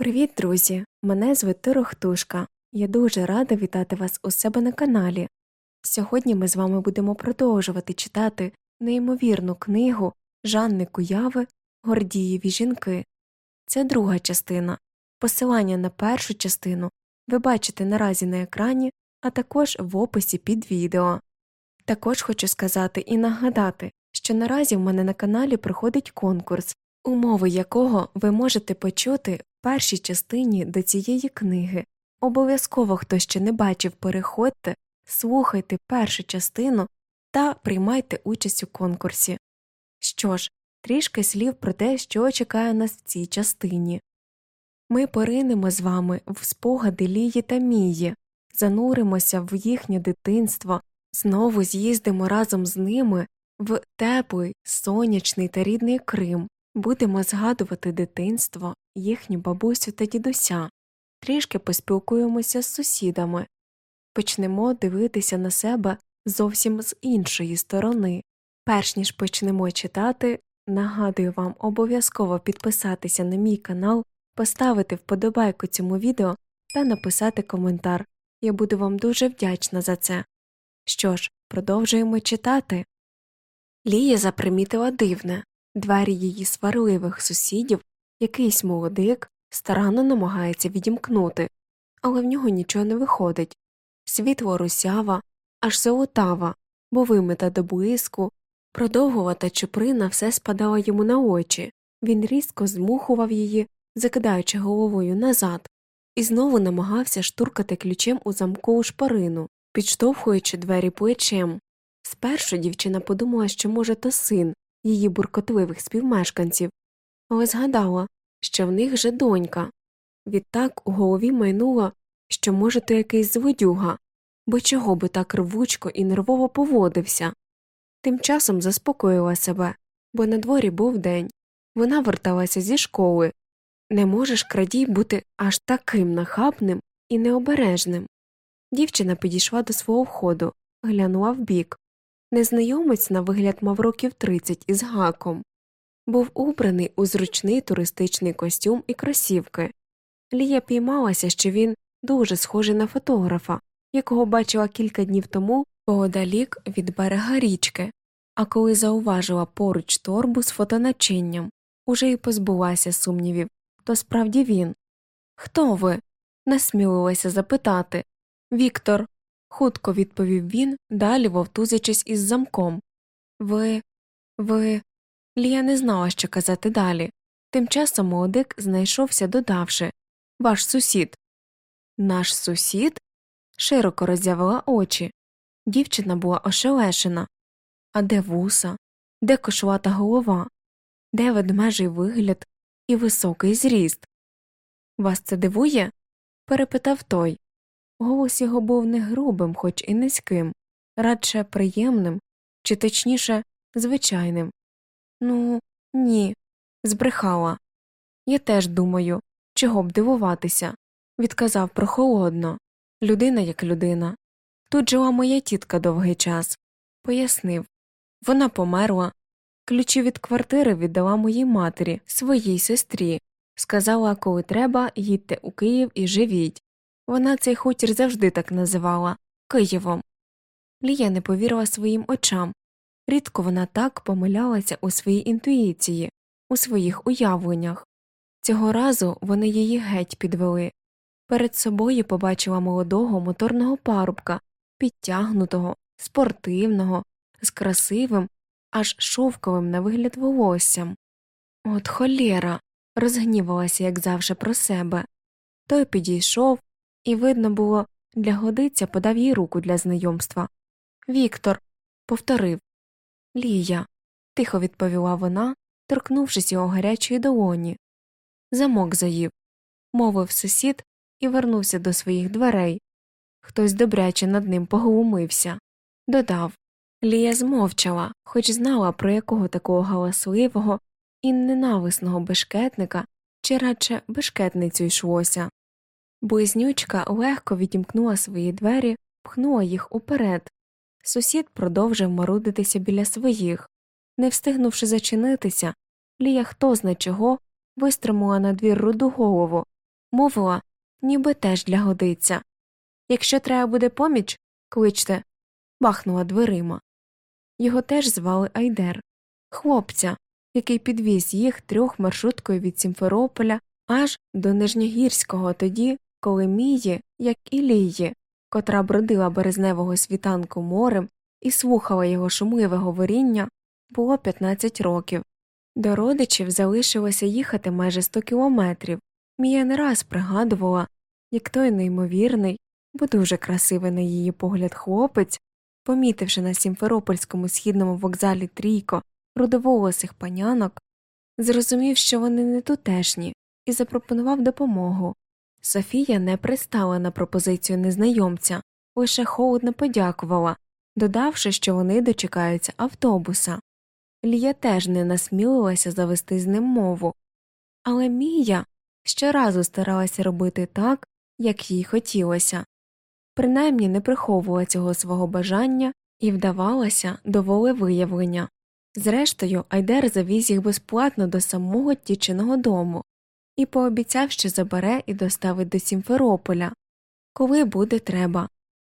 Привіт, друзі! Мене звати Рохтушка. Я дуже рада вітати вас у себе на каналі. Сьогодні ми з вами будемо продовжувати читати неймовірну книгу Жанни Куяви Гордієві жінки. Це друга частина. Посилання на першу частину ви бачите наразі на екрані, а також в описі під відео. Також хочу сказати і нагадати, що наразі в мене на каналі проходить конкурс, умови якого ви можете почути першій частині до цієї книги. Обов'язково, хто ще не бачив, переходьте, слухайте першу частину та приймайте участь у конкурсі. Що ж, трішки слів про те, що чекає нас в цій частині. Ми поринемо з вами в спогади Лії та Мії, зануримося в їхнє дитинство, знову з'їздимо разом з ними в теплий, сонячний та рідний Крим, будемо згадувати дитинство, їхню бабусю та дідуся, трішки поспілкуємося з сусідами, почнемо дивитися на себе зовсім з іншої сторони. Перш ніж почнемо читати, нагадую вам обов'язково підписатися на мій канал, поставити вподобайку цьому відео та написати коментар. Я буду вам дуже вдячна за це. Що ж, продовжуємо читати. Лія запримітила дивне двері її сварливих сусідів, якийсь молодик старанно намагається відімкнути, але в нього нічого не виходить. Світло русява, аж золотава, бо вимита до блиску, продовгувата чуприна все спадала йому на очі, він різко змухував її, закидаючи головою назад, і знову намагався штуркати ключем у замкову шпарину, підштовхуючи двері плечем. Спершу дівчина подумала, що, може, то син її буркотливих співмешканців, але згадала, що в них же донька. Відтак у голові майнуло, що, може, то якийсь злодюга, бо чого би так рвучко і нервово поводився. Тим часом заспокоїла себе, бо на дворі був день. Вона верталася зі школи. Не можеш крадій бути аж таким нахабним і необережним. Дівчина підійшла до свого входу, глянула вбік. Незнайомець на вигляд мав років 30 із гаком. Був убраний у зручний туристичний костюм і кросівки. Лія піймалася, що він дуже схожий на фотографа, якого бачила кілька днів тому поодалік від берега річки, а коли зауважила поруч торбу з фотоначинням, уже й позбулася сумнівів, то справді він. Хто ви? насмілилася запитати. Віктор, хутко відповів він, далі вовтузячись із замком. Ви. ви. Лія не знала, що казати далі. Тим часом молодик знайшовся, додавши Ваш сусід. Наш сусід? широко роззявила очі. Дівчина була ошелешена. А де вуса, де кошлата голова, де ведмежий вигляд і високий зріст? Вас це дивує? перепитав той. Голос його був не грубим, хоч і низьким, радше приємним, чи точніше, звичайним. Ну, ні, збрехала. Я теж думаю, чого б дивуватися, відказав прохолодно. Людина як людина. Тут жила моя тітка довгий час. Пояснив. Вона померла. Ключі від квартири віддала моїй матері, своїй сестрі. Сказала, коли треба, їдьте у Київ і живіть. Вона цей хутір завжди так називала Києвом. Лія не повірила своїм очам. Рідко вона так помилялася у своїй інтуїції, у своїх уявленнях. Цього разу вони її геть підвели. Перед собою побачила молодого моторного парубка, підтягнутого, спортивного, з красивим, аж шовковим на вигляд волоссям. От холєра. розгнівалася, як завжди, про себе. Той підійшов, і, видно було, для годиця подав їй руку для знайомства. Віктор, повторив. Лія, тихо відповіла вона, торкнувшись його гарячої долоні. Замок заїв, мовив сусід і вернувся до своїх дверей. Хтось добряче над ним поглумився. Додав Лія змовчала, хоч знала, про якого такого галасливого і ненависного бешкетника чи радше бешкетницю йшлося. Близнючка легко відімкнула свої двері, пхнула їх уперед. Сусід продовжив марудитися біля своїх. Не встигнувши зачинитися, Лія хто зна чого вистримала на двір руду голову, мовила, ніби теж для годиться. Якщо треба буде поміч, кличте, бахнула дверима. Його теж звали Айдер, хлопця, який підвіз їх трьох маршруткою від Сімферополя аж до Нижньогірського тоді, коли Мії, як і Лії, котра бродила березневого світанку морем і слухала його шумливе говоріння, було 15 років. До родичів залишилося їхати майже 100 кілометрів. Мія не раз пригадувала, як той неймовірний, бо дуже красивий на її погляд хлопець, помітивши на Сімферопольському східному вокзалі трійко рудоволосих панянок, зрозумів, що вони не тутешні, і запропонував допомогу. Софія не пристала на пропозицію незнайомця, лише холодно подякувала, додавши, що вони дочекаються автобуса. Лія теж не насмілилася завести з ним мову, але Мія щоразу старалася робити так, як їй хотілося, принаймні не приховувала цього свого бажання і вдавалася до волевиявлення. Зрештою, Айдер завіз їх безплатно до самого тіченого дому і пообіцяв, що забере і доставить до Сімферополя, коли буде треба,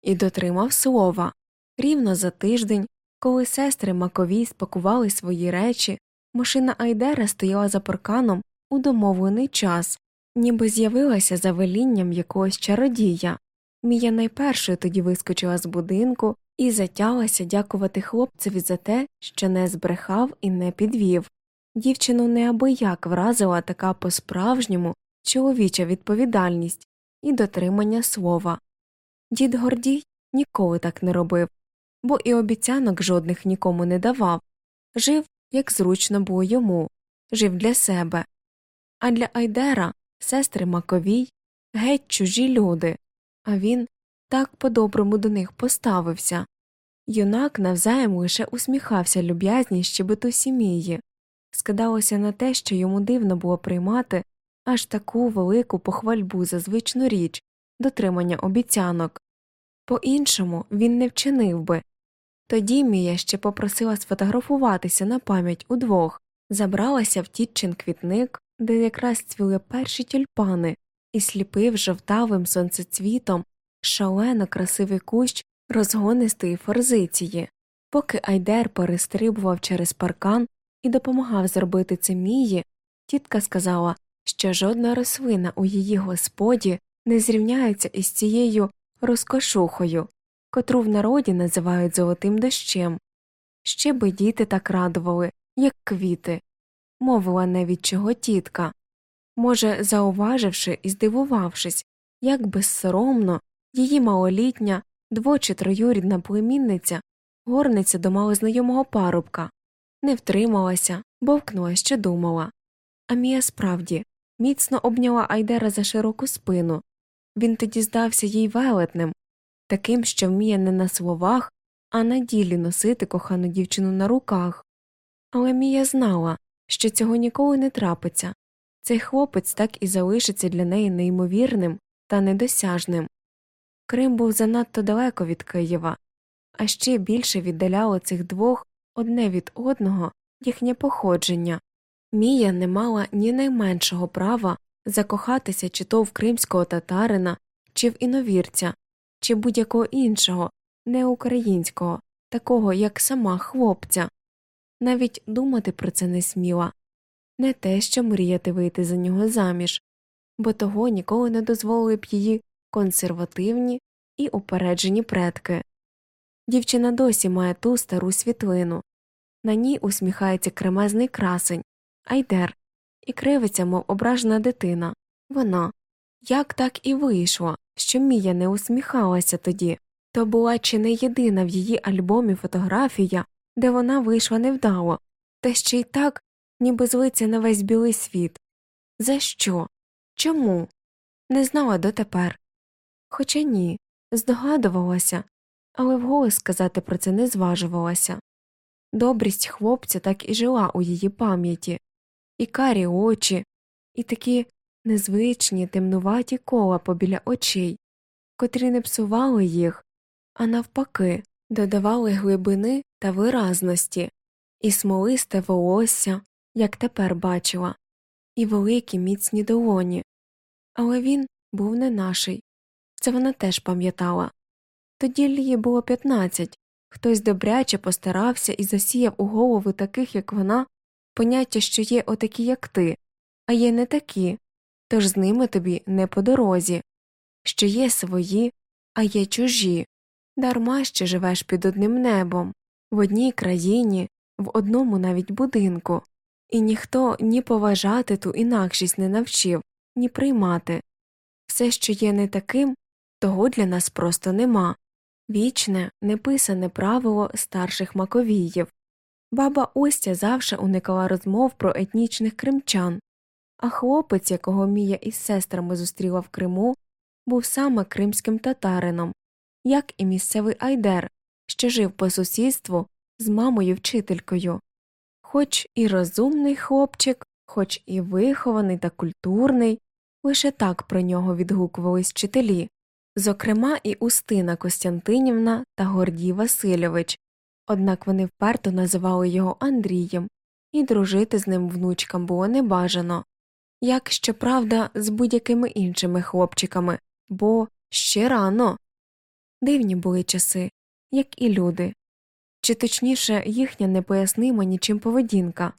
і дотримав слова. Рівно за тиждень, коли сестри Маковій спакували свої речі, машина Айдера стояла за парканом у домовлений час, ніби з'явилася за велінням якогось чародія. Мія найпершою тоді вискочила з будинку і затялася дякувати хлопцеві за те, що не збрехав і не підвів. Дівчину неабияк вразила така по справжньому чоловіча відповідальність і дотримання слова. Дід Гордій ніколи так не робив, бо і обіцянок жодних нікому не давав жив, як зручно було йому, жив для себе. А для Айдера сестри Маковій геть чужі люди, а він так по доброму до них поставився. Юнак навзаєм лише усміхався люб'язній щебету сім'ї, скидалося на те, що йому дивно було приймати аж таку велику похвальбу за звичну річ дотримання обіцянок. По іншому він не вчинив би. Тоді Мія ще попросила сфотографуватися на пам'ять удвох, забралася в тітчин квітник, де якраз цвіли перші тюльпани, і сліпив жовтавим сонцецвітом шалено красивий кущ розгонистої форзиції. Поки Айдер перестрибував через паркан і допомагав зробити це Мії, тітка сказала, що жодна рослина у її господі не зрівняється із цією розкошухою, котру в народі називають золотим дощем. Ще би діти так радували, як квіти, мовила навіть чого тітка. Може, зауваживши і здивувавшись, як безсоромно її малолітня, дво троюрідна племінниця горниця до малознайомого парубка, не втрималася, бовкнула, що думала. А Мія справді міцно обняла Айдера за широку спину. Він тоді здався їй велетним, таким, що вміє не на словах, а на ділі носити кохану дівчину на руках. Але Мія знала, що цього ніколи не трапиться цей хлопець так і залишиться для неї неймовірним та недосяжним. Крим був занадто далеко від Києва, а ще більше віддаляло цих двох одне від одного їхнє походження. Мія не мала ні найменшого права закохатися чи то в кримського татарина, чи в іновірця, чи будь-якого іншого, неукраїнського, такого, як сама хлопця. Навіть думати про це не сміла не те, що мріяти вийти за нього заміж, бо того ніколи не дозволили б її консервативні і упереджені предки. Дівчина досі має ту стару світлину. На ній усміхається кремезний красень, айдер, і кривиться, мов ображена дитина. Вона. Як так і вийшло, що Мія не усміхалася тоді, то була чи не єдина в її альбомі фотографія, де вона вийшла невдало, та ще й так, ніби злиться на весь білий світ. За що? Чому? Не знала дотепер. Хоча ні, здогадувалася, але вголос сказати про це не зважувалася. Добрість хлопця так і жила у її пам'яті, і карі очі, і такі незвичні темнуваті кола побіля очей, котрі не псували їх, а навпаки, додавали глибини та виразності, і смолисте волосся, як тепер бачила, і великі міцні долоні, Але він був не наший. Це вона теж пам'ятала. Тоді Лії було 15. Хтось добряче постарався і засіяв у голову таких, як вона, поняття, що є отакі, як ти, а є не такі, тож з ними тобі не по дорозі, що є свої, а є чужі, дарма ще живеш під одним небом, в одній країні, в одному навіть будинку, і ніхто ні поважати ту інакшість не навчив, ні приймати. Все, що є не таким, того для нас просто нема. Вічне, неписане правило старших маковіїв. Баба Остя завжди уникала розмов про етнічних кримчан, а хлопець, якого Мія із сестрами зустріла в Криму, був саме кримським татарином, як і місцевий Айдер, що жив по сусідству з мамою вчителькою. Хоч і розумний хлопчик, хоч і вихований та культурний, лише так про нього відгукувались вчителі, зокрема і Устина Костянтинівна та Гордій Васильович, однак вони вперто називали його Андрієм, і дружити з ним внучкам було небажано, як щоправда, з будь-якими іншими хлопчиками, бо ще рано. Дивні були часи, як і люди, чи точніше їхня непояснима нічим поведінка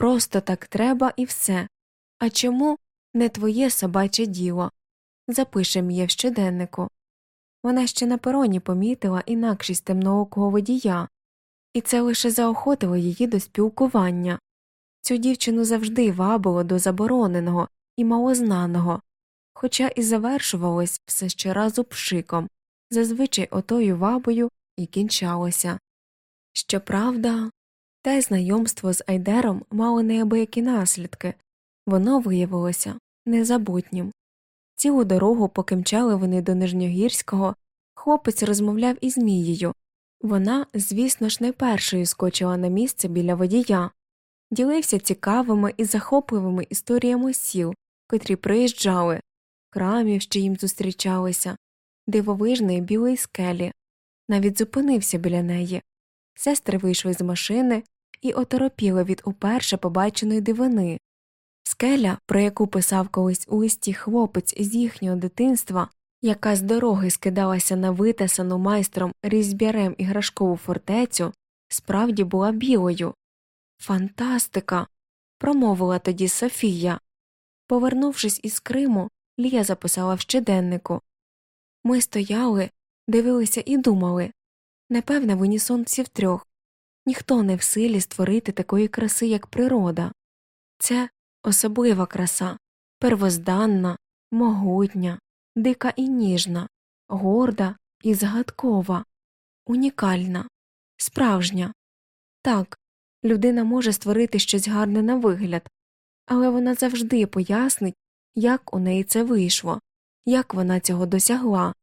просто так треба і все. А чому не твоє собаче діло? Запише Мія в щоденнику. Вона ще на пероні помітила інакшість темноокого водія, і це лише заохотило її до спілкування. Цю дівчину завжди вабило до забороненого і малознаного, хоча і завершувалось все ще разу пшиком, зазвичай отою вабою і кінчалося. Щоправда, те знайомство з Айдером мало неабиякі наслідки, воно виявилося незабутнім. Цілу дорогу, поки мчали вони до Нижньогірського, хлопець розмовляв із Мією. Вона, звісно ж, не першою скочила на місце біля водія, ділився цікавими і захопливими історіями сіл, котрі приїжджали, крамів, що їм зустрічалися, дивовижної білої скелі, навіть зупинився біля неї. Сестри вийшли з машини і оторопіли від уперше побаченої дивини. Скеля, про яку писав колись у листі хлопець з їхнього дитинства, яка з дороги скидалася на витесану майстром різьбярем іграшкову фортецю, справді була білою. Фантастика. промовила тоді Софія. Повернувшись із Криму, Лія записала в щоденнику. Ми стояли, дивилися і думали напевне, в унісон всі втрьох. Ніхто не в силі створити такої краси, як природа. Це особлива краса, первозданна, могутня, дика і ніжна, горда і загадкова, унікальна, справжня. Так, людина може створити щось гарне на вигляд, але вона завжди пояснить, як у неї це вийшло, як вона цього досягла.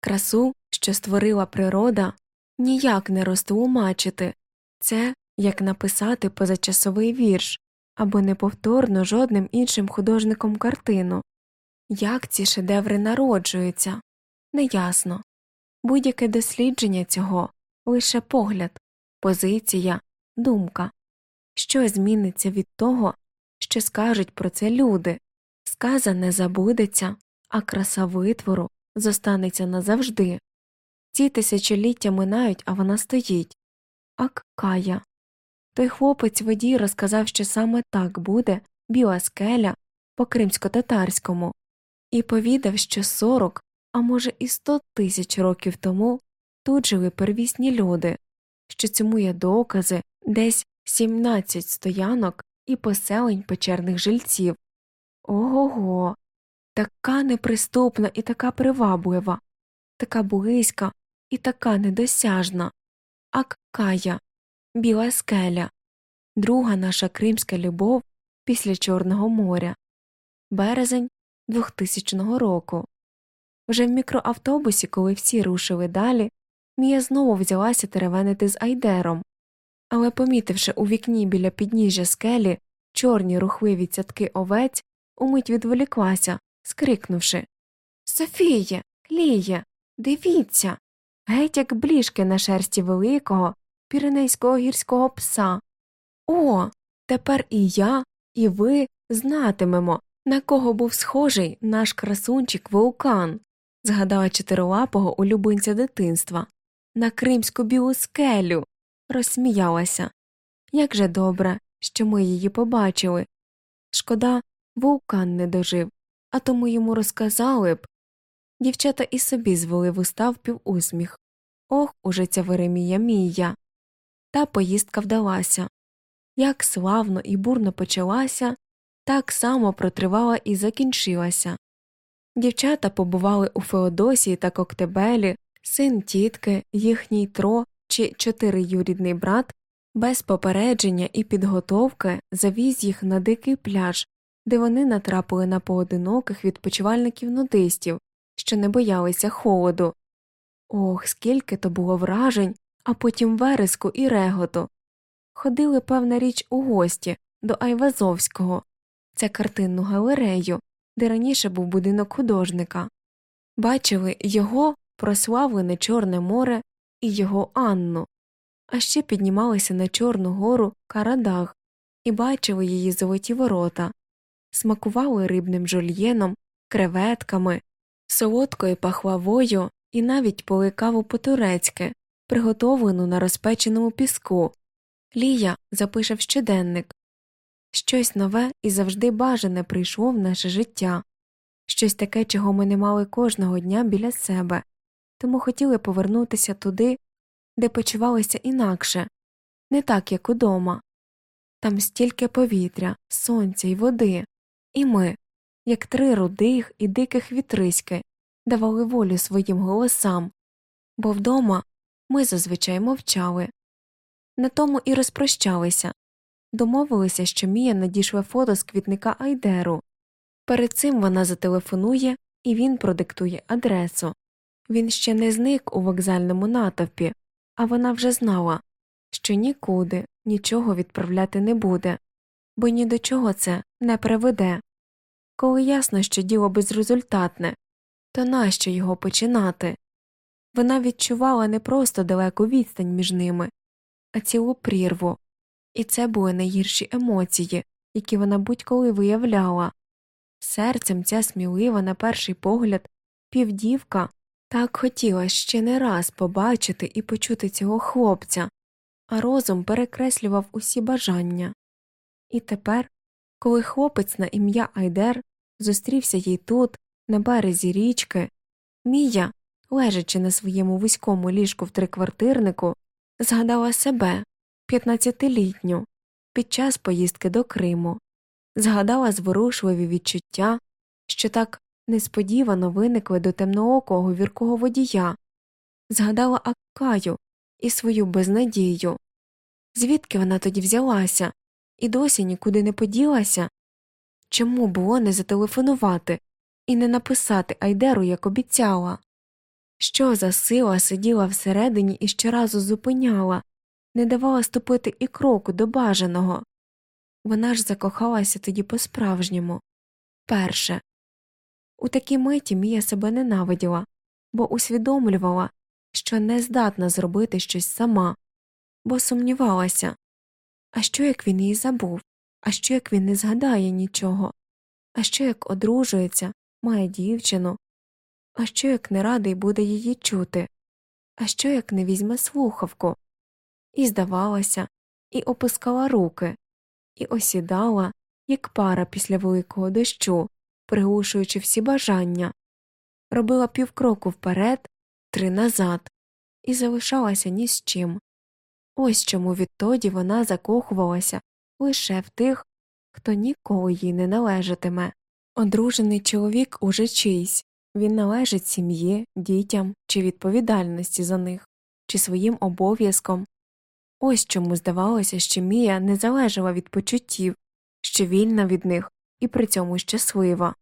Красу, що створила природа, ніяк не розтлумачити це як написати позачасовий вірш або неповторно жодним іншим художником картину. Як ці шедеври народжуються неясно. Будь-яке дослідження цього лише погляд, позиція, думка. Що зміниться від того, що скажуть про це люди, сказане забудеться, а краса витвору зостанеться назавжди. Ці тисячоліття минають, а вона стоїть. Ак кая. Той хлопець водій розказав, що саме так буде біла скеля по кримсько татарському, і повідав, що сорок, а може, і сто тисяч років тому тут жили первісні люди, що цьому є докази десь сімнадцять стоянок і поселень печерних жильців. Ого го. Така неприступна і така приваблива, така близька і така недосяжна. Аккая, Біла скеля, друга наша кримська любов після Чорного моря, березень 2000 року. Вже в мікроавтобусі, коли всі рушили далі, Мія знову взялася теревенити з Айдером, але, помітивши у вікні біля підніжжя скелі чорні рухливі цятки овець, умить відволіклася, скрикнувши. Софіє, Ліє, дивіться. Геть як бліжки на шерсті великого піренейського гірського пса. О, тепер і я, і ви знатимемо, На кого був схожий наш красунчик вулкан, згадала чотирилапого улюбленця дитинства, на кримську білу скелю, розсміялася. Як же добре, що ми її побачили. Шкода, вулкан не дожив, а тому йому розказали б. Дівчата і собі звели вуста в півусміх. Ох, уже ця Веремія мія. Та поїздка вдалася. Як славно і бурно почалася, так само протривала і закінчилася. Дівчата побували у Феодосії та Коктебелі, син тітки, їхній тро чи чотириюрідний брат без попередження і підготовки завіз їх на дикий пляж, де вони натрапили на поодиноких відпочивальників нудистів, що не боялися холоду. Ох, скільки то було вражень, а потім вереску і реготу. Ходили, певна річ, у гості до Айвазовського, це картинну галерею, де раніше був будинок художника. Бачили його прославлене Чорне море і його Анну, а ще піднімалися на Чорну гору Карадаг і бачили її золоті ворота, смакували рибним жульєном, креветками, солодкою пахлавою і навіть пили каву по турецьки, приготовлену на розпеченому піску. Лія запише в щоденник. Щось нове і завжди бажане прийшло в наше життя, щось таке, чого ми не мали кожного дня біля себе, тому хотіли повернутися туди, де почувалися інакше, не так, як удома. Там стільки повітря, сонця й води, і ми, як три рудих і диких вітриськи, давали волю своїм голосам, бо вдома ми зазвичай мовчали. На тому і розпрощалися, домовилися, що Мія надійшла фото з квітника Айдеру. Перед цим вона зателефонує і він продиктує адресу. Він ще не зник у вокзальному натовпі, а вона вже знала, що нікуди нічого відправляти не буде, бо ні до чого це не приведе. Коли ясно, що діло безрезультатне, то нащо його починати? Вона відчувала не просто далеку відстань між ними, а цілу прірву, і це були найгірші емоції, які вона будь-коли виявляла. Серцем ця смілива, на перший погляд, півдівка так хотіла ще не раз побачити і почути цього хлопця, а розум перекреслював усі бажання. І тепер, коли хлопець на ім'я Айдер зустрівся їй тут, на березі річки, Мія, лежачи на своєму вузькому ліжку в триквартирнику, згадала себе, п'ятнадцятилітню, під час поїздки до Криму, згадала зворушливі відчуття, що так несподівано виникли до темноокого віркого водія, згадала Аккаю і свою безнадію. Звідки вона тоді взялася і досі нікуди не поділася? Чому було не зателефонувати і не написати Айдеру, як обіцяла? Що за сила сиділа всередині і щоразу зупиняла, не давала ступити і кроку до бажаного? Вона ж закохалася тоді по справжньому. Перше. У такій миті Мія себе ненавиділа, бо усвідомлювала, що не здатна зробити щось сама, бо сумнівалася а що як він її забув, а що як він не згадає нічого, а що як одружується, має дівчину, а що як не радий буде її чути, а що як не візьме слухавку, і здавалася, і опускала руки, і осідала, як пара після великого дощу, приглушуючи всі бажання, робила півкроку вперед, три назад, і залишалася ні з чим. Ось чому відтоді вона закохувалася лише в тих, хто ніколи їй не належатиме. Одружений чоловік уже чийсь, він належить сім'ї, дітям чи відповідальності за них, чи своїм обов'язком. Ось чому здавалося, що Мія не залежала від почуттів, що вільна від них і при цьому щаслива.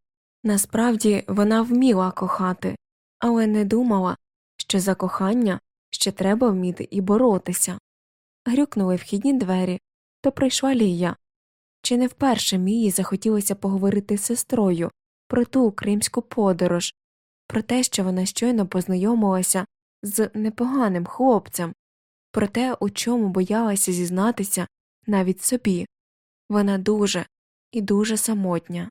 Насправді вона вміла кохати, але не думала, що за кохання ще треба вміти і боротися. Грюкнули вхідні двері, то прийшла Лія. Чи не вперше Мії захотілося поговорити з сестрою про ту кримську подорож, про те, що вона щойно познайомилася з непоганим хлопцем, про те, у чому боялася зізнатися навіть собі. Вона дуже і дуже самотня.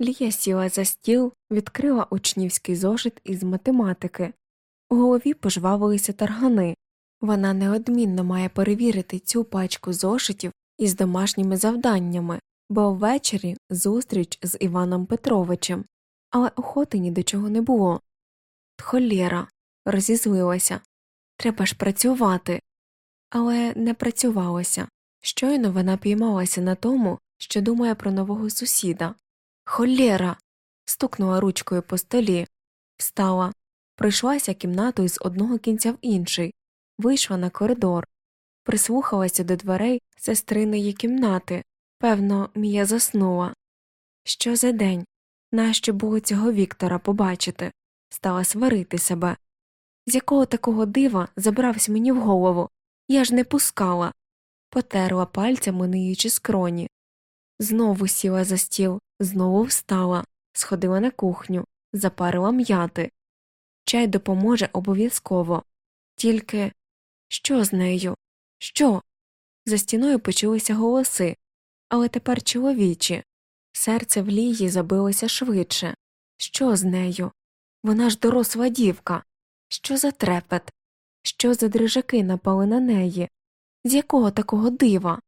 Лія сіла за стіл, відкрила учнівський зошит із математики. У голові пожвавилися таргани. Вона неодмінно має перевірити цю пачку зошитів із домашніми завданнями, бо ввечері зустріч з Іваном Петровичем, але охоти ні до чого не було. Холєра, розізлилася. Треба ж працювати. Але не працювалося. Щойно вона піймалася на тому, що думає про нового сусіда. Холєра. стукнула ручкою по столі, встала, пройшлася кімнатою з одного кінця в інший, вийшла на коридор, прислухалася до дверей сестриної кімнати. Певно, Мія заснула. Що за день? Нащо було цього Віктора побачити? Стала сварити себе. З якого такого дива забрався мені в голову? Я ж не пускала. Потерла пальцями ниючи скроні. Знову сіла за стіл, знову встала, сходила на кухню, запарила м'яти. Чай допоможе обов'язково. Тільки що з нею? Що? За стіною почулися голоси, але тепер чоловічі. Серце в лії забилося швидше. Що з нею? Вона ж доросла дівка. Що за трепет? Що за дрижаки напали на неї? З якого такого дива?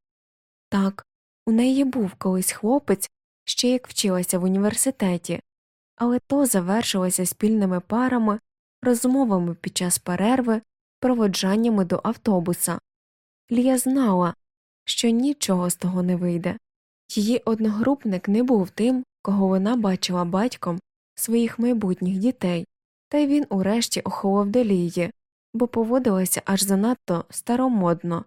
Так, у неї був колись хлопець, ще як вчилася в університеті, але то завершилося спільними парами, розмовами під час перерви, проводжаннями до автобуса. Лія знала, що нічого з того не вийде. Її одногрупник не був тим, кого вона бачила батьком своїх майбутніх дітей, та й він урешті охолов до Лії, бо поводилася аж занадто старомодно.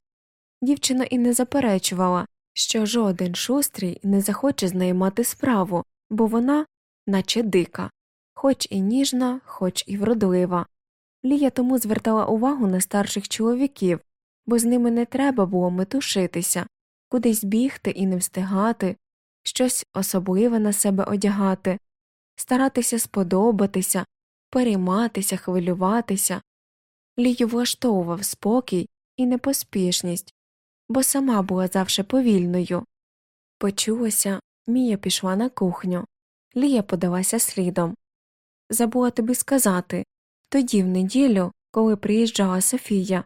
Дівчина і не заперечувала, що жоден шустрій не захоче з нею мати справу, бо вона, наче дика, хоч і ніжна, хоч і вродлива. Лія тому звертала увагу на старших чоловіків, бо з ними не треба було метушитися, кудись бігти і не встигати, щось особливе на себе одягати, старатися сподобатися, перейматися, хвилюватися. Лію влаштовував спокій і непоспішність, бо сама була завше повільною. Почулося, Мія пішла на кухню. Лія подалася слідом. Забула тобі сказати тоді, в неділю, коли приїжджала Софія,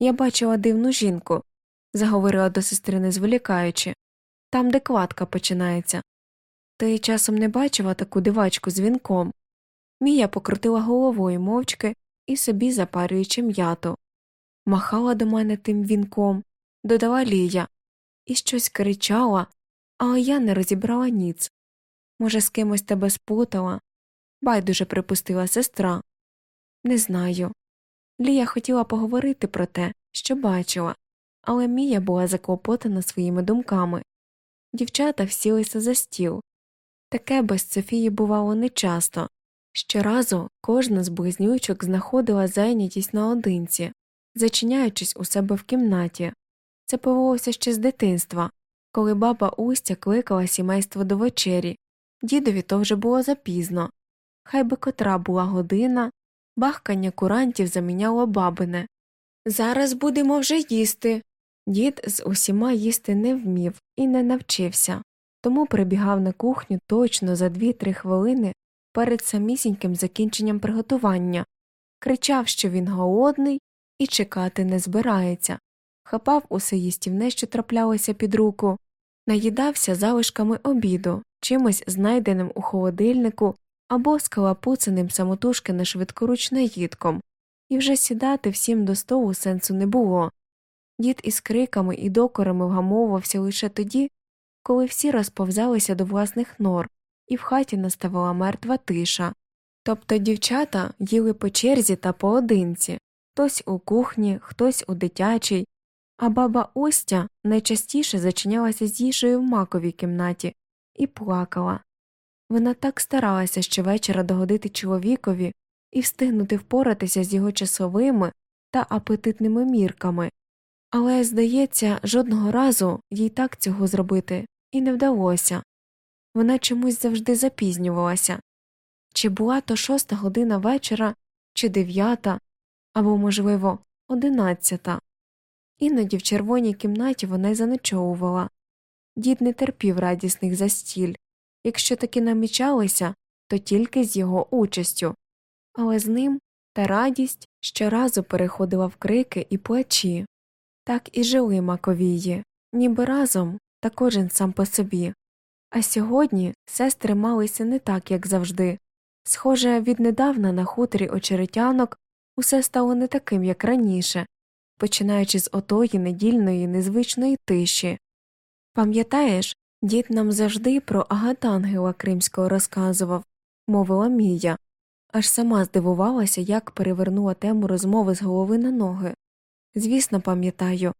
я бачила дивну жінку, заговорила до сестри, не зволікаючи там, де кладка починається. Ти часом не бачила таку дивачку з вінком. Мія покрутила головою мовчки і собі запарюючи м'яту. Махала до мене тим вінком, додала Лія, і щось кричала, але я не розібрала ніц. Може, з кимось тебе спутала? Байдуже припустила сестра. Не знаю. Лія хотіла поговорити про те, що бачила, але Мія була заклопотана своїми думками. Дівчата всілися за стіл. Таке без Софії бувало нечасто. Щоразу кожна з близнючок знаходила зайнятість наодинці, зачиняючись у себе в кімнаті. Це повелося ще з дитинства, коли баба Устя кликала сімейство до вечері, дідові то вже було запізно. Хай би котра була година, бахкання курантів заміняло бабине. Зараз будемо вже їсти. Дід з усіма їсти не вмів і не навчився, тому прибігав на кухню точно за дві-три хвилини перед самісіньким закінченням приготування, кричав, що він голодний і чекати не збирається, хапав усе їстівне, що траплялося під руку, наїдався залишками обіду, чимось знайденим у холодильнику або скалапуценим самотужки на швидкоруч наїдком, і вже сідати всім до столу сенсу не було. Дід із криками і докорами вгамовувався лише тоді, коли всі розповзалися до власних нор, і в хаті наставала мертва тиша. Тобто дівчата їли по черзі та поодинці хтось у кухні, хтось у дитячій, а баба Остя найчастіше зачинялася з їжею в маковій кімнаті і плакала. Вона так старалася щовечора догодити чоловікові і встигнути впоратися з його часовими та апетитними мірками, але, здається, жодного разу їй так цього зробити і не вдалося вона чомусь завжди запізнювалася чи була то шоста година вечора, чи дев'ята, або, можливо, одинадцята. Іноді в червоній кімнаті вона й заночовувала. Дід не терпів радісних застіль, якщо таки намічалися, то тільки з його участю, але з ним та радість щоразу переходила в крики і плачі. Так і жили маковії, ніби разом, та кожен сам по собі. А сьогодні сестри малися не так, як завжди. Схоже, віднедавна на хуторі очеретянок усе стало не таким, як раніше, починаючи з отої недільної незвичної тиші. Пам'ятаєш, дід нам завжди про агатангела кримського розказував, мовила Мія, аж сама здивувалася, як перевернула тему розмови з голови на ноги. Звісно, пам'ятаю,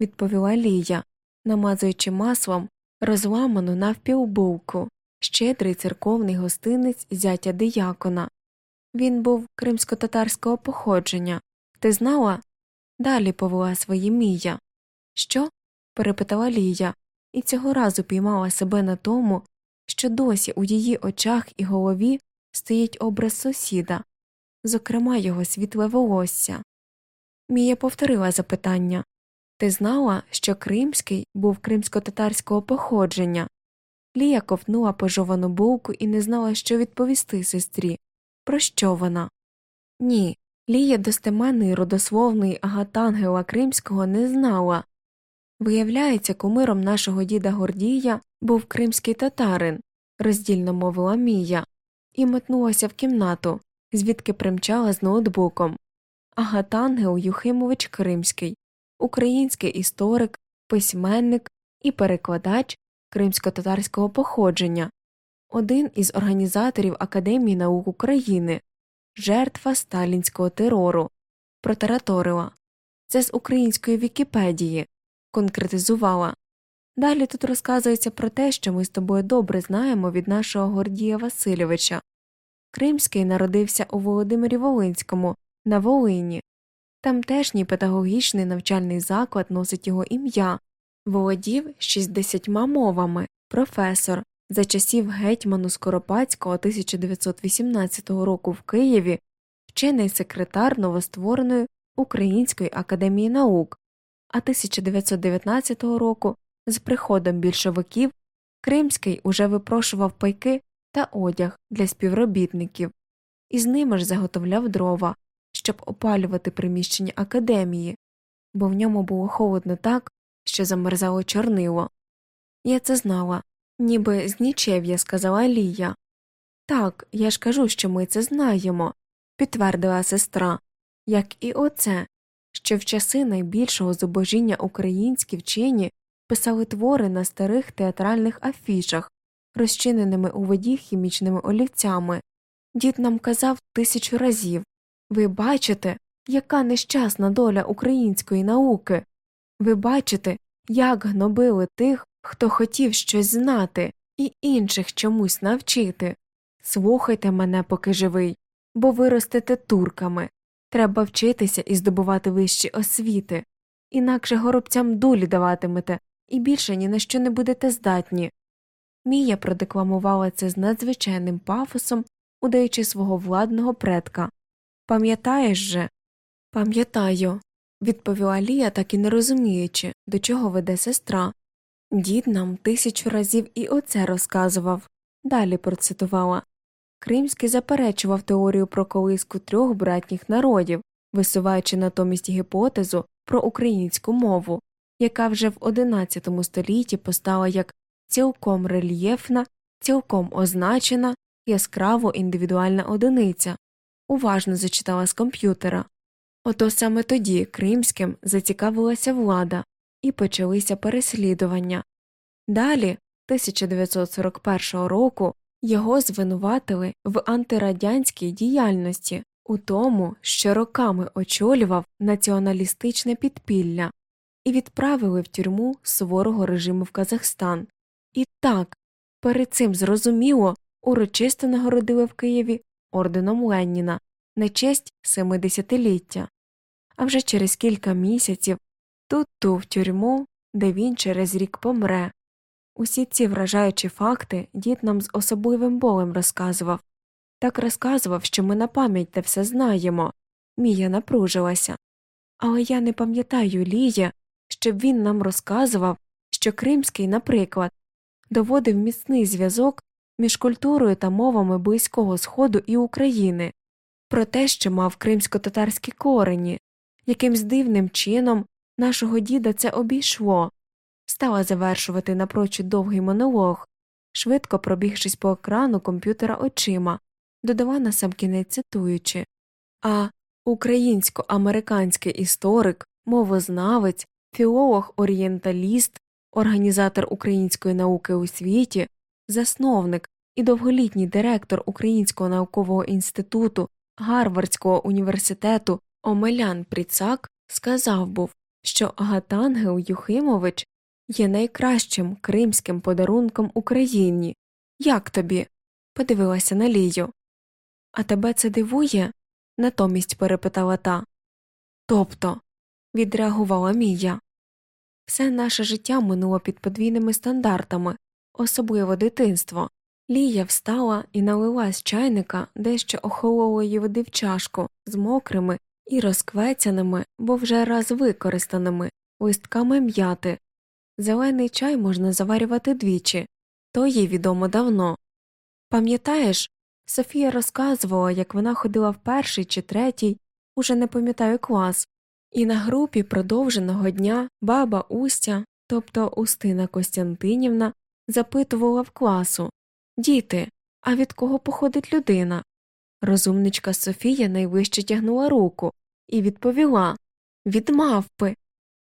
відповіла Лія, намазуючи маслом розламану навпіл булку, щедрий церковний гостинець зятя диякона. Він був кримсько-татарського походження. Ти знала? Далі повела свої Мія. Що? перепитала Лія, і цього разу піймала себе на тому, що досі у її очах і голові стоїть образ сусіда, зокрема його світле волосся. Мія повторила запитання Ти знала, що Кримський був кримсько-татарського походження? Лія ковтнула пожовану булку і не знала, що відповісти сестрі. Про що вона? Ні, Лія достеменної родословної Агатангела Кримського не знала. Виявляється, кумиром нашого діда Гордія був кримський татарин, роздільно мовила Мія, і метнулася в кімнату, звідки примчала з ноутбуком. Агатангел Юхимович Кримський, український історик, письменник і перекладач кримсько-татарського походження, один із організаторів Академії наук України, жертва сталінського терору, протараторила. Це з української Вікіпедії, конкретизувала. Далі тут розказується про те, що ми з тобою добре знаємо від нашого Гордія Васильовича. Кримський народився у Володимирі Волинському на Волині. Тамтешній педагогічний навчальний заклад носить його ім'я, володів 60 мовами, професор, за часів гетьману Скоропадського 1918 року в Києві, вчений секретар новоствореної Української академії наук, а 1919 року з приходом більшовиків Кримський уже випрошував пайки та одяг для співробітників, і з ними ж заготовляв дрова, щоб опалювати приміщення академії, бо в ньому було холодно так, що замерзало чорнило. Я це знала, ніби з нічев'я сказала Лія. Так, я ж кажу, що ми це знаємо, підтвердила сестра, як і оце, що в часи найбільшого зубожіння українські вчені писали твори на старих театральних афішах, розчиненими у воді хімічними олівцями. Дід нам казав тисячу разів ви бачите, яка нещасна доля української науки. Ви бачите, як гнобили тих, хто хотів щось знати і інших чомусь навчити. Слухайте мене, поки живий, бо виростете турками. Треба вчитися і здобувати вищі освіти, інакше горобцям дулі даватимете і більше ні на що не будете здатні. Мія продекламувала це з надзвичайним пафосом, удаючи свого владного предка. Пам'ятаєш же? Пам'ятаю, відповіла Лія, так і не розуміючи, до чого веде сестра. Дід нам тисячу разів і оце розказував. Далі процитувала Кримський заперечував теорію про колиску трьох братніх народів, висуваючи натомість гіпотезу про українську мову, яка вже в XI столітті постала як цілком рельєфна, цілком означена, яскраво індивідуальна одиниця, уважно зачитала з комп'ютера. Ото саме тоді кримським зацікавилася влада і почалися переслідування. Далі, 1941 року, його звинуватили в антирадянській діяльності у тому, що роками очолював націоналістичне підпілля, і відправили в тюрму суворого режиму в Казахстан. І так, перед цим зрозуміло, урочисто нагородили в Києві орденом Леніна на честь 70-ліття. А вже через кілька місяців тут ту в тюрму, де він через рік помре. Усі ці вражаючі факти дід нам з особливим болем розказував. Так розказував, що ми на пам'ять те все знаємо. Мія напружилася. Але я не пам'ятаю Лія, щоб він нам розказував, що Кримський, наприклад, доводив міцний зв'язок між культурою та мовами Близького Сходу і України, про те, що мав кримсько-татарські корені, якимсь дивним чином нашого діда це обійшло, стала завершувати напрочуд довгий монолог, швидко пробігшись по екрану комп'ютера очима, додала на сам кінець цитуючи А українсько-американський історик, мовознавець, філолог орієнталіст, організатор української науки у світі, засновник і довголітній директор Українського наукового інституту Гарвардського університету Омелян Пріцак сказав був, що Гатангел Юхимович є найкращим кримським подарунком Україні. Як тобі? подивилася на Лію. А тебе це дивує? натомість перепитала та. Тобто, відреагувала Мія. Все наше життя минуло під подвійними стандартами, особливо дитинство. Лія встала і налила з чайника дещо охололої води в чашку з мокрими і розквецяними, бо вже раз використаними, листками м'яти. Зелений чай можна заварювати двічі, то їй відомо давно. Пам'ятаєш, Софія розказувала, як вона ходила в перший чи третій, уже не пам'ятаю клас, і на групі продовженого дня баба Устя, тобто Устина Костянтинівна, запитувала в класу Діти, а від кого походить людина? Розумничка Софія найвище тягнула руку і відповіла Від мавпи.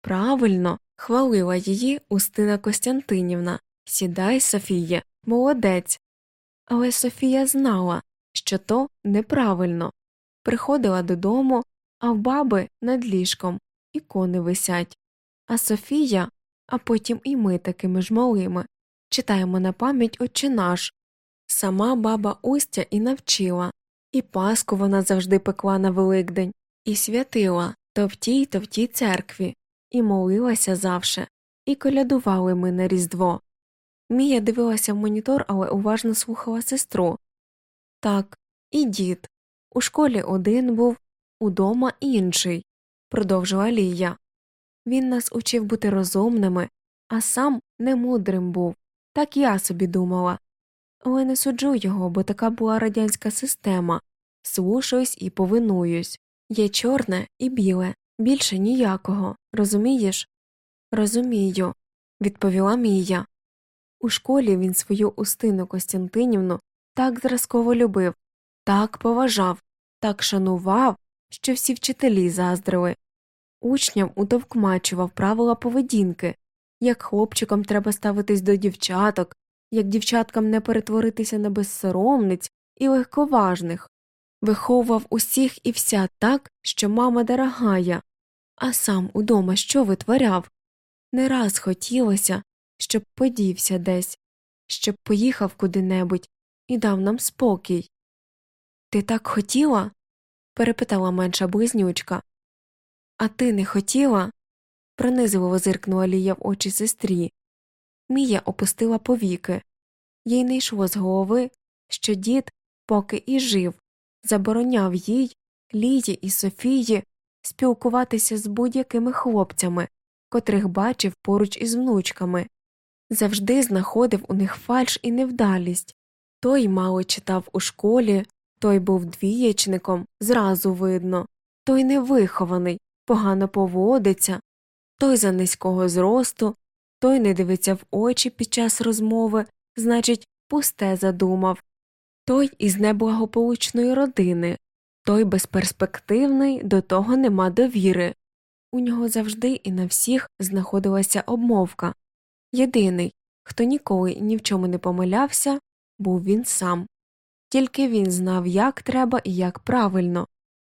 Правильно, хвалила її Устина Костянтинівна. Сідай, Софія, молодець. Але Софія знала, що то неправильно. Приходила додому, а в баби над ліжком ікони висять. А Софія, а потім і ми такими ж малими, читаємо на пам'ять «Отче наш». Сама баба Устя і навчила, і Паску вона завжди пекла на Великдень, і святила то в тій, то в тій церкві, і молилася завше, і колядували ми на Різдво. Мія дивилася в монітор, але уважно слухала сестру. Так, і дід. У школі один був, удома інший, продовжила Лія. Він нас учив бути розумними, а сам немудрим був. Так я собі думала. Але не суджу його, бо така була радянська система слушаюсь і повинуюсь. Є чорне і біле, більше ніякого. Розумієш? Розумію, відповіла Мія. У школі він свою Устину Костянтинівну так зразково любив, так поважав, так шанував, що всі вчителі заздрили. Учням утовкмачував правила поведінки, як хлопчикам треба ставитись до дівчаток, як дівчаткам не перетворитися на безсоромниць і легковажних, виховував усіх і вся так, що мама дорогая, а сам удома що витворяв. Не раз хотілося, щоб подівся десь, щоб поїхав куди-небудь і дав нам спокій. Ти так хотіла? перепитала менша близнючка. А ти не хотіла? Пронизливо зиркнула Лія в очі сестрі. Мія опустила повіки. Їй не йшло з голови, що дід, поки і жив, забороняв їй, Лії і Софії спілкуватися з будь-якими хлопцями, котрих бачив поруч із внучками, завжди знаходив у них фальш і невдалість той мало читав у школі, той був двієчником, зразу видно, той невихований, погано поводиться, той за низького зросту, той не дивиться в очі під час розмови, значить, пусте задумав, той із неблагополучної родини, той безперспективний, до того нема довіри. У нього завжди і на всіх знаходилася обмовка. Єдиний, хто ніколи ні в чому не помилявся, був він сам. Тільки він знав, як треба і як правильно,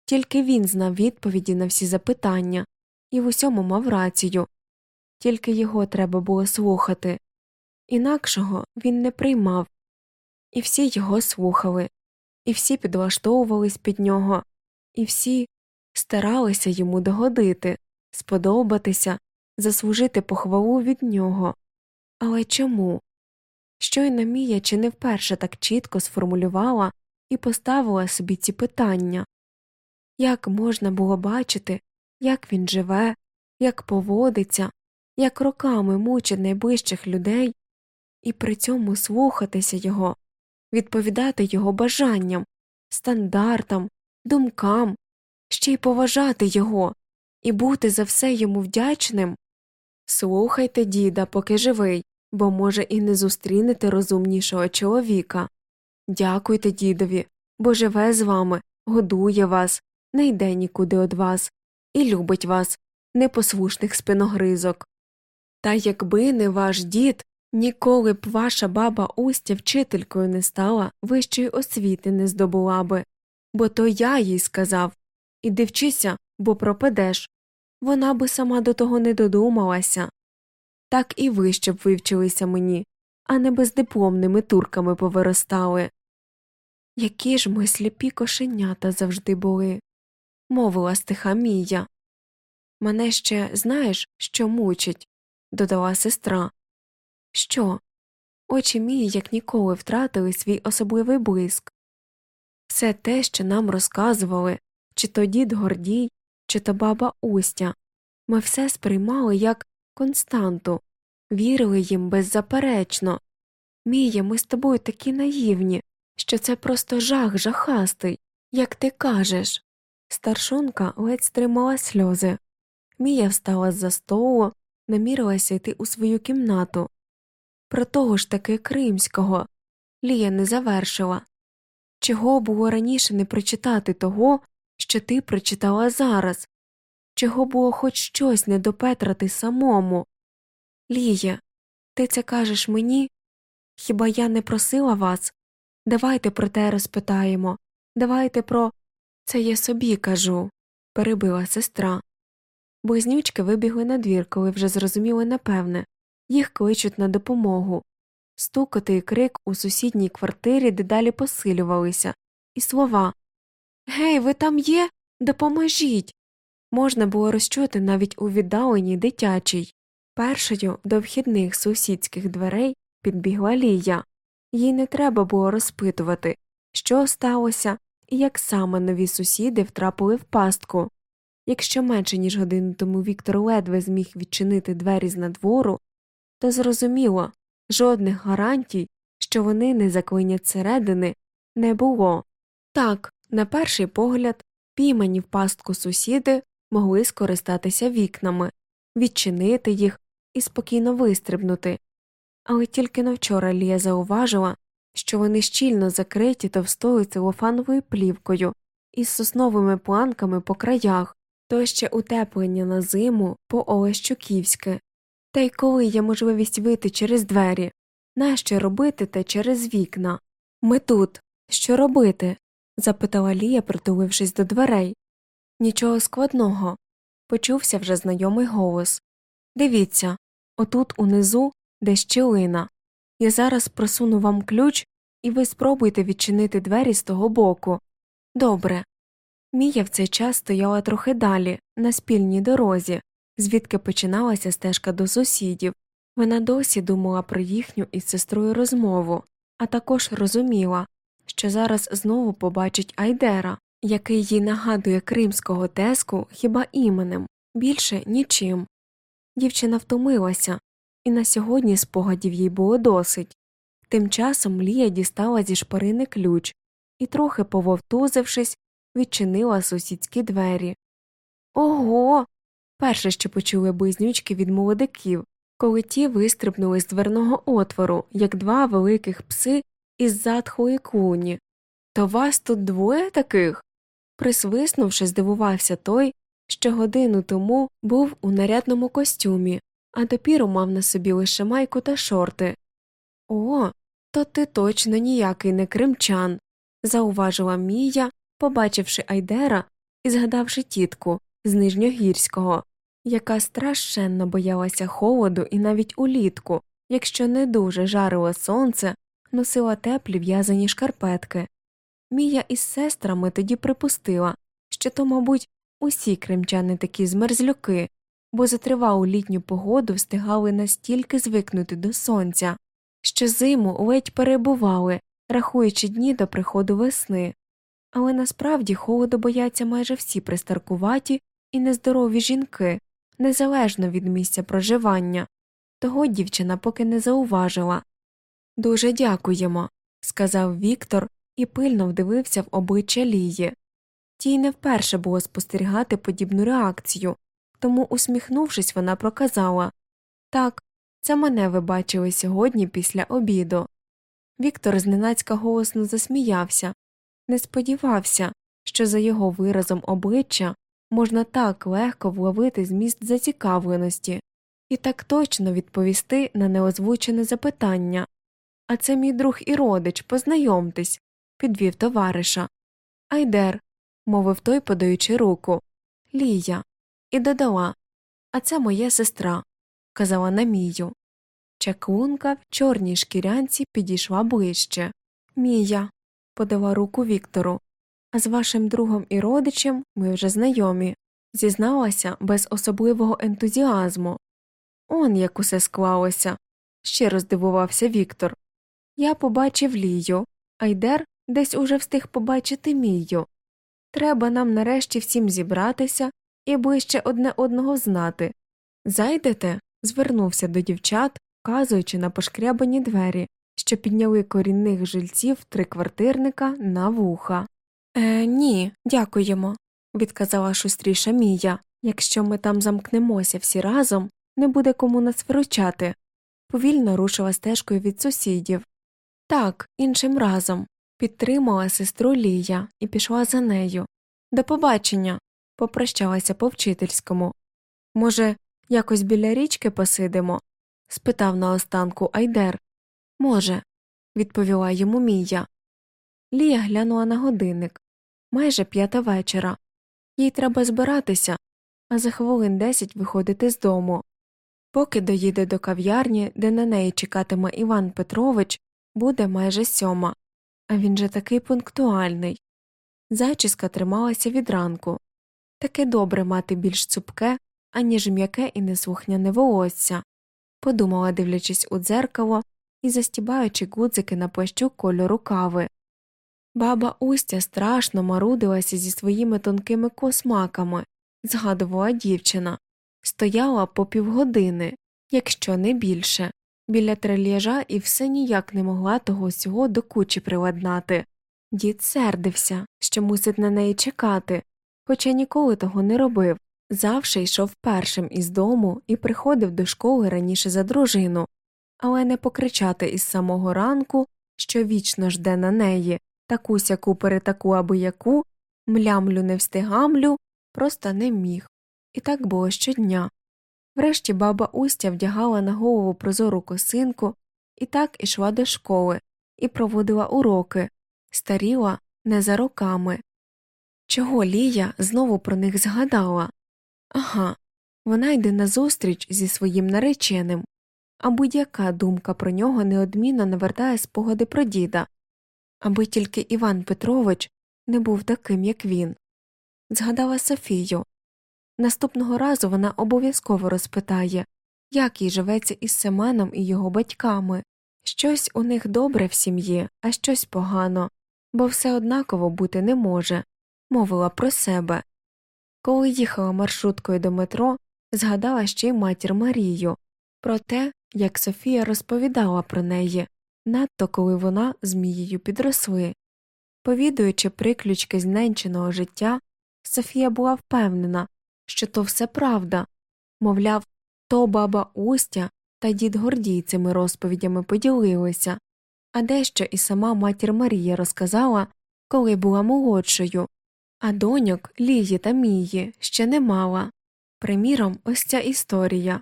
тільки він знав відповіді на всі запитання і в усьому мав рацію, тільки його треба було слухати. Інакшого він не приймав, і всі його слухали, і всі підлаштовувались під нього, і всі старалися йому догодити, сподобатися, заслужити похвалу від нього. Але чому? Щойно Мія чи не вперше так чітко сформулювала і поставила собі ці питання як можна було бачити, як він живе, як поводиться, як роками мучить найближчих людей, і при цьому слухатися його, відповідати його бажанням, стандартам, думкам, ще й поважати його і бути за все йому вдячним. Слухайте діда, поки живий, бо, може, і не зустрінете розумнішого чоловіка. Дякуйте дідові, бо живе з вами, годує вас, не йде нікуди од вас і любить вас, непослушних спиногризок. Та якби не ваш дід, ніколи б ваша баба Устя вчителькою не стала, вищої освіти не здобула би, бо то я їй сказав Іди вчися, бо пропадеш. Вона би сама до того не додумалася. Так і ви щоб вивчилися мені, а не бездипломними турками повиростали. Які ж ми сліпі кошенята завжди були, мовила стиха Мія. Мене ще знаєш, що мучить, додала сестра. Що? Очі Мії як ніколи втратили свій особливий блиск. Все те, що нам розказували, чи то дід Гордій, чи то баба Устя, ми все сприймали як константу, вірили їм беззаперечно. Мія, ми з тобою такі наївні, що це просто жах жахастий, як ти кажеш. Старшонка ледь стримала сльози. Мія встала з за столу, намірилася йти у свою кімнату. Про того ж таки кримського Лія не завершила. Чого було раніше не прочитати того, що ти прочитала зараз? Чого було хоч щось не допетрати самому? Ліє, ти це кажеш мені? Хіба я не просила вас? Давайте про те розпитаємо. Давайте про це я собі кажу, перебила сестра. Близнючки вибігли на двір, коли вже зрозуміли напевне їх кличуть на допомогу. Стукоти і крик у сусідній квартирі дедалі посилювалися, і слова Гей, ви там є? Допоможіть. Можна було розчути навіть у віддаленій дитячій. Першою до вхідних сусідських дверей підбігла Лія. Їй не треба було розпитувати, що сталося як саме нові сусіди втрапили в пастку. Якщо менше ніж годину тому Віктор ледве зміг відчинити двері з надвору, то зрозуміло жодних гарантій, що вони не заклинять середини, не було. Так, на перший погляд, піймані в пастку сусіди могли скористатися вікнами, відчинити їх і спокійно вистрибнути, але тільки на вчора Лія зауважила, що вони щільно закриті товстою целофановою плівкою із сосновими планками по краях, то ще утеплення на зиму по Олещуківське. Та й коли є можливість вийти через двері, нащо робити те через вікна? Ми тут. Що робити? запитала Лія, притулившись до дверей. Нічого складного. Почувся вже знайомий голос. Дивіться, отут унизу де щілина. Я зараз просуну вам ключ, і ви спробуйте відчинити двері з того боку. Добре. Мія в цей час стояла трохи далі, на спільній дорозі, звідки починалася стежка до сусідів. Вона досі думала про їхню із сестрою розмову, а також розуміла, що зараз знову побачить Айдера, який їй нагадує кримського теску хіба іменем, більше нічим. Дівчина втомилася, і на сьогодні спогадів їй було досить. Тим часом Лія дістала зі шпарини ключ і, трохи пововтузившись, відчинила сусідські двері. Ого. перше що почули близнючки від молодиків, коли ті вистрибнули з дверного отвору, як два великих пси із затхлої клуні. То вас тут двоє таких. Присвиснувши, здивувався той, що годину тому був у нарядному костюмі, а допіру мав на собі лише майку та шорти. О, то ти точно ніякий не кримчан, зауважила Мія, побачивши Айдера і згадавши тітку з Нижньогірського, яка страшенно боялася холоду і навіть улітку, якщо не дуже жарило сонце, носила теплі в'язані шкарпетки. Мія із сестрами тоді припустила, що то, мабуть, усі кримчани такі змерзлюки, бо за тривалу літню погоду встигали настільки звикнути до сонця, що зиму ледь перебували, рахуючи дні до приходу весни. Але насправді холоду бояться майже всі пристаркуваті і нездорові жінки, незалежно від місця проживання, того дівчина поки не зауважила. Дуже дякуємо, сказав Віктор і пильно вдивився в обличчя Лії. Тій не вперше було спостерігати подібну реакцію, тому, усміхнувшись, вона проказала Так, це мене ви бачили сьогодні після обіду. Віктор зненацька голосно засміявся, не сподівався, що за його виразом обличчя можна так легко вловити зміст зацікавленості і так точно відповісти на неозвучене запитання. А це мій друг і родич, познайомтесь, підвів товариша. Айдер, мовив той, подаючи руку. Лія. І додала А це моя сестра, казала на Мію. Чаклунка в чорній шкірянці підійшла ближче. Мія, подала руку Віктору. А з вашим другом і родичем ми вже знайомі, зізналася без особливого ентузіазму. Он як усе склалося, ще здивувався Віктор. Я побачив Лію, Айдер десь уже встиг побачити Мію. Треба нам нарешті всім зібратися і ближче одне одного знати. Зайдете? звернувся до дівчат, вказуючи на пошкрябані двері, що підняли корінних жильців триквартирника на вуха. Е, ні, дякуємо, відказала шустріша Мія. Якщо ми там замкнемося всі разом, не буде кому нас виручати. Повільно рушила стежкою від сусідів. Так, іншим разом. Підтримала сестру Лія і пішла за нею. До побачення. Попрощалася по вчительському. Може, якось біля річки посидимо? спитав наостанку Айдер. Може, відповіла йому Мія. Лія глянула на годинник майже п'ята вечора. Їй треба збиратися, а за хвилин десять виходити з дому. Поки доїде до кав'ярні, де на неї чекатиме Іван Петрович, буде майже сьома, а він же такий пунктуальний. Зачіска трималася від ранку. Таке добре мати більш цупке, аніж м'яке і неслухняне волосся, подумала, дивлячись у дзеркало і застібаючи гудзики на плащу кольору кави. Баба Устя страшно марудилася зі своїми тонкими космаками, згадувала дівчина, стояла по півгодини, якщо не більше, біля трельяжа і все ніяк не могла того всього до кучі приладнати. Дід сердився, що мусить на неї чекати, хоча ніколи того не робив, завше йшов першим із дому і приходив до школи раніше за дружину, але не покричати із самого ранку, що вічно жде на неї, таку сяку перетаку аби яку, млямлю не встигамлю, просто не міг. І так було щодня. Врешті баба Устя вдягала на голову прозору косинку і так ішла до школи, і проводила уроки, старіла не за роками. Чого Лія знову про них згадала? Ага, вона йде назустріч зі своїм нареченим, а будь-яка думка про нього неодмінно навертає спогади про діда, аби тільки Іван Петрович не був таким, як він. Згадала Софію. Наступного разу вона обов'язково розпитає, як їй живеться із Семеном і його батьками. Щось у них добре в сім'ї, а щось погано, бо все однаково бути не може, мовила про себе. Коли їхала маршруткою до метро, згадала ще й матір Марію, про те, як Софія розповідала про неї, надто коли вона з Мією підросли. Повідуючи приключки зненченого життя, Софія була впевнена, що то все правда мовляв, то баба Устя та дід Гордій цими розповідями поділилися, а дещо і сама матір Марія розказала, коли була молодшою, а доньок Лії та Мії ще не мала. Приміром, ось ця історія.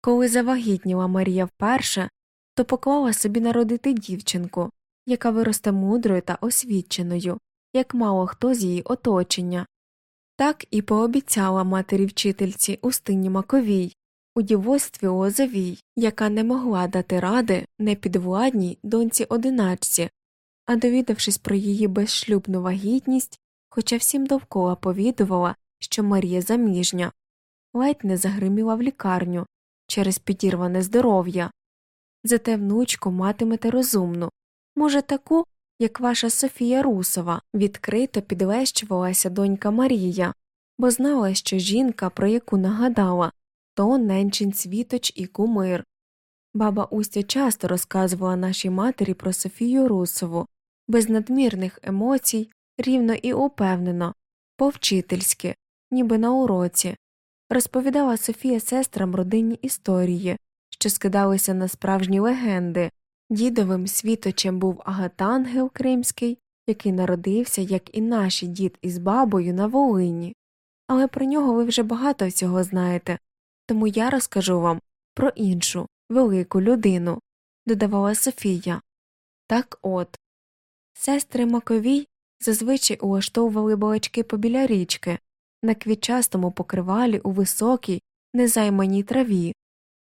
Коли завагітніла Марія вперше, то поклала собі народити дівчинку, яка виросте мудрою та освіченою, як мало хто з її оточення. Так і пообіцяла матері вчительці Устині Маковій у дівоцтві Лозовій, яка не могла дати ради непідвладній доньці одиначці, а довідавшись про її безшлюбну вагітність, хоча всім довкола повідувала, що Марія заміжня, ледь не загриміла в лікарню через підірване здоров'я. Зате внучку матимете розумну, може, таку, як ваша Софія Русова, відкрито підлещувалася донька Марія, бо знала, що жінка, про яку нагадала, то ненчин світоч і кумир. Баба Устя часто розказувала нашій матері про Софію Русову, без надмірних емоцій, рівно і упевнено, повчительськи, ніби на уроці. Розповідала Софія сестрам родинні історії, що скидалися на справжні легенди. Дідовим світочем був Агатангел Кримський, який народився, як і наші дід із бабою на Волині. Але про нього ви вже багато всього знаєте, тому я розкажу вам про іншу, велику людину, додавала Софія. Так от. Сестри Маковій зазвичай улаштовували балачки побіля річки, на квітчастому покривалі у високій, незайманій траві.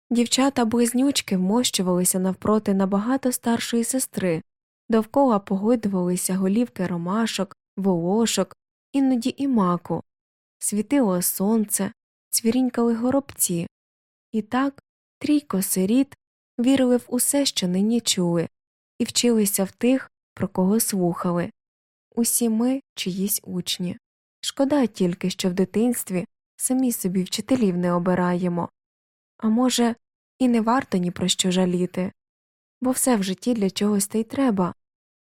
Дівчата близнючки вмощувалися навпроти набагато старшої сестри, довкола погойдувалися голівки ромашок, волошок, іноді і маку, світило сонце, цвірінькали горобці. І так трійко сиріт вірили в усе, що нині чули, і вчилися в тих, про кого слухали. Усі ми чиїсь учні. Шкода тільки, що в дитинстві самі собі вчителів не обираємо. А може, і не варто ні про що жаліти, бо все в житті для чогось та й треба.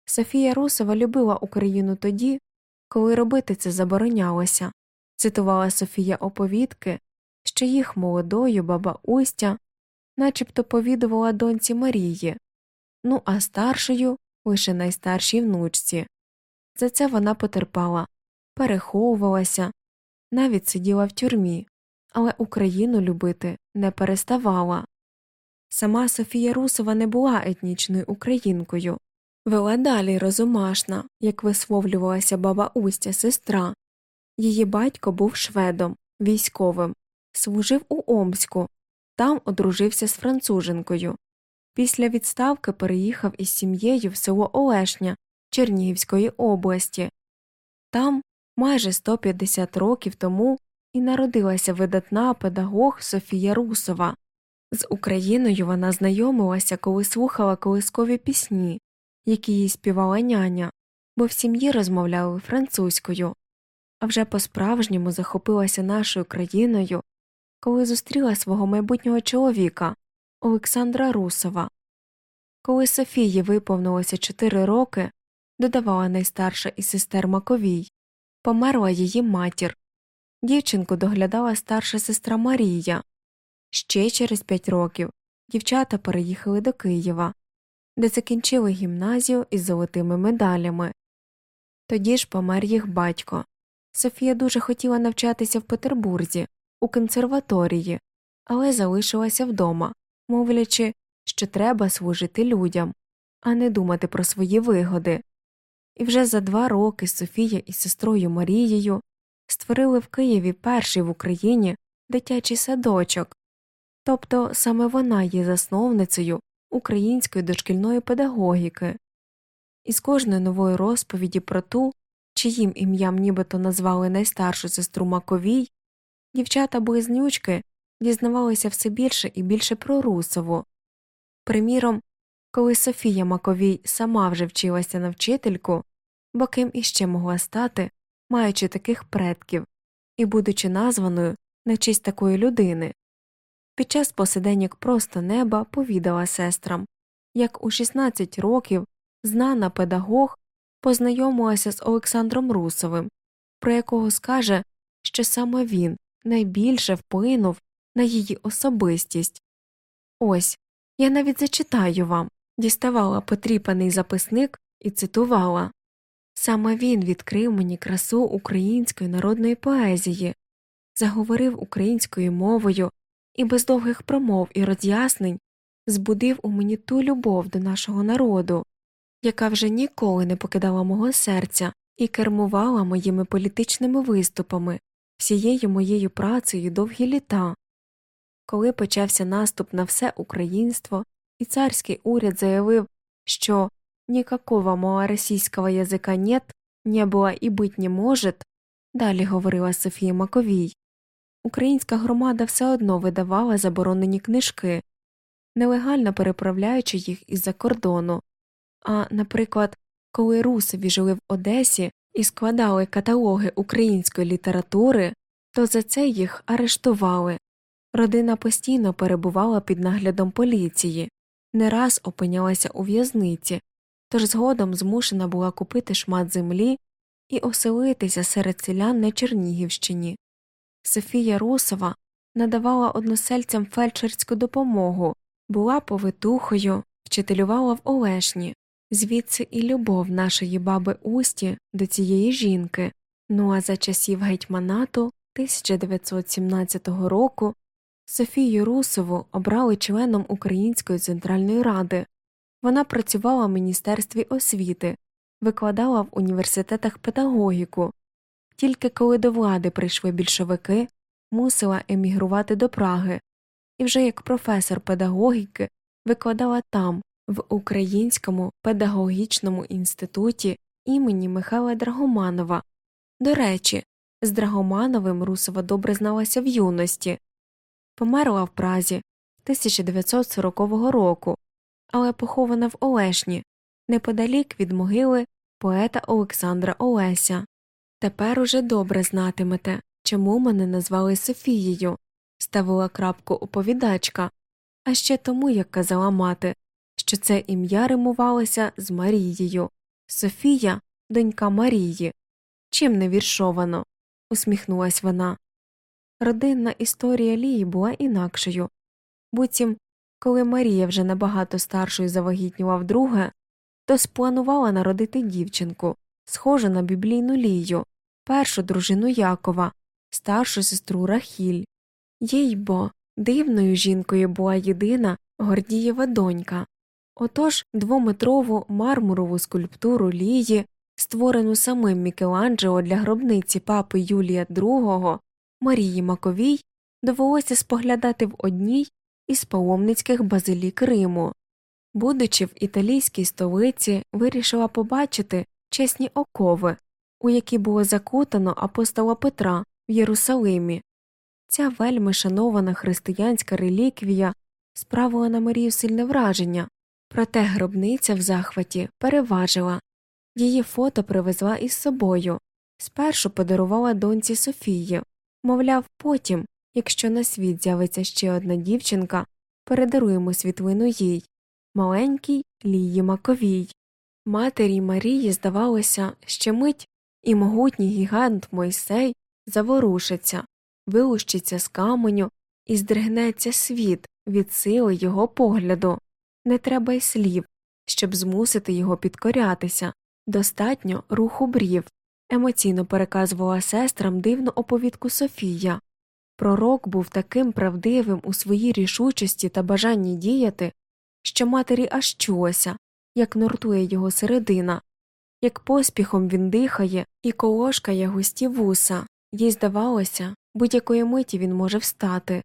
Софія Русова любила Україну тоді, коли робити це заборонялося, цитувала Софія оповідки, що їх молодою баба Устя начебто повідувала доньці Марії, ну а старшою лише найстаршій внучці. За це вона потерпала, переховувалася, навіть сиділа в тюрмі, але Україну любити не переставала. Сама Софія Русова не була етнічною українкою, вела далі розумашна, як висловлювалася баба Устя сестра. Її батько був шведом, військовим, служив у Омську, там одружився з француженкою. Після відставки переїхав із сім'єю в село Олешня Чернігівської області. Там, майже 150 років тому, і народилася видатна педагог Софія Русова. З Україною вона знайомилася, коли слухала колискові пісні, які їй співала няня, бо в сім'ї розмовляли французькою, а вже по справжньому захопилася нашою країною, коли зустріла свого майбутнього чоловіка Олександра Русова. Коли Софії виповнилося чотири роки, додавала найстарша із сестер Маковій, померла її матір. Дівчинку доглядала старша сестра Марія. Ще через п'ять років дівчата переїхали до Києва, де закінчили гімназію із золотими медалями. Тоді ж помер їх батько. Софія дуже хотіла навчатися в Петербурзі, у консерваторії, але залишилася вдома, мовлячи, що треба служити людям, а не думати про свої вигоди. І вже за два роки Софія із сестрою Марією створили в Києві перший в Україні дитячий садочок, тобто саме вона є засновницею української дошкільної педагогіки. Із кожної нової розповіді про ту, чиїм ім'ям нібито назвали найстаршу сестру Маковій, дівчата близнючки дізнавалися все більше і більше про Русову. Приміром, коли Софія Маковій сама вже вчилася на вчительку, бо ким іще могла стати, маючи таких предків і будучи названою на честь такої людини. Під час посиденьок просто неба повідала сестрам, як у 16 років знана педагог познайомилася з Олександром Русовим, про якого скаже, що саме він найбільше вплинув на її особистість. Ось я навіть зачитаю вам, діставала потріпаний записник і цитувала саме він відкрив мені красу української народної поезії, заговорив українською мовою і без довгих промов і роз'яснень збудив у мені ту любов до нашого народу, яка вже ніколи не покидала мого серця і кермувала моїми політичними виступами, всією моєю працею довгі літа. Коли почався наступ на все українство, і царський уряд заявив, що «никакого малороссийского язика нет, не було і бить не может, далі говорила Софія Маковій, українська громада все одно видавала заборонені книжки, нелегально переправляючи їх із за кордону. А, наприклад, коли русові жили в Одесі і складали каталоги української літератури, то за це їх арештували. Родина постійно перебувала під наглядом поліції, не раз опинялася у в'язниці, тож згодом змушена була купити шмат землі і оселитися серед селян на Чернігівщині. Софія Русова надавала односельцям фельдшерську допомогу, була повитухою, вчителювала в Олешні, звідси і любов нашої баби Усті до цієї жінки. Ну а за часів гетьманату 1917 року Софію Русову обрали членом Української центральної ради. Вона працювала в Міністерстві освіти, викладала в університетах педагогіку. Тільки коли до влади прийшли більшовики, мусила емігрувати до Праги, і вже як професор педагогіки викладала там, в Українському педагогічному інституті імені Михайла Драгоманова. До речі, з Драгомановим Русова добре зналася в юності, померла в Празі 1940 року, але похована в Олешні, неподалік від могили поета Олександра Олеся. Тепер уже добре знатимете, чому мене назвали Софією, ставила крапку оповідачка, а ще тому, як казала мати, що це ім'я римувалося з Марією. Софія, донька Марії. Чим не віршовано, усміхнулась вона. Родинна історія Лії була інакшою. Буцім, коли Марія вже набагато старшою завагітніла вдруге, то спланувала народити дівчинку, схожу на біблійну лію, першу дружину Якова, старшу сестру Рахіль. Їй бо дивною жінкою була єдина Гордієва донька. Отож двометрову мармурову скульптуру Лії, створену самим Мікеланджело для гробниці папи Юлія II, Марії Маковій, довелося споглядати в одній із паломницьких базилік Риму. Будучи в італійській столиці, вирішила побачити чесні окови, у які було закутано апостола Петра в Єрусалимі. Ця вельми шанована християнська реліквія справила на Марію сильне враження, проте гробниця в захваті переважила. Її фото привезла із собою, спершу подарувала доньці Софії, мовляв, потім, якщо на світ з'явиться ще одна дівчинка, передаруємо світлину їй маленькій Лії Маковій. Матері Марії здавалося, ще мить, і могутній гігант Мойсей заворушиться, вилущиться з каменю і здригнеться світ від сили його погляду. Не треба й слів, щоб змусити його підкорятися, достатньо руху брів, емоційно переказувала сестрам дивну оповідку Софія. Пророк був таким правдивим у своїй рішучості та бажанні діяти, що матері аж чулося, як нортує його середина, як поспіхом він дихає і колошкає густі вуса, їй здавалося, будь-якої миті він може встати.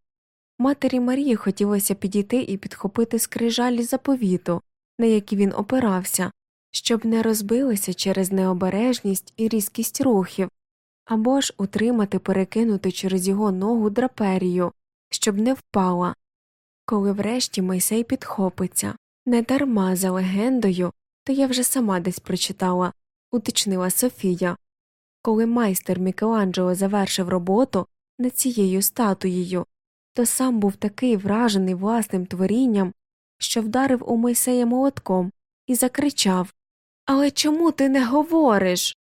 Матері Марії хотілося підійти і підхопити скрижалі заповіту, на які він опирався, щоб не розбилися через необережність і різкість рухів, або ж утримати перекинути через його ногу драперію, щоб не впала. Коли врешті Мойсей підхопиться, не дарма за легендою, то я вже сама десь прочитала, уточнила Софія. Коли майстер Мікеланджело завершив роботу над цією статуєю, то сам був такий вражений власним творінням, що вдарив у Мойсея молотком і закричав Але чому ти не говориш?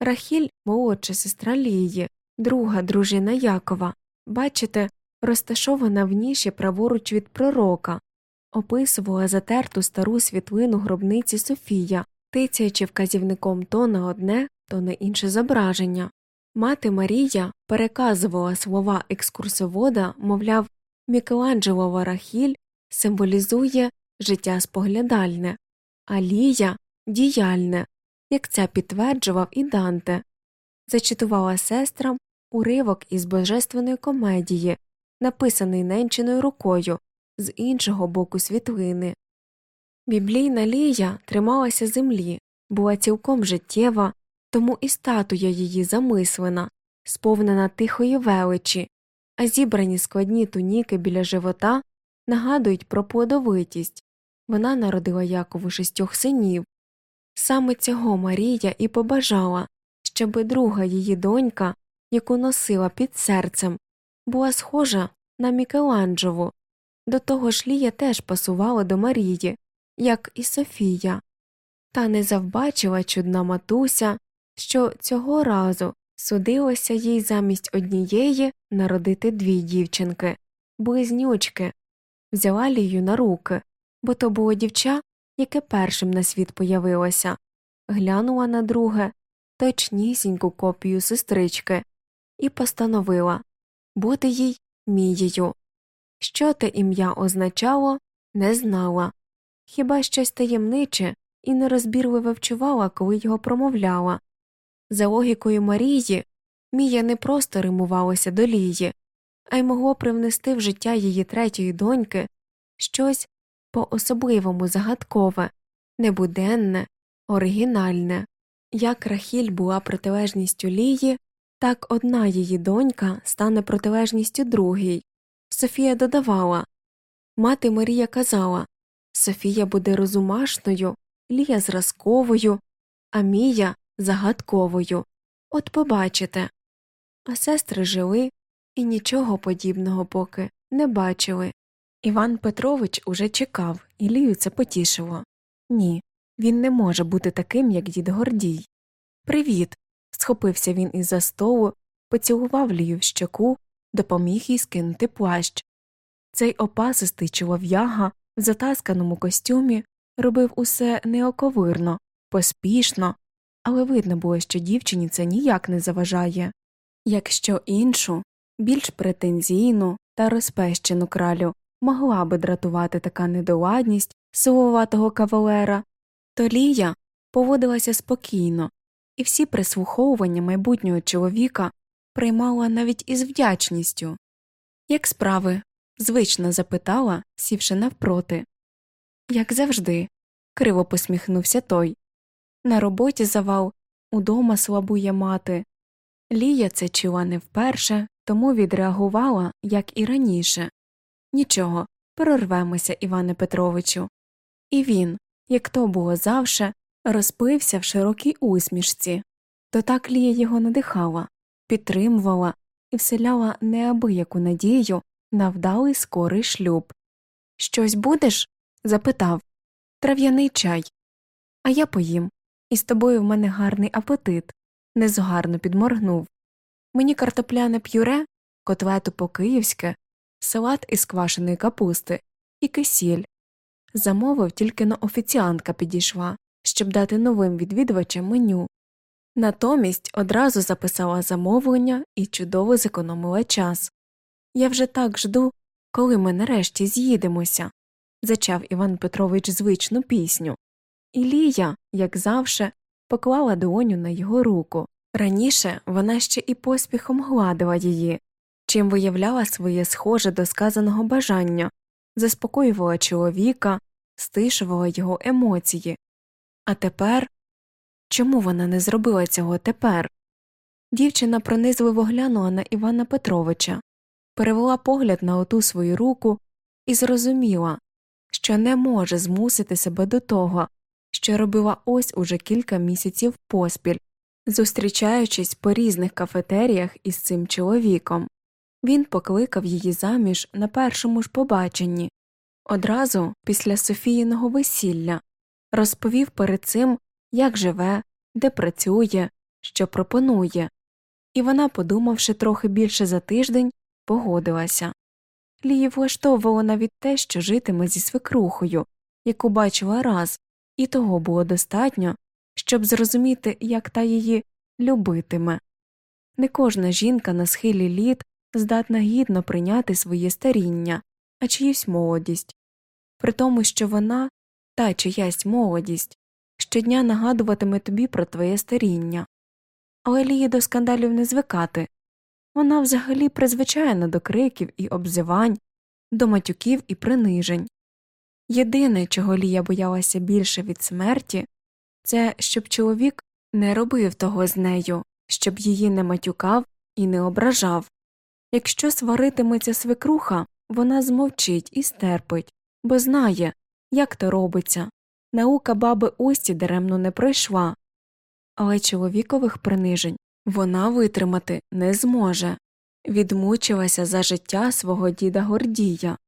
Рахіль, молодша сестра Лії, друга дружина Якова, бачите, розташована в ніші праворуч від пророка, описувала затерту стару світлину гробниці Софія, тицяючи вказівником то на одне, то на інше зображення. Мати Марія переказувала слова екскурсовода, мовляв, Мікеланджелова Рахіль символізує життя споглядальне, а Лія діяльне, як це підтверджував і Данте, зачитувала сестрам уривок із божественної комедії, написаний ненчиною рукою з іншого боку світлини. Біблійна Лія трималася землі, була цілком життєва, тому і статуя її замислена, сповнена тихої величі, а зібрані складні туніки біля живота нагадують про плодовитість вона народила Якову шістьох синів. Саме цього Марія і побажала, щоби друга її донька, яку носила під серцем, була схожа на Мікеланджову. До того ж Лія теж пасувала до Марії, як і Софія. Та не завбачила чудна матуся, що цього разу судилося їй замість однієї народити дві дівчинки, близнючки, взяла Лію на руки, бо то було дівча, яке першим на світ появилося, глянула на друге, точнісіньку копію сестрички, і постановила бути їй мією. Що те ім'я означало, не знала, хіба щось таємниче і нерозбірливо вчувала, коли його промовляла. За логікою Марії, Мія не просто римувалася до Лії, а й могло привнести в життя її третьої доньки щось по особливому загадкове, небуденне, оригінальне. Як Рахіль була протилежністю Лії, так одна її донька стане протилежністю другій. Софія додавала Мати Марія казала Софія буде розумашною, Лія зразковою, а Мія загадковою. От побачите. А сестри жили і нічого подібного поки не бачили. Іван Петрович уже чекав, і Лію це потішило. Ні, він не може бути таким, як дід Гордій. Привіт. схопився він із за столу, поцілував Лію в щоку, допоміг їй скинути плащ. Цей опасистий чолов'яга в затасканому костюмі робив усе неоковирно, поспішно, але видно було, що дівчині це ніяк не заважає. Якщо іншу, більш претензійну та розпещену кралю могла би дратувати така недоладність силоватого кавалера, то Лія поводилася спокійно, і всі прислуховування майбутнього чоловіка приймала навіть із вдячністю. Як справи? звично запитала, сівши навпроти. Як завжди, криво посміхнувся той. На роботі завал, удома слабує мати. Лія це чула не вперше, тому відреагувала, як і раніше. Нічого, перервемося, Іване Петровичу. І він, як то було завше, розпився в широкій усмішці, то так Лія його надихала, підтримувала і вселяла неабияку надію на вдалий скорий шлюб. Щось будеш? запитав. Трав'яний чай. А я поїм. І з тобою в мене гарний апетит. Незгарно підморгнув. Мені картопляне п'юре, котлету по київське, салат із квашеної капусти і кисіль. Замовив тільки но офіціантка підійшла, щоб дати новим відвідувачам меню. Натомість одразу записала замовлення і чудово зекономила час. Я вже так жду, коли ми нарешті з'їдемося, зачав Іван Петрович звичну пісню. І Лія, як завше, поклала долоню на його руку. Раніше вона ще і поспіхом гладила її, чим виявляла своє схоже до сказаного бажання, заспокоювала чоловіка, стишувала його емоції. А тепер чому вона не зробила цього тепер? Дівчина пронизливо глянула на Івана Петровича, перевела погляд на оту свою руку і зрозуміла, що не може змусити себе до того, що робила ось уже кілька місяців поспіль, зустрічаючись по різних кафетеріях із цим чоловіком. Він покликав її заміж на першому ж побаченні, одразу після Софіїного весілля, розповів перед цим, як живе, де працює, що пропонує, і вона, подумавши трохи більше за тиждень, погодилася. Лії влаштовувало навіть те, що житиме зі свекрухою, яку бачила раз, і того було достатньо, щоб зрозуміти, як та її любитиме. Не кожна жінка на схилі літ здатна гідно прийняти своє старіння, а чиюсь молодість, при тому, що вона, та чиясь молодість, щодня нагадуватиме тобі про твоє старіння. Але Лії до скандалів не звикати вона взагалі призвичайна до криків і обзивань, до матюків і принижень. Єдине, чого Лія боялася більше від смерті, це щоб чоловік не робив того з нею, щоб її не матюкав і не ображав. Якщо сваритиметься свекруха, вона змовчить і стерпить, бо знає, як то робиться. Наука баби Ості даремно не пройшла, але чоловікових принижень вона витримати не зможе. відмучилася за життя свого діда Гордія.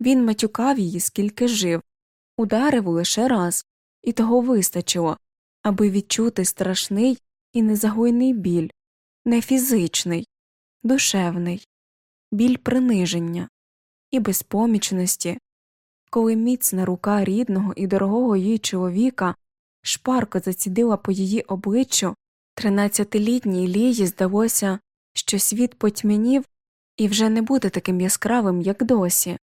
Він матюкав її скільки жив, ударив лише раз, і того вистачило, аби відчути страшний і незагойний біль, не фізичний, душевний, біль приниження і безпомічності, коли міцна рука рідного і дорогого їй чоловіка шпарко зацідила по її обличчю, тринадцятилітній Лії здалося, що світ потьмянів і вже не буде таким яскравим, як досі.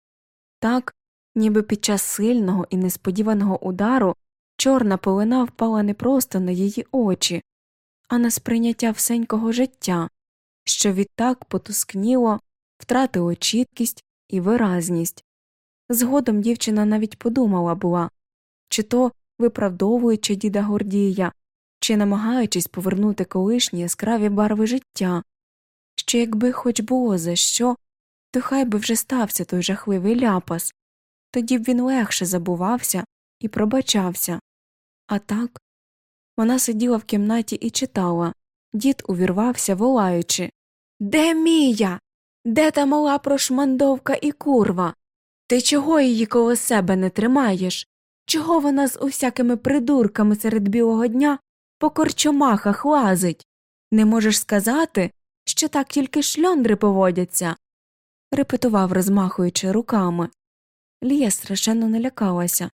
Так, ніби під час сильного і несподіваного удару чорна пилина впала не просто на її очі, а на сприйняття всенького життя, що відтак потускніло, втратило чіткість і виразність. Згодом дівчина навіть подумала була чи то виправдовуючи діда Гордія, чи намагаючись повернути колишні яскраві барви життя, що якби хоч було за що, то хай би вже стався той жахливий ляпас, тоді б він легше забувався і пробачався. А так вона сиділа в кімнаті і читала. Дід увірвався, волаючи Де Мія? Де та мала прошмандовка і курва? Ти чого її коло себе не тримаєш? Чого вона з усякими придурками серед білого дня по корчомахах лазить? Не можеш сказати, що так тільки шльондри поводяться? репетував, розмахуючи руками. Лія страшенно налякалася,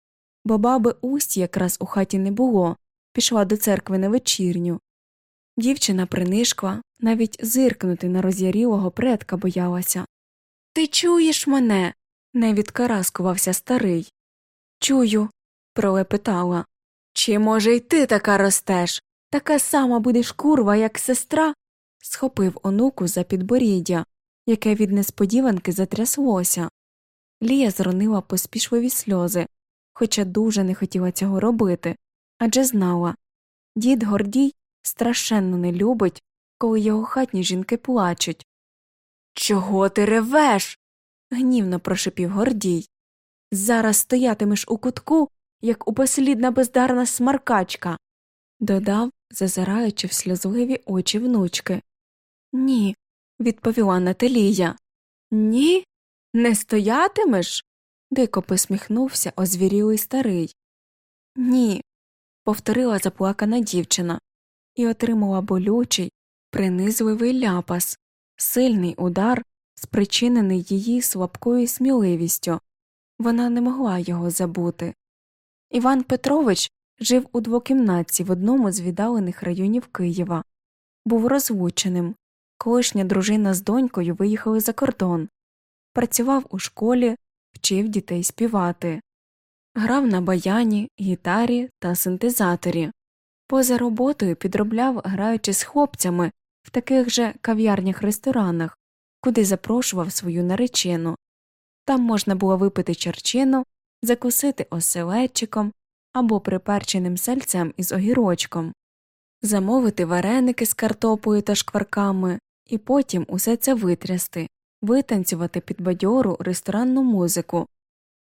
бо баби Усті якраз у хаті не було, пішла до церкви на вечірню. Дівчина принишкла, навіть зиркнути на роз'ярілого предка боялася. Ти чуєш мене? не відкараскувався старий. Чую, пролепетала. Чи, може, й ти така ростеш? Така сама будеш курва, як сестра? схопив онуку за підборіддя, яке від несподіванки затряслося. Лія зронила поспішливі сльози, хоча дуже не хотіла цього робити, адже знала дід Гордій страшенно не любить, коли його хатні жінки плачуть. Чого ти ревеш? гнівно прошепів Гордій. Зараз стоятимеш у кутку, як упослідна бездарна смаркачка, додав, зазираючи в сльозливі очі внучки. Ні, відповіла Наталія. Ні, не стоятимеш? дико посміхнувся озвірілий старий. Ні, повторила заплакана дівчина і отримала болючий, принизливий ляпас, сильний удар, спричинений її слабкою сміливістю. Вона не могла його забути. Іван Петрович жив у двокімнатці в одному з віддалених районів Києва, був розлученим. Колишня дружина з донькою виїхали за кордон, працював у школі, вчив дітей співати, грав на баяні, гітарі та синтезаторі. Поза роботою підробляв, граючи з хлопцями в таких же кав'ярнях ресторанах, куди запрошував свою наречену. Там можна було випити черчину, закусити оселедчиком або приперченим сальцем із огірочком, замовити вареники з картоплею та шкварками, і потім усе це витрясти, витанцювати під бадьору ресторанну музику.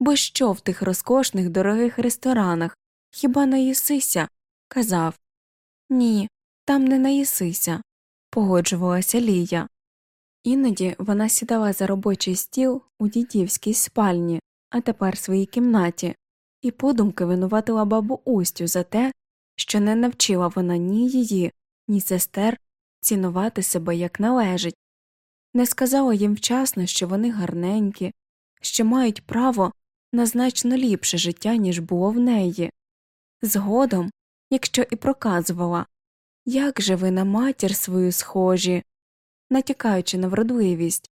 Бо що в тих розкошних дорогих ресторанах? Хіба наїсися? казав. Ні, там не наїсися, погоджувалася Лія. Іноді вона сідала за робочий стіл у дідівській спальні, а тепер своїй кімнаті, і подумки винуватила бабу Устю за те, що не навчила вона ні її, ні сестер цінувати себе як належить, не сказала їм вчасно, що вони гарненькі, що мають право на значно ліпше життя, ніж було в неї. Згодом, якщо і проказувала, як же ви на матір свою схожі, натякаючи на вродливість,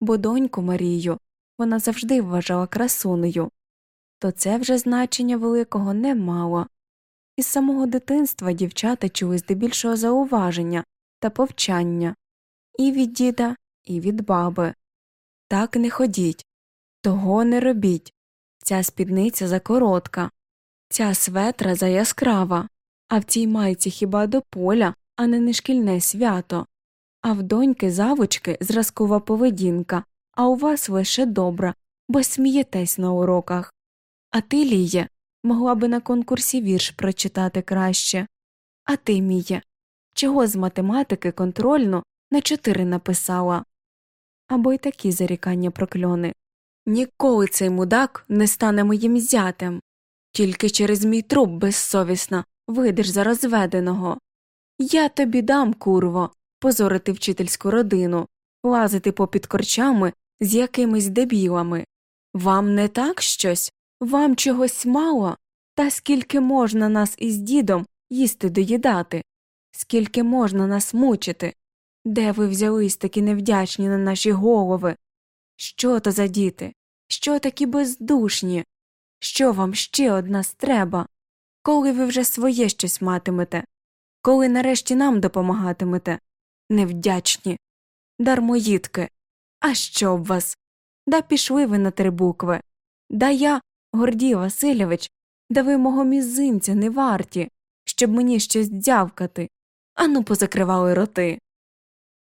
бо доньку Марію вона завжди вважала красунею, то це вже значення великого не мало. Із самого дитинства дівчата чули здебільшого зауваження та повчання. І від діда, і від баби. Так не ходіть, того не робіть. Ця спідниця закоротка, ця светра заяскрава, а в цій майці хіба до поля, а не не шкільне свято. А в доньки завучки зразкова поведінка, а у вас лише добра, бо смієтесь на уроках. А ти, Ліє, могла би на конкурсі вірш прочитати краще. А ти, Міє, чого з математики контрольну на чотири написала? або й такі зарікання прокльони. Ніколи цей мудак не стане моїм зятем. Тільки через мій труп безсовісно вийдеш за розведеного. Я тобі дам, курво, позорити вчительську родину, лазити попід корчами з якимись дебілами. Вам не так щось? Вам чогось мало? Та скільки можна нас із дідом їсти доїдати? Скільки можна нас мучити? Де ви взялись такі невдячні на наші голови? Що то за діти? Що такі бездушні? Що вам ще од нас треба? Коли ви вже своє щось матимете? Коли нарешті нам допомагатимете? Невдячні. Дармоїдки. А що б вас? Да пішли ви на три букви. Да я, Гордій Васильович, да ви мого мізинця не варті, щоб мені щось дзявкати. Ану позакривали роти.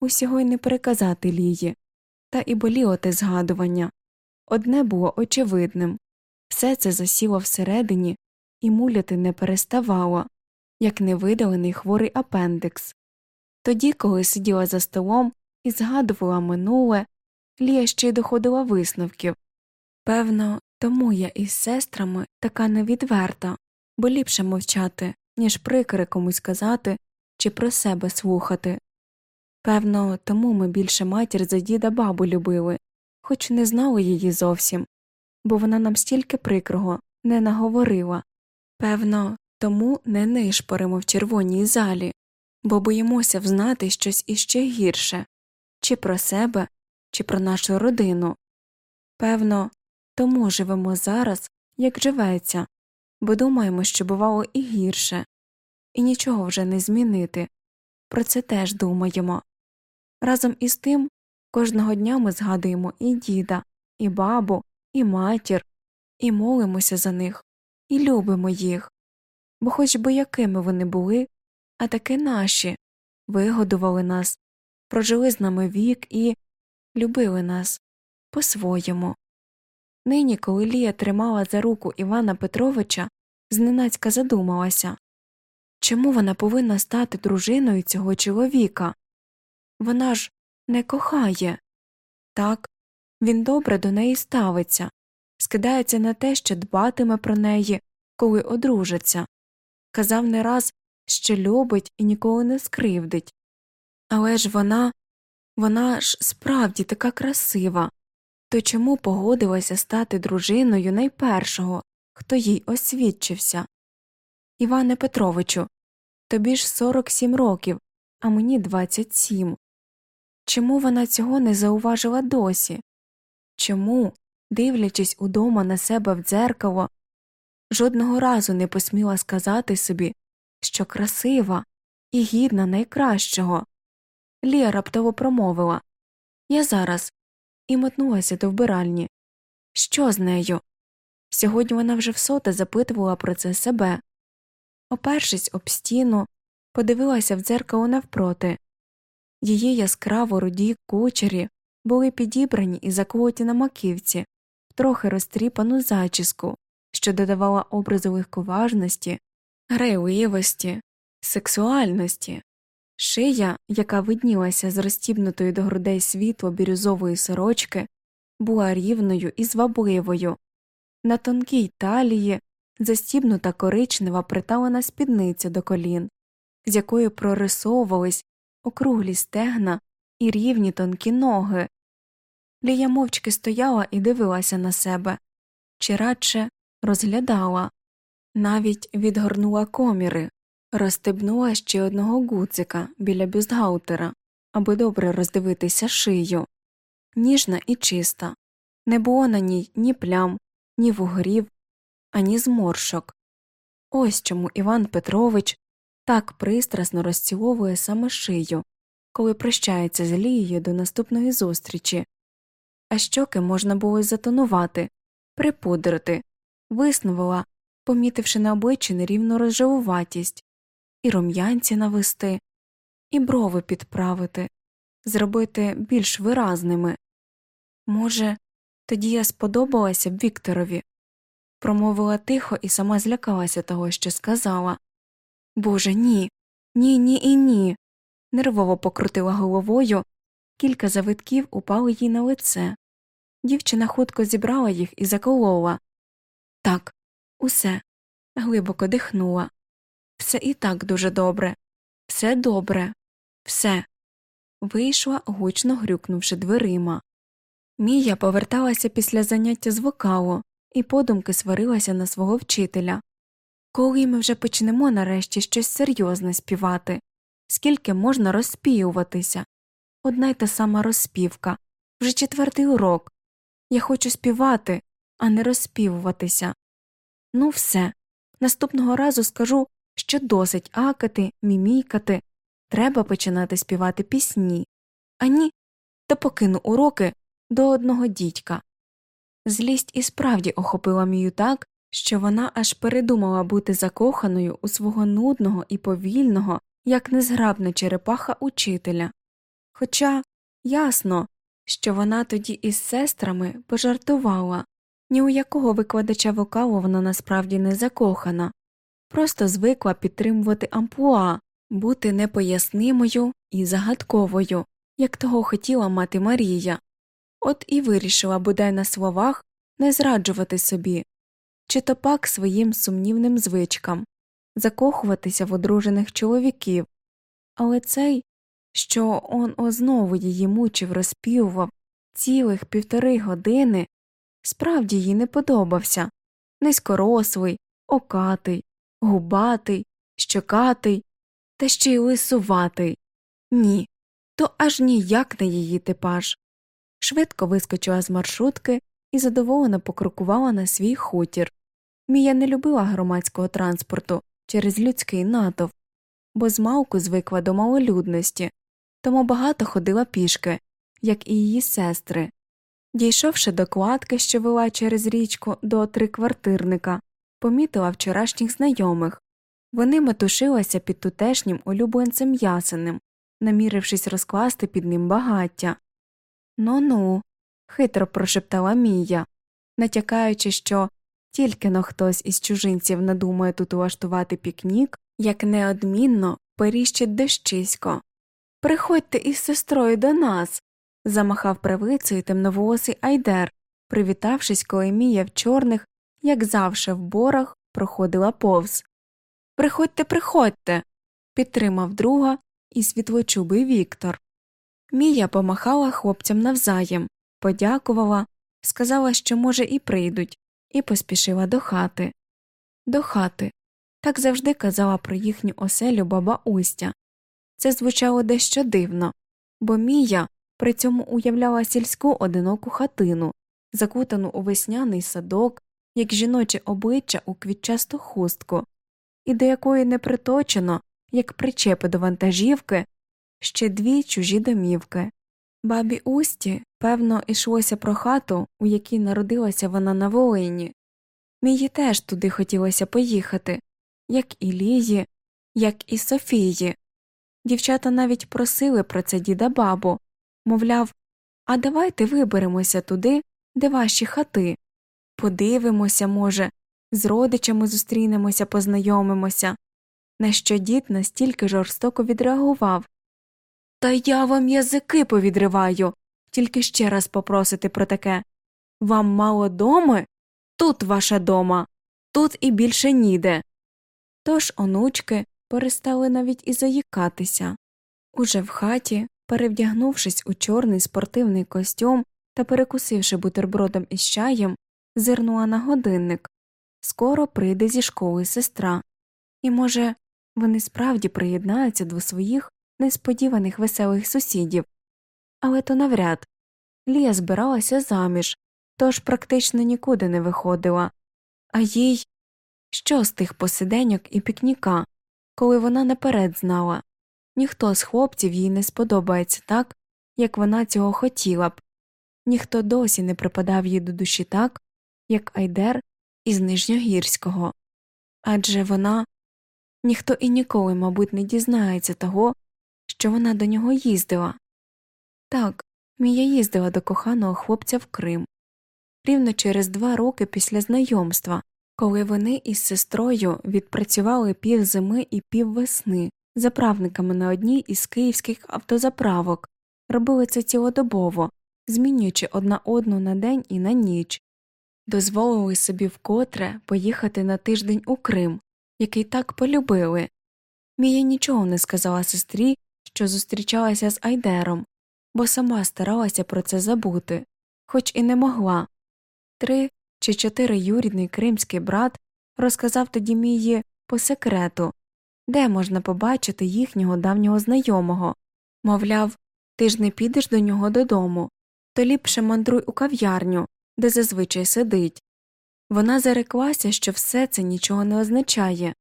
Усього й не переказати лії, та і боліло те згадування. Одне було очевидним все це засіло всередині і муляти не переставало, як невидалений хворий апендикс. Тоді, коли сиділа за столом і згадувала минуле, Лія ще й доходила висновків певно, тому я із сестрами така невідверта, бо ліпше мовчати, ніж прикри комусь казати чи про себе слухати. Певно, тому ми більше матір за діда бабу любили, хоч не знали її зовсім, бо вона нам стільки прикрого не наговорила. Певно, тому не нишпоримо в червоній залі, бо боїмося взнати щось іще гірше чи про себе, чи про нашу родину. Певно, тому живемо зараз, як живеться, бо думаємо, що бувало і гірше, і нічого вже не змінити. Про це теж думаємо. Разом із тим кожного дня ми згадуємо і діда, і бабу, і матір, і молимося за них, і любимо їх, бо хоч би якими вони були, а таки наші, вигодували нас, прожили з нами вік і любили нас по своєму. Нині, коли Лія тримала за руку Івана Петровича, зненацька задумалася чому вона повинна стати дружиною цього чоловіка? Вона ж не кохає. Так, він добре до неї ставиться, скидається на те, що дбатиме про неї, коли одружаться. Казав не раз, що любить і ніколи не скривдить. Але ж вона, вона ж справді така красива, то чому погодилася стати дружиною найпершого, хто їй освідчився? Іване Петровичу, тобі ж 47 років, а мені 27. Чому вона цього не зауважила досі? Чому, дивлячись удома на себе в дзеркало, жодного разу не посміла сказати собі, що красива і гідна найкращого? Лія раптово промовила Я зараз і мотнулася до вбиральні. Що з нею? Сьогодні вона вже всоте запитувала про це себе. Опершись об стіну, подивилася в дзеркало навпроти. Її яскраво руді кучері були підібрані і заколоті на маківці, трохи розтріпану зачіску, що додавала образу легковажності, грайливості, сексуальності. Шия, яка виднілася з розтібнутої до грудей світло бірюзової сорочки, була рівною і звабливою. На тонкій талії застібнута коричнева приталена спідниця до колін, з якої прорисовувались округлі стегна і рівні тонкі ноги. Лія мовчки стояла і дивилася на себе, чи радше розглядала, навіть відгорнула коміри, розстебнула ще одного гуцика біля бюстгальтера, аби добре роздивитися шию, ніжна і чиста, не було на ній ні плям, ні вугрів, ані зморшок. Ось чому Іван Петрович так пристрасно розціловує саме шию, коли прощається з Лією до наступної зустрічі, а щоки можна було й затонувати, припудрити, виснувала, помітивши на обличчі нерівну розживуватість, і рум'янці навести, і брови підправити, зробити більш виразними. Може, тоді я сподобалася б Вікторові, промовила тихо і сама злякалася того, що сказала. Боже, ні, ні, ні і ні. Нервово покрутила головою, кілька завитків упали їй на лице. Дівчина хутко зібрала їх і заколола. Так, усе. глибоко дихнула. Все і так дуже добре. Все добре. Все. Вийшла, гучно грюкнувши дверима. Мія поверталася після заняття з вокалу і подумки сварилася на свого вчителя. Коли ми вже почнемо нарешті щось серйозне співати, скільки можна розспівуватися? Одна й та сама розспівка, вже четвертий урок. Я хочу співати, а не розспівуватися. Ну, все. Наступного разу скажу, що досить акати, мімійкати, треба починати співати пісні. А ні, та покину уроки до одного дідька. Злість і справді охопила Мію так, що вона аж передумала бути закоханою у свого нудного і повільного, як незграбна черепаха учителя. Хоча ясно, що вона тоді із сестрами пожартувала, ні у якого викладача вокалу вона насправді не закохана, просто звикла підтримувати амплуа, бути непояснимою і загадковою, як того хотіла мати Марія, от і вирішила бодай на словах не зраджувати собі, чи то пак своїм сумнівним звичкам, закохуватися в одружених чоловіків, але цей, що он ознову її мучив, розпівував цілих півтори години, справді їй не подобався низькорослий, окатий, губатий, щокатий, та ще й лисуватий. Ні, то аж ніяк не її типаж. Швидко вискочила з маршрутки і задоволено покрокувала на свій хутір. Мія не любила громадського транспорту через людський натовп, бо змалку звикла до малолюдності, тому багато ходила пішки, як і її сестри. Дійшовши до кладки, що вела через річку до триквартирника, помітила вчорашніх знайомих. Вони метушилися під тутешнім улюбленцем ясенем, намірившись розкласти під ним багаття. Ну ну, хитро прошептала Мія, натякаючи, що тільки но хтось із чужинців надумає тут улаштувати пікнік, як неодмінно періщить дощисько. Приходьте із сестрою до нас. замахав правицею темноволосий Айдер, привітавшись, коли Мія в чорних, як завше в борах, проходила повз. Приходьте, приходьте. підтримав друга і світлочубий Віктор. Мія помахала хлопцям навзаєм, подякувала, сказала, що, може, і прийдуть, і поспішила до хати. До хати. Так завжди казала про їхню оселю баба Устя. Це звучало дещо дивно, бо Мія при цьому уявляла сільську одиноку хатину, закутану у весняний садок, як жіноче обличчя у квітчасту хустку, і до якої не приточено, як причепи до вантажівки, ще дві чужі домівки. Бабі Усті, певно, йшлося про хату, у якій народилася вона на Волині. Мії теж туди хотілося поїхати, як і Лії, як і Софії. Дівчата навіть просили про це діда бабу, мовляв, а давайте виберемося туди, де ваші хати. Подивимося, може, з родичами зустрінемося, познайомимося. На що дід настільки жорстоко відреагував Та я вам язики повідриваю, тільки ще раз попросити про таке. Вам мало доми? Тут ваша дома, тут і більше ніде. Тож онучки перестали навіть і заїкатися. Уже в хаті, перевдягнувшись у чорний спортивний костюм та перекусивши бутербродом із чаєм, зирнула на годинник. Скоро прийде зі школи сестра, і, може, вони справді приєднаються до своїх несподіваних веселих сусідів. Але то навряд. Лія збиралася заміж, тож практично нікуди не виходила, а їй що з тих посиденьок і пікніка, коли вона наперед знала. Ніхто з хлопців їй не сподобається так, як вона цього хотіла б, ніхто досі не припадав їй до душі так, як Айдер із Нижньогірського, адже вона ніхто і ніколи, мабуть, не дізнається того, що вона до нього їздила. Так, Мія їздила до коханого хлопця в Крим. Рівно через два роки після знайомства, коли вони із сестрою відпрацювали пів зими і пів весни заправниками на одній із київських автозаправок, робили це цілодобово, змінюючи одна одну на день і на ніч, дозволили собі вкотре поїхати на тиждень у Крим, який так полюбили. Мія нічого не сказала сестрі, що зустрічалася з Айдером, бо сама старалася про це забути, хоч і не могла. Три чи чотири юрідний кримський брат розказав тоді Мії по секрету, де можна побачити їхнього давнього знайомого. Мовляв, ти ж не підеш до нього додому, то ліпше мандруй у кав'ярню, де зазвичай сидить. Вона зареклася, що все це нічого не означає,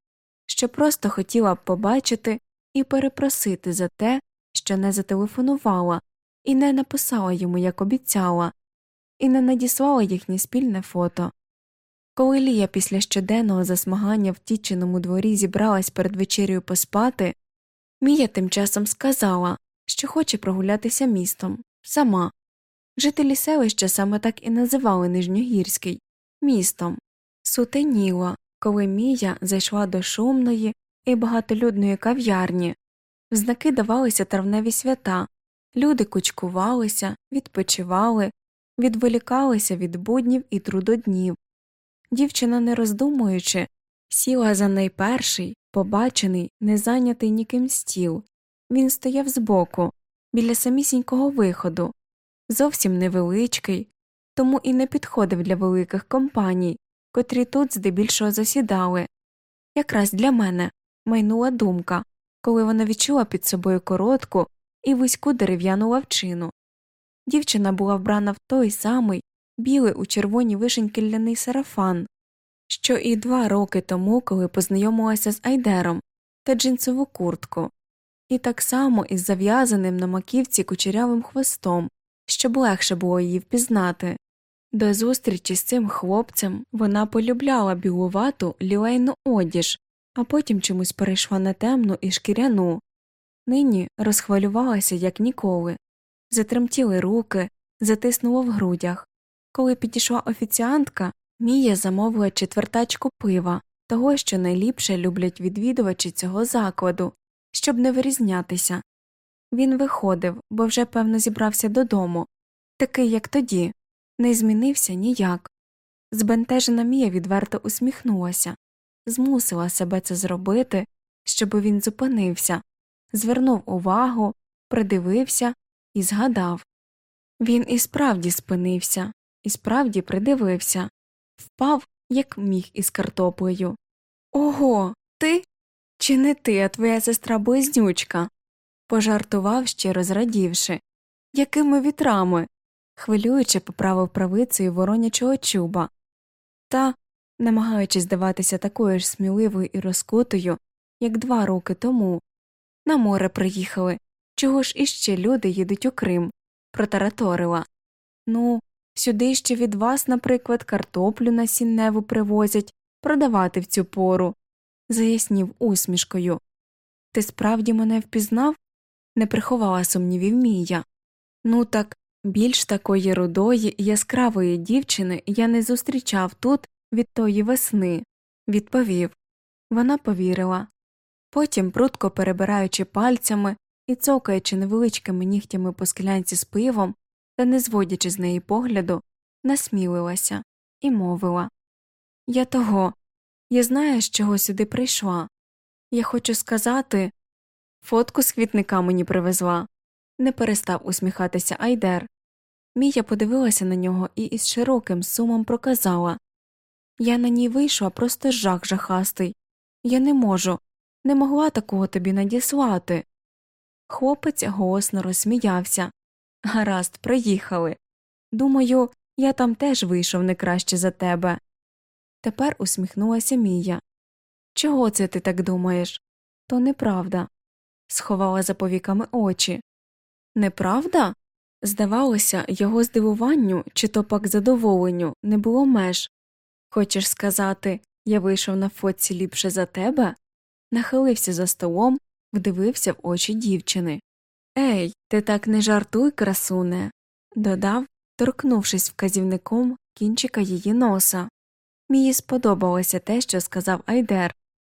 що просто хотіла б побачити і перепросити за те, що не зателефонувала, і не написала йому, як обіцяла, і не надіслала їхнє спільне фото. Коли Лія після щоденного засмагання в тіченому дворі зібралась перед вечерею поспати, Мія тим часом сказала, що хоче прогулятися містом сама. Жителі селища саме так і називали Нижньогірський містом. Сутеніло, коли Мія зайшла до шумної і багатолюдної кав'ярні. В знаки давалися травневі свята, люди кучкувалися, відпочивали, відволікалися від буднів і трудоднів. Дівчина, не роздумуючи, сіла за найперший, побачений, незайнятий ніким стіл. Він стояв збоку, біля самісінького виходу, зовсім невеличкий, тому і не підходив для великих компаній, котрі тут здебільшого засідали. Якраз для мене майнула думка, коли вона відчула під собою коротку і вузьку дерев'яну лавчину. Дівчина була вбрана в той самий білий у червоні вишеньки ляний сарафан, що і два роки тому, коли познайомилася з Айдером та джинсову куртку, і так само із зав'язаним на маківці кучерявим хвостом, щоб легше було її впізнати. До зустрічі з цим хлопцем вона полюбляла білувату лілейну одіж, а потім чомусь перейшла на темну і шкіряну. Нині розхвалювалася, як ніколи. Затремтіли руки, затиснуло в грудях. Коли підійшла офіціантка, Мія замовила четвертачку пива, того, що найліпше люблять відвідувачі цього закладу, щоб не вирізнятися. Він виходив, бо вже, певно, зібрався додому, такий, як тоді, не змінився ніяк. Збентежена Мія відверто усміхнулася, змусила себе це зробити, щоб він зупинився, звернув увагу, придивився і згадав. Він і справді спинився, і справді придивився, впав, як міг із картоплею. Ого, ти? Чи не ти, а твоя сестра близнючка? пожартував, ще розрадівши. Якими вітрами? хвилюючи, поправив правицею воронячого чуба. Та, намагаючись здаватися такою ж сміливою і розкутою, як два роки тому, на море приїхали. Чого ж іще люди їдуть у Крим? протараторила. Ну, сюди ще від вас, наприклад, картоплю на сінневу привозять продавати в цю пору, заяснів усмішкою. Ти справді мене впізнав? не приховала сумнівів Мія. Ну так, більш такої рудої яскравої дівчини я не зустрічав тут від тої весни, відповів. Вона повірила. Потім, прудко перебираючи пальцями і цокаючи невеличкими нігтями по склянці з пивом та не зводячи з неї погляду, насмілилася і мовила Я того, я знаю, з чого сюди прийшла. Я хочу сказати фотку з квітника мені привезла. Не перестав усміхатися Айдер. Мія подивилася на нього і із широким сумом проказала Я на ній вийшла просто жах жахастий. Я не можу, не могла такого тобі надіслати. Хлопець голосно розсміявся. Гаразд, приїхали. Думаю, я там теж вийшов не краще за тебе. Тепер усміхнулася Мія. Чого це ти так думаєш? То неправда. Сховала за повіками очі. Неправда? Здавалося, його здивуванню чи то пак задоволенню не було меж. Хочеш сказати, я вийшов на фоці ліпше за тебе? Нахилився за столом, вдивився в очі дівчини. Ей, ти так не жартуй, красуне, додав, торкнувшись вказівником кінчика її носа. Мії сподобалося те, що сказав Айдер,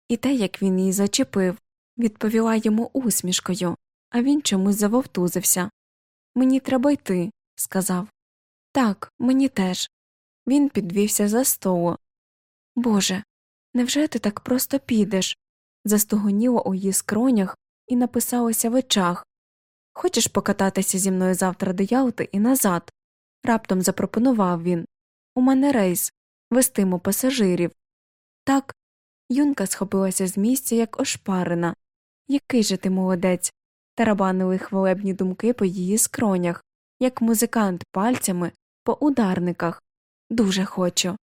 і те, як він її зачепив, відповіла йому усмішкою, а він чомусь завовтузився. Мені треба йти, сказав. Так, мені теж. Він підвівся за столу. Боже, невже ти так просто підеш? Застогоніло у її скронях і написалося в очах. Хочеш покататися зі мною завтра до Ялти і назад? раптом запропонував він. У мене рейс, вестимо пасажирів. Так, юнка схопилася з місця, як ошпарена. Який же ти молодець. Тарабанили хвалебні думки по її скронях, як музикант пальцями по ударниках. Дуже хочу.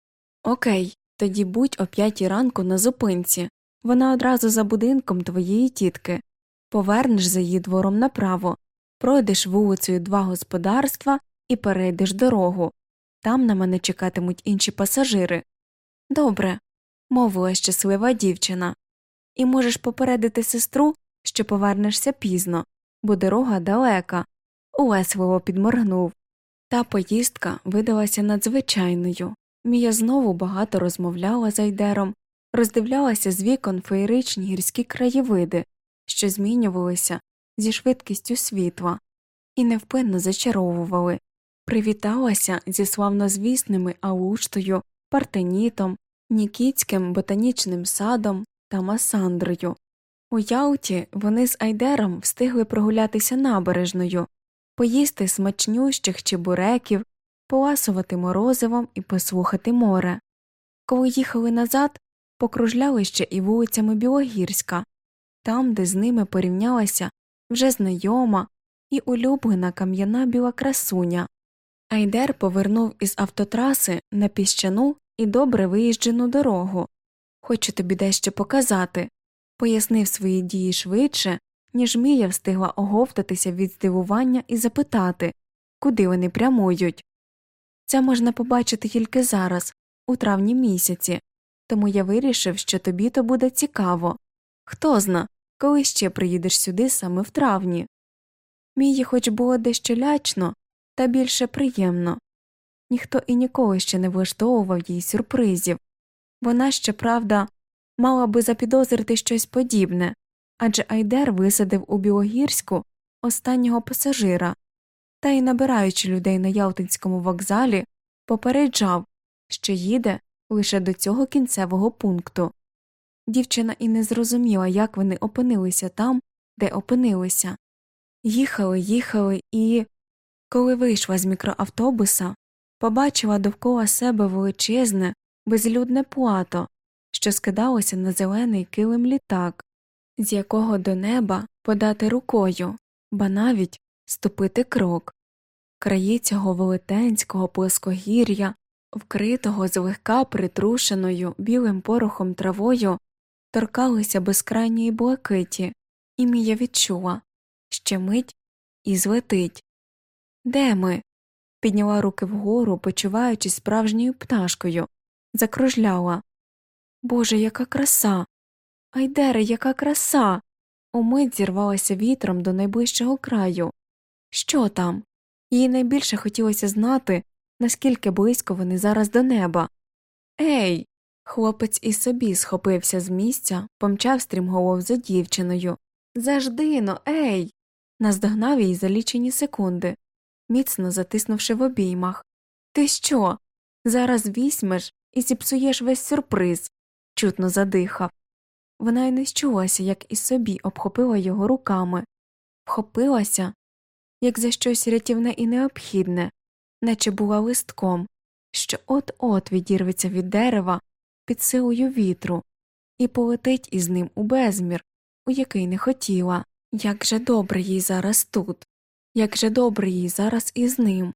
Окей, тоді будь о п'ятій ранку на зупинці. Вона одразу за будинком твоєї тітки. Повернеш за її двором направо, пройдеш вулицею два господарства і перейдеш дорогу. Там на мене чекатимуть інші пасажири. Добре, мовила щаслива дівчина. І можеш попередити сестру, що повернешся пізно, бо дорога далека. Улесливо підморгнув. Та поїздка видалася надзвичайною. Мія знову багато розмовляла з Айдером, роздивлялася з вікон феєричні гірські краєвиди, що змінювалися зі швидкістю світла, і невпинно зачаровували, привіталася зі славнозвісними Алуштою, Партенітом, Нікітським ботанічним садом та Масандрою. У Ялті вони з Айдером встигли прогулятися набережною, поїсти смачнющих чебуреків, поласувати морозивом і послухати море. Коли їхали назад, покружляли ще і вулицями Білогірська, там, де з ними порівнялася вже знайома і улюблена кам'яна біла красуня. Айдер повернув із автотраси на піщану і добре виїжджену дорогу. Хочу тобі дещо показати, пояснив свої дії швидше, ніж Мія встигла оговтатися від здивування і запитати, куди вони прямують. Це можна побачити тільки зараз, у травні місяці, тому я вирішив, що тобі то буде цікаво. Хто зна, коли ще приїдеш сюди саме в травні. Мії хоч було дещо лячно, та більше приємно. Ніхто і ніколи ще не влаштовував їй сюрпризів. Вона, щоправда, мала би запідозрити щось подібне адже Айдер висадив у Білогірську останнього пасажира та й, набираючи людей на Ялтинському вокзалі, попереджав, що їде лише до цього кінцевого пункту. Дівчина і не зрозуміла, як вони опинилися там, де опинилися. Їхали, їхали і, коли вийшла з мікроавтобуса, побачила довкола себе величезне, безлюдне плато, що скидалося на зелений килим літак, з якого до неба подати рукою, ба навіть ступити крок. Краї цього велетенського плоскогір'я, вкритого злегка притрушеною білим порохом травою, торкалися безкрайньої блакиті, і Мія відчула ще мить і злетить. Де ми? підняла руки вгору, почуваючись справжньою пташкою, закружляла. Боже, яка краса. Айдере, яка краса. Умить зірвалася вітром до найближчого краю. Що там? Їй найбільше хотілося знати, наскільки близько вони зараз до неба. Ей. Хлопець і собі схопився з місця, помчав стрімголов за дівчиною. Заждино, ей. Наздогнав її за лічені секунди, міцно затиснувши в обіймах. Ти що? Зараз візьмеш і зіпсуєш весь сюрприз, чутно задихав. Вона й не щулася, як і собі обхопила його руками, вхопилася, як за щось рятівне і необхідне, наче була листком, що от от відірветься від дерева під силою вітру, і полетить із ним у безмір, у який не хотіла. Як же добре їй зараз тут, як же добре їй зараз із ним.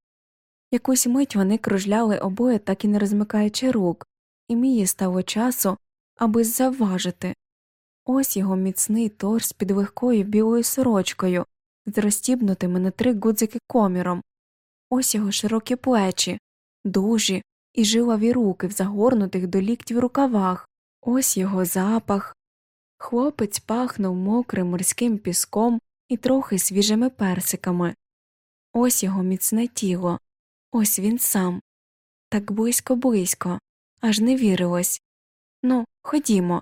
Якусь мить вони кружляли обоє, так і не розмикаючи рук, і мії стало часу, аби завважити. Ось його міцний торс під легкою білою сорочкою, з розтібнутими на три гудзики коміром, ось його широкі плечі, дужі і жилові руки в загорнутих до ліктів рукавах, ось його запах. Хлопець пахнув мокрим морським піском і трохи свіжими персиками. Ось його міцне тіло, ось він сам. Так близько близько, аж не вірилось. Ну, ходімо,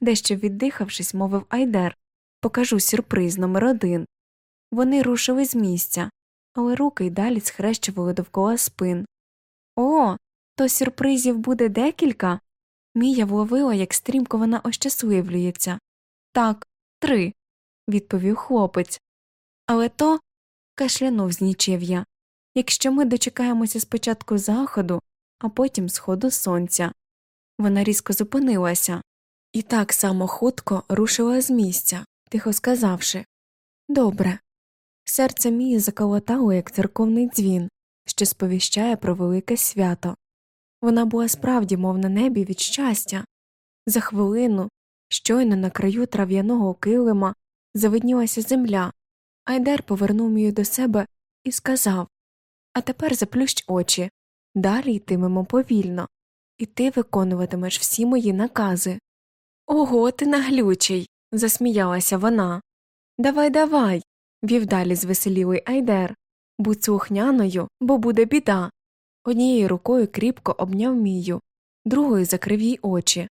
дещо віддихавшись, мовив Айдер, покажу сюрприз номер один. Вони рушили з місця, але руки й далі схрещували довкола спин. О, то сюрпризів буде декілька. Мія вловила, як стрімко вона ощасливлюється. Так, три, відповів хлопець. Але то кашлянув знічив я. Якщо ми дочекаємося спочатку заходу, а потім сходу сонця. Вона різко зупинилася і так само хутко рушила з місця, тихо сказавши Добре. Серце Мії заколотало, як церковний дзвін, що сповіщає про велике свято. Вона була справді, мов на небі від щастя. За хвилину, щойно на краю трав'яного килима, завиднілася земля, Айдер повернув Мію до себе і сказав А тепер заплющ очі. Далі йтимемо повільно, і ти виконуватимеш всі мої накази. Ого, ти наглючий. засміялася вона. Давай, давай. Вів далі звеселілий Айдер. Будь слухняною, бо буде біда. Однією рукою кріпко обняв Мію, другою закрив їй очі.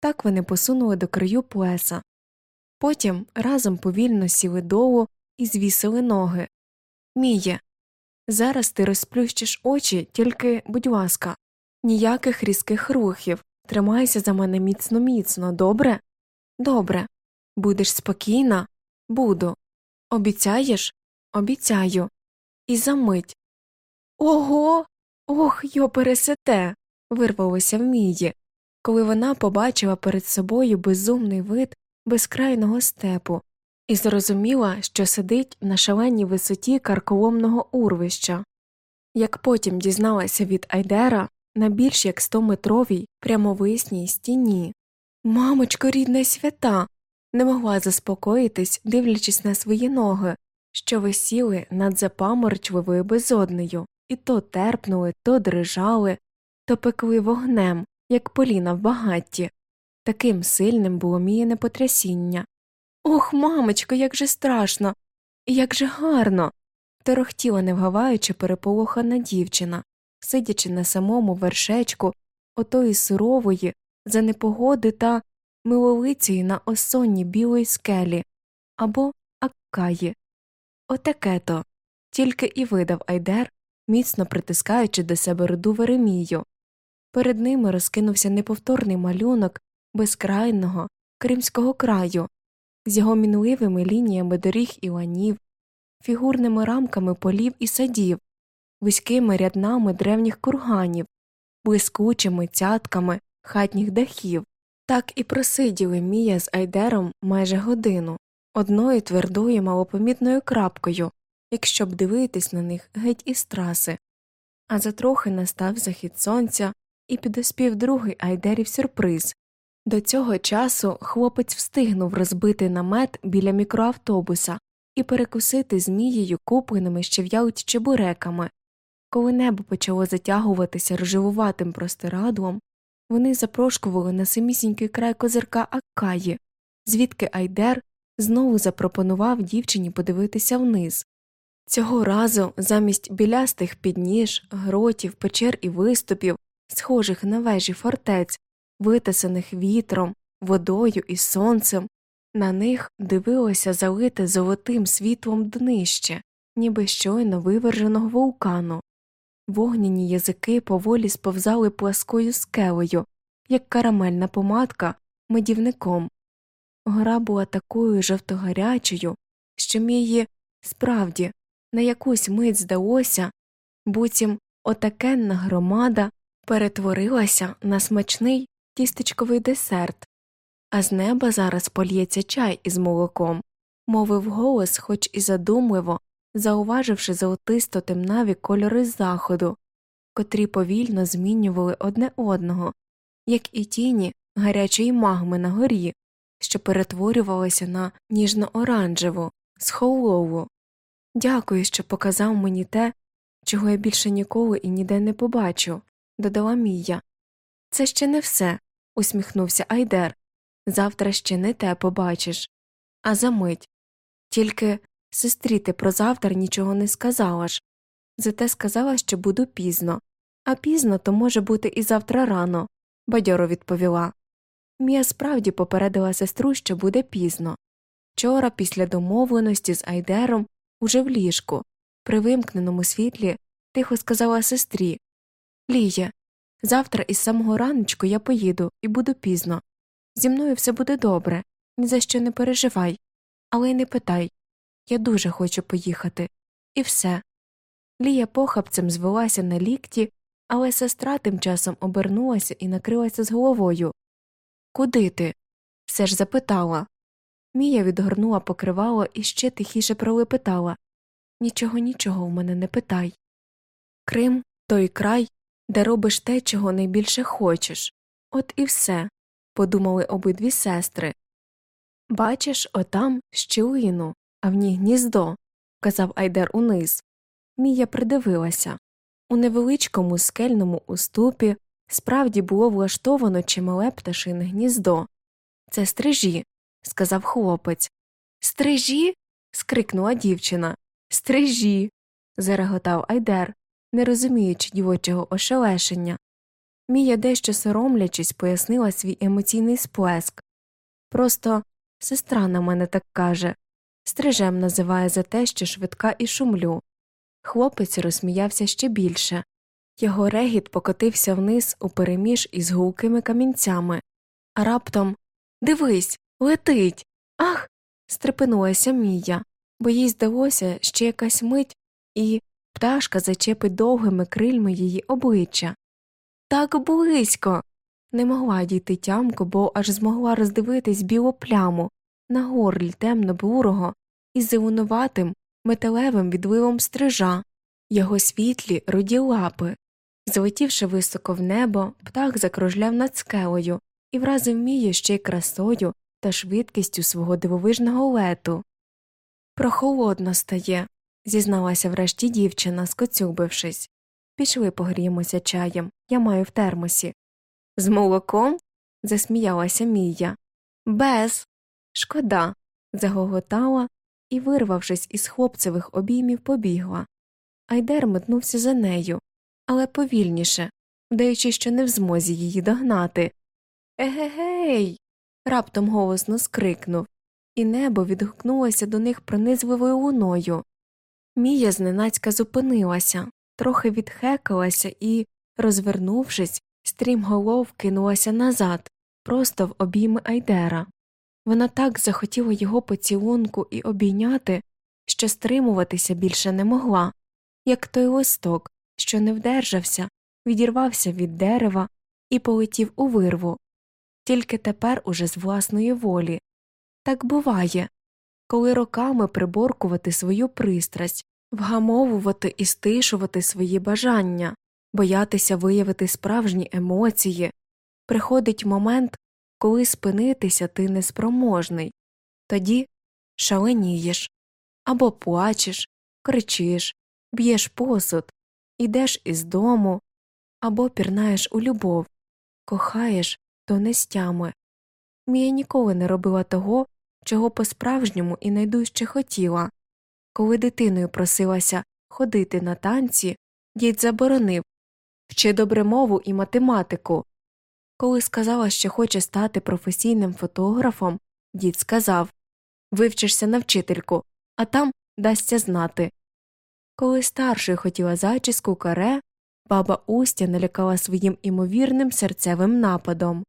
Так вони посунули до краю плеса. Потім разом повільно сіли долу і звісили ноги. Міє, зараз ти розплющиш очі, тільки, будь ласка, ніяких різких рухів. Тримайся за мене міцно міцно, добре? Добре. Будеш спокійна? Буду. Обіцяєш? Обіцяю. І за мить. Ого. Ох, йо пересете. вирвалося в Мії, коли вона побачила перед собою безумний вид безкрайного степу і зрозуміла, що сидить на шаленій висоті карколомного урвища. Як потім дізналася від Айдера на більш як стометровій прямовисній стіні. Мамочко, рідна свята. Не могла заспокоїтись, дивлячись на свої ноги, що висіли над запаморчливою безоднею, і то терпнули, то дрижали, то пекли вогнем, як поліна в багатті. Таким сильним було міяне потрясіння. Ох, мамочко, як же страшно, і як же гарно. торохтіла, не вгаваючи переполохана дівчина, сидячи на самому вершечку отої сурової, за непогоди та милолицеї на осонні білої скелі або Аккаї. Отаке то, тільки і видав Айдер, міцно притискаючи до себе руду Веремію. Перед ними розкинувся неповторний малюнок безкрайного кримського краю з його мінливими лініями доріг і ланів, фігурними рамками полів і садів, вузькими ряднами древніх курганів, блискучими цятками хатніх дахів. Так і просиділи Мія з Айдером майже годину, одною твердою малопомітною крапкою, якщо б дивитись на них геть із траси. А затрохи настав захід сонця і підоспів другий Айдерів сюрприз. До цього часу хлопець встигнув розбити намет біля мікроавтобуса і перекусити змією купленими ще в'ялуть чебуреками. Коли небо почало затягуватися рожевуватим простирадлом, вони запрошкували на самісінький край козирка Аккаї, звідки Айдер знову запропонував дівчині подивитися вниз. Цього разу замість білястих підніж, гротів, печер і виступів, схожих на вежі фортець, витисаних вітром, водою і сонцем, на них дивилося залите золотим світлом днище, ніби щойно виверженого вулкану. Вогняні язики поволі сповзали пласкою скелею, як карамельна помадка медівником. Гора була такою жовтогарячою, що мії справді на якусь мить здалося, буцім отакенна громада перетворилася на смачний тістечковий десерт, а з неба зараз польється чай із молоком, мовив голос, хоч і задумливо, зауваживши золотисто темнаві кольори заходу, котрі повільно змінювали одне одного, як і тіні гарячої магми на горі, що перетворювалися на ніжно оранжеву, схолову. Дякую, що показав мені те, чого я більше ніколи і ніде не побачу, додала Мія. Це ще не все, усміхнувся Айдер. Завтра ще не те побачиш. А за мить. Тільки сестрі ти про завтра нічого не сказала ж. Зате сказала, що буду пізно, а пізно то може бути і завтра рано, бадьоро відповіла. Мія справді попередила сестру, що буде пізно. Вчора, після домовленості з Айдером, уже в ліжку, При вимкненому світлі тихо сказала сестрі Ліє, завтра із самого раночку я поїду і буду пізно. Зі мною все буде добре, ні за що не переживай, але й не питай. Я дуже хочу поїхати. І все. Лія похапцем звелася на лікті, але сестра тим часом обернулася і накрилася з головою. Куди ти? все ж запитала. Мія відгорнула покривало і ще тихіше пролепетала Нічого, нічого в мене не питай. Крим той край, де робиш те, чого найбільше хочеш. От і все, подумали обидві сестри. Бачиш, отам щілину, а в ній гніздо, казав Айдер униз. Мія придивилася. У невеличкому скельному уступі справді було влаштовано чимале пташине гніздо. Це стрижі, сказав хлопець. Стрижі. скрикнула дівчина. Стрижі. зареготав Айдер, не розуміючи дівочого ошелешення. Мія, дещо соромлячись, пояснила свій емоційний сплеск. Просто сестра на мене так каже стрижем називає за те, що швидка і шумлю. Хлопець розсміявся ще більше. Його регіт покотився вниз у переміж із гулкими камінцями, а раптом Дивись, летить. Ах. стрепенулася Мія, бо їй здалося ще якась мить, і пташка зачепить довгими крильми її обличчя. Так близько. Не могла дійти тямко, бо аж змогла роздивитись білу пляму на горлі темно бурого із зеленуватим металевим відливом стрижа, його світлі руді лапи. Злетівши високо в небо, птах закружляв над скелею і вразив Мію ще й красою та швидкістю свого дивовижного лету. Прохолодно стає, зізналася врешті дівчина, скоцюбившись. Пішли погріємося чаєм, я маю в термосі. З молоком? засміялася Мія. Без. Шкода. загоготала і, вирвавшись із хлопцевих обіймів, побігла. Айдер метнувся за нею, але повільніше, вдаючи, що не в змозі її догнати. Егегей. раптом голосно скрикнув, і небо відгукнулося до них пронизливою луною. Мія зненацька зупинилася, трохи відхекалася і, розвернувшись, стрімголов кинулася назад, просто в обійми Айдера. Вона так захотіла його поцілунку і обійняти, що стримуватися більше не могла, як той листок, що не вдержався, відірвався від дерева і полетів у вирву, тільки тепер уже з власної волі. Так буває, коли роками приборкувати свою пристрасть, вгамовувати і стишувати свої бажання, боятися виявити справжні емоції, приходить момент, коли спинитися ти неспроможний, тоді шаленієш або плачеш, кричиш, б'єш посуд, ідеш із дому, або пірнаєш у любов, кохаєш то не стями. Мія ніколи не робила того, чого по справжньому і найдужче хотіла. Коли дитиною просилася ходити на танці, дід заборонив вчи добре мову і математику. Коли сказала, що хоче стати професійним фотографом, дід сказав Вивчишся на вчительку, а там дасться знати. Коли старшою хотіла зачіску каре, баба Устя налякала своїм імовірним серцевим нападом.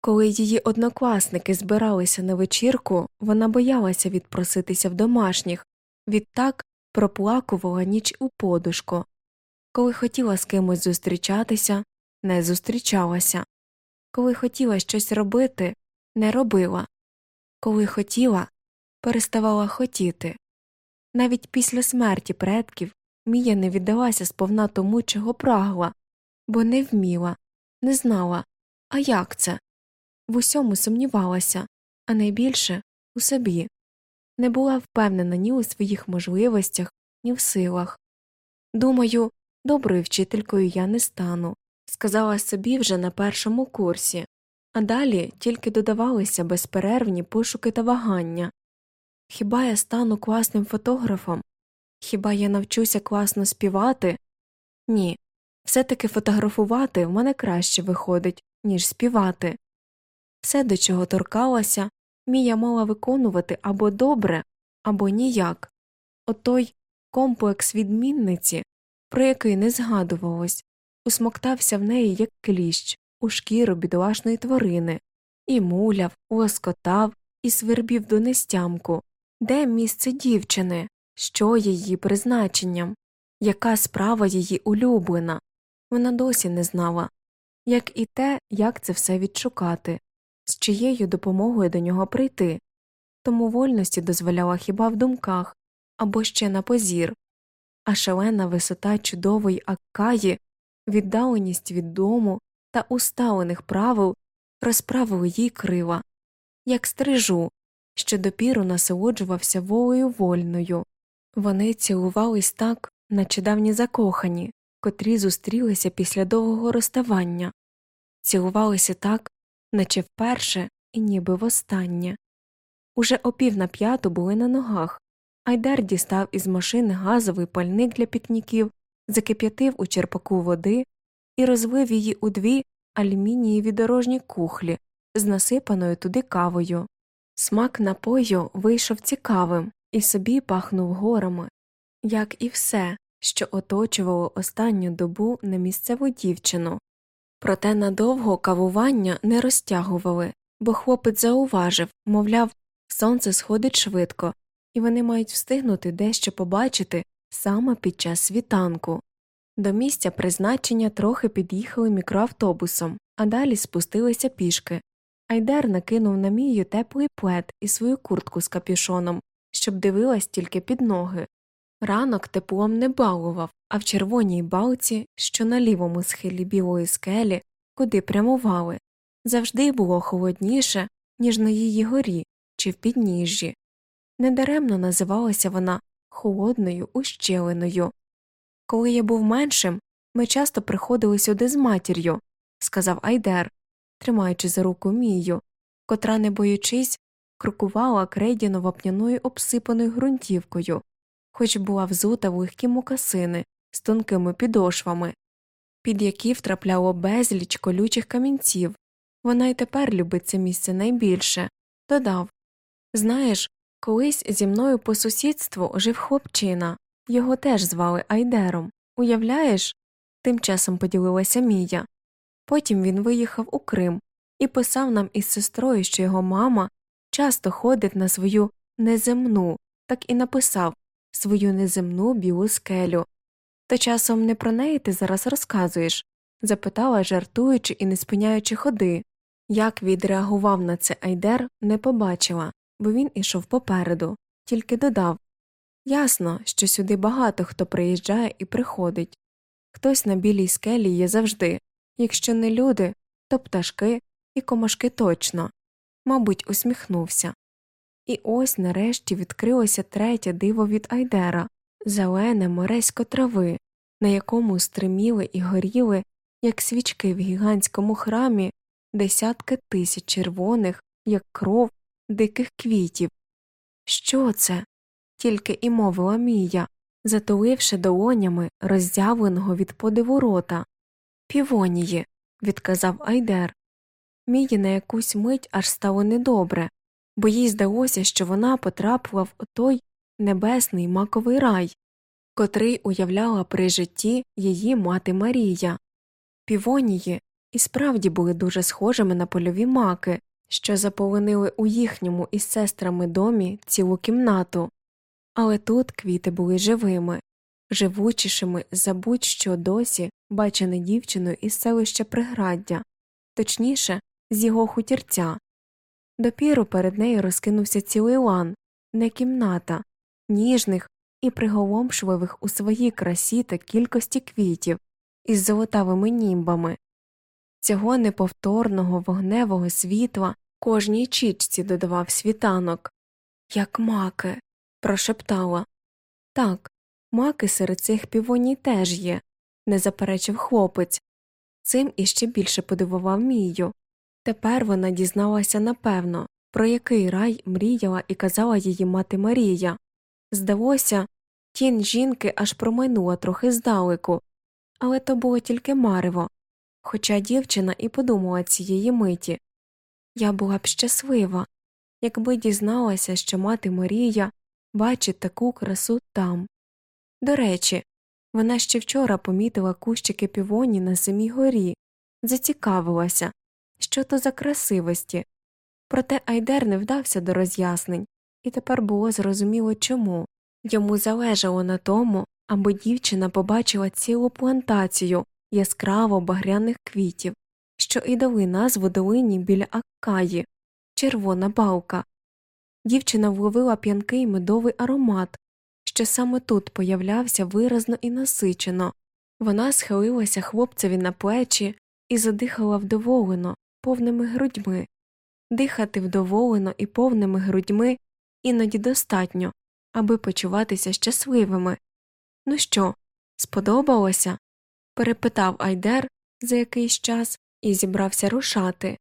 Коли її однокласники збиралися на вечірку, вона боялася відпроситися в домашніх, відтак проплакувала ніч у подушку. Коли хотіла з кимось зустрічатися, не зустрічалася, коли хотіла щось робити, не робила, коли хотіла, переставала хотіти. Навіть після смерті предків Мія не віддалася сповна тому, чого прагла, бо не вміла, не знала, а як це в усьому сумнівалася, а найбільше у собі, не була впевнена ні у своїх можливостях, ні в силах. Думаю, доброю вчителькою я не стану, сказала собі вже на першому курсі, а далі тільки додавалися безперервні пошуки та вагання. Хіба я стану класним фотографом? Хіба я навчуся класно співати? Ні. Все таки фотографувати в мене краще виходить, ніж співати. Все, до чого торкалася, Мія мала виконувати або добре, або ніяк. Отой комплекс відмінниці, про який не згадувалось, усмоктався в неї, як кліщ, у шкіру бідолашної тварини, і муляв, лоскотав і свербів до нестямку, де місце дівчини, що її призначенням, яка справа її улюблена. Вона досі не знала, як і те, як це все відшукати, з чиєю допомогою до нього прийти, тому вольності дозволяла хіба в думках або ще на позір, а шалена висота чудової Аккаї, віддаленість від дому та усталених правил розправили їй крила, як стрижу, що допіру насолоджувався волею вольною. Вони цілувались так, наче давні закохані, котрі зустрілися після довгого розставання, цілувалися так, наче вперше і ніби востаннє. Уже о пів на п'яту були на ногах. Айдар дістав із машини газовий пальник для пікніків, закип'ятив у черпаку води і розвив її у дві алюмінієві дорожні кухлі з насипаною туди кавою. Смак напою вийшов цікавим і собі пахнув горами, як і все, що оточувало останню добу на місцеву дівчину. Проте надовго кавування не розтягували, бо хлопець зауважив мовляв, сонце сходить швидко, і вони мають встигнути дещо побачити саме під час світанку. До місця призначення трохи під'їхали мікроавтобусом, а далі спустилися пішки. Айдер накинув на мію теплий плед і свою куртку з капюшоном, щоб дивилась тільки під ноги. Ранок теплом не балував, а в червоній балці, що на лівому схилі білої скелі, куди прямували, завжди було холодніше, ніж на її горі чи в підніжжі. Недаремно називалася вона холодною ущелиною. Коли я був меншим, ми часто приходили сюди з матір'ю, сказав Айдер, тримаючи за руку Мію, котра, не боючись, крокувала крейдяно вапняною обсипаною ґрунтівкою, хоч була взута в легкі мукасини з тонкими підошвами, під які втрапляло безліч колючих камінців. Вона й тепер любить це місце найбільше. Додав Знаєш, колись зі мною по сусідству жив хлопчина, його теж звали Айдером. Уявляєш? Тим часом поділилася Мія. Потім він виїхав у Крим і писав нам із сестрою, що його мама часто ходить на свою неземну, так і написав свою неземну білу скелю. То часом не про неї ти зараз розказуєш? запитала, жартуючи і не спиняючи ходи. Як відреагував на це Айдер, не побачила, бо він ішов попереду, тільки додав Ясно, що сюди багато хто приїжджає і приходить. Хтось на білій скелі є завжди, якщо не люди, то пташки і комашки точно, мабуть, усміхнувся. І ось нарешті відкрилося третє диво від Айдера зелене моресько трави, на якому стриміли і горіли, як свічки в гігантському храмі, десятки тисяч червоних, як кров, диких квітів. Що це? тільки і мовила Мія, затуливши долонями роззявленого від подиву рота. Півонії, відказав Айдер. Мії на якусь мить аж стало недобре, бо їй здалося, що вона потрапила в той небесний маковий рай, котрий уявляла при житті її мати Марія. Півонії і справді були дуже схожими на польові маки, що заполонили у їхньому із сестрами домі цілу кімнату, але тут квіти були живими, живучішими за будь що досі бачене дівчиною із селища Приграддя, точніше, з його хутірця. Допіру перед нею розкинувся цілий лан, не кімната, ніжних і приголомшливих у своїй красі та кількості квітів із золотавими німбами. Цього неповторного вогневого світла кожній чічці додавав світанок, як маки, прошептала. Так, маки серед цих півоній теж є, не заперечив хлопець. Цим іще більше подивував Мію. Тепер вона дізналася напевно, про який рай мріяла і казала її мати Марія. Здалося, тінь жінки аж промайнула трохи здалеку, але то було тільки марево, хоча дівчина і подумала цієї миті. Я була б щаслива, якби дізналася, що мати Марія бачить таку красу там. До речі, вона ще вчора помітила кущики півоні на самій горі, зацікавилася, що то за красивості. Проте Айдер не вдався до роз'яснень, і тепер було зрозуміло чому йому залежало на тому, аби дівчина побачила цілу плантацію яскраво багряних квітів, що і дали назву долині біля Аккаї, червона балка. Дівчина вловила п'янкий медовий аромат, що саме тут появлявся виразно і насичено. Вона схилилася хлопцеві на плечі і задихала вдоволено, повними грудьми. Дихати вдоволено і повними грудьми іноді достатньо, аби почуватися щасливими. Ну що, сподобалося? Перепитав Айдер за якийсь час і зібрався рушати.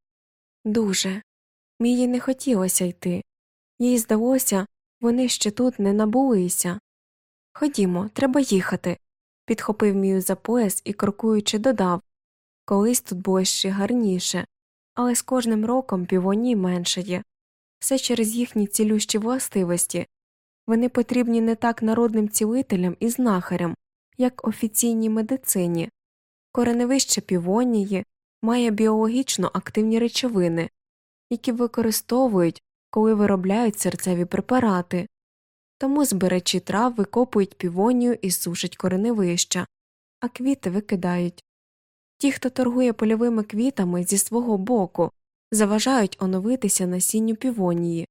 Дуже. Мії не хотілося йти. Їй здалося, вони ще тут не набулися. Ходімо, треба їхати. Підхопив Мію за пояс і, крокуючи, додав Колись тут було ще гарніше, але з кожним роком півоній меншає. Все через їхні цілющі властивості. Вони потрібні не так народним цілителям і знахарям, як офіційній медицині. Кореневище півонії має біологічно активні речовини, які використовують, коли виробляють серцеві препарати, тому збирачі трав викопують півонію і сушать кореневища, а квіти викидають. Ті, хто торгує польовими квітами зі свого боку, заважають оновитися насінню півонії,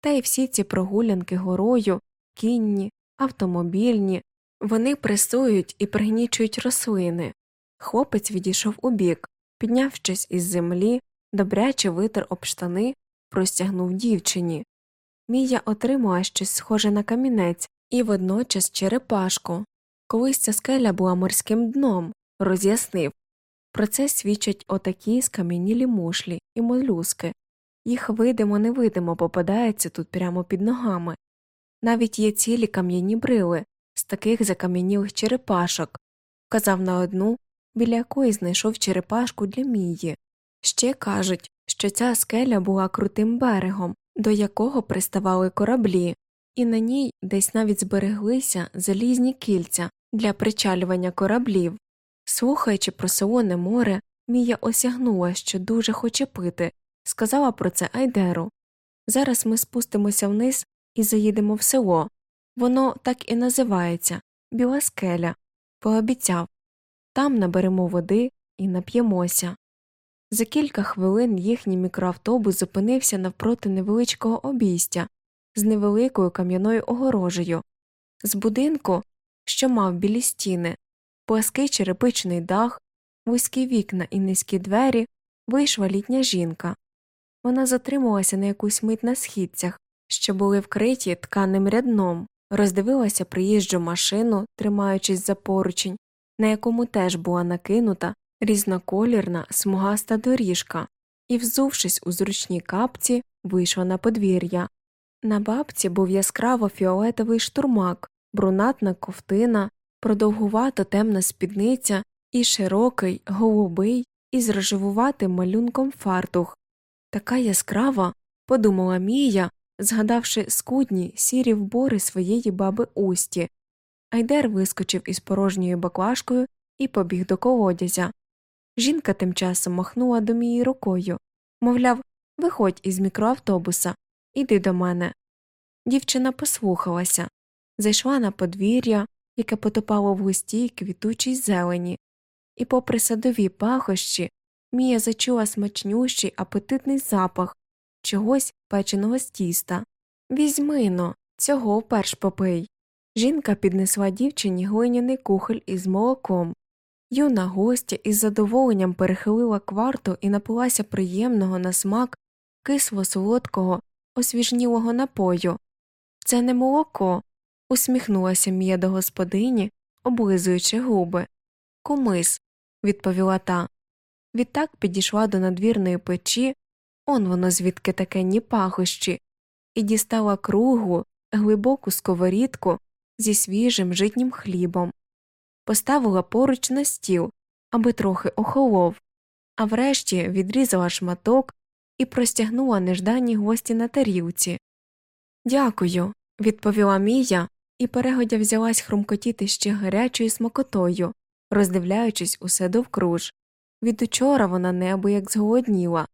та й всі ці прогулянки горою, кінні, автомобільні, вони пресують і пригнічують рослини. Хлопець відійшов убік, підняв щось із землі, добряче витер об штани, простягнув дівчині. Мія отримала щось схоже на камінець і водночас черепашку. Колись ця скеля була морським дном, роз'яснив. Про це свідчать отакі скам'янілі мушлі і молюски. Їх видимо невидимо попадаються тут прямо під ногами. Навіть є цілі кам'яні брили з таких закам'янілих черепашок, вказав на одну, біля якої знайшов черепашку для мії. Ще кажуть, що ця скеля була крутим берегом, до якого приставали кораблі, і на ній десь навіть збереглися залізні кільця для причалювання кораблів. Слухаючи про солоне море, Мія осягнула, що дуже хоче пити, сказала про це Айдеру. Зараз ми спустимося вниз і заїдемо в село. Воно так і називається Біла скеля. Пообіцяв там наберемо води і нап'ємося. За кілька хвилин їхній мікроавтобус зупинився навпроти невеличкого обійстя з невеликою кам'яною огорожею. З будинку, що мав білі стіни, плаский черепичний дах, вузькі вікна і низькі двері, вийшла літня жінка. Вона затрималася на якусь мить на східцях, що були вкриті тканим рядном, роздивилася приїжджу машину, тримаючись за поручень, на якому теж була накинута різноколірна смугаста доріжка, і, взувшись у зручній капці, вийшла на подвір'я. На бабці був яскраво фіолетовий штурмак, брунатна ковтина, продовгувата темна спідниця і широкий, голубий із рожевуватим малюнком фартух. Така яскрава, подумала Мія, згадавши скудні сірі вбори своєї баби Усті. Айдер вискочив із порожньою баклажкою і побіг до колодязя. Жінка тим часом махнула до мії рукою мовляв, виходь із мікроавтобуса, іди до мене. Дівчина послухалася, зайшла на подвір'я, яке потопало в густій квітучій зелені, і, попри садові пахощі, Мія зачула смачнющий апетитний запах чогось печеного з тіста. Візьми но, цього вперш попий. Жінка піднесла дівчині глиняний кухоль із молоком. Юна гостя із задоволенням перехилила кварту і напилася приємного на смак кисло солодкого, освіжнілого напою. Це не молоко, усміхнулася Мія до господині, облизуючи губи. Кумис, відповіла та. Відтак підійшла до надвірної печі, он воно звідки таке ні пахощі, і дістала круглу, глибоку сковорідку зі свіжим житнім хлібом, поставила поруч на стіл, аби трохи охолов, а врешті відрізала шматок і простягнула нежданні гості на тарілці. Дякую, відповіла Мія, і перегодя взялась хрумкотіти ще гарячою смакотою, роздивляючись усе довкруж. Від учора вона неабияк зголодніла.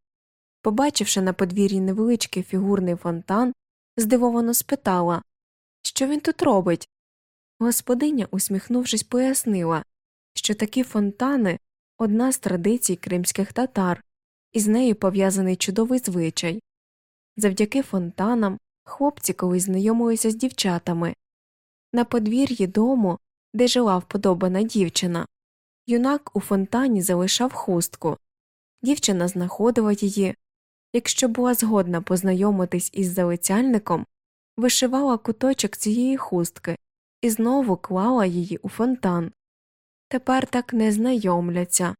Побачивши на подвір'ї невеличкий фігурний фонтан, здивовано спитала Що він тут робить? Господиня, усміхнувшись, пояснила, що такі фонтани одна з традицій кримських татар, і з нею пов'язаний чудовий звичай. Завдяки фонтанам хлопці колись знайомилися з дівчатами. На подвір'ї дому, де жила вподобана дівчина, юнак у фонтані залишав хустку. Дівчина знаходила її, якщо була згодна познайомитись із залицяльником, вишивала куточок цієї хустки і знову клала її у фонтан. Тепер так не знайомляться,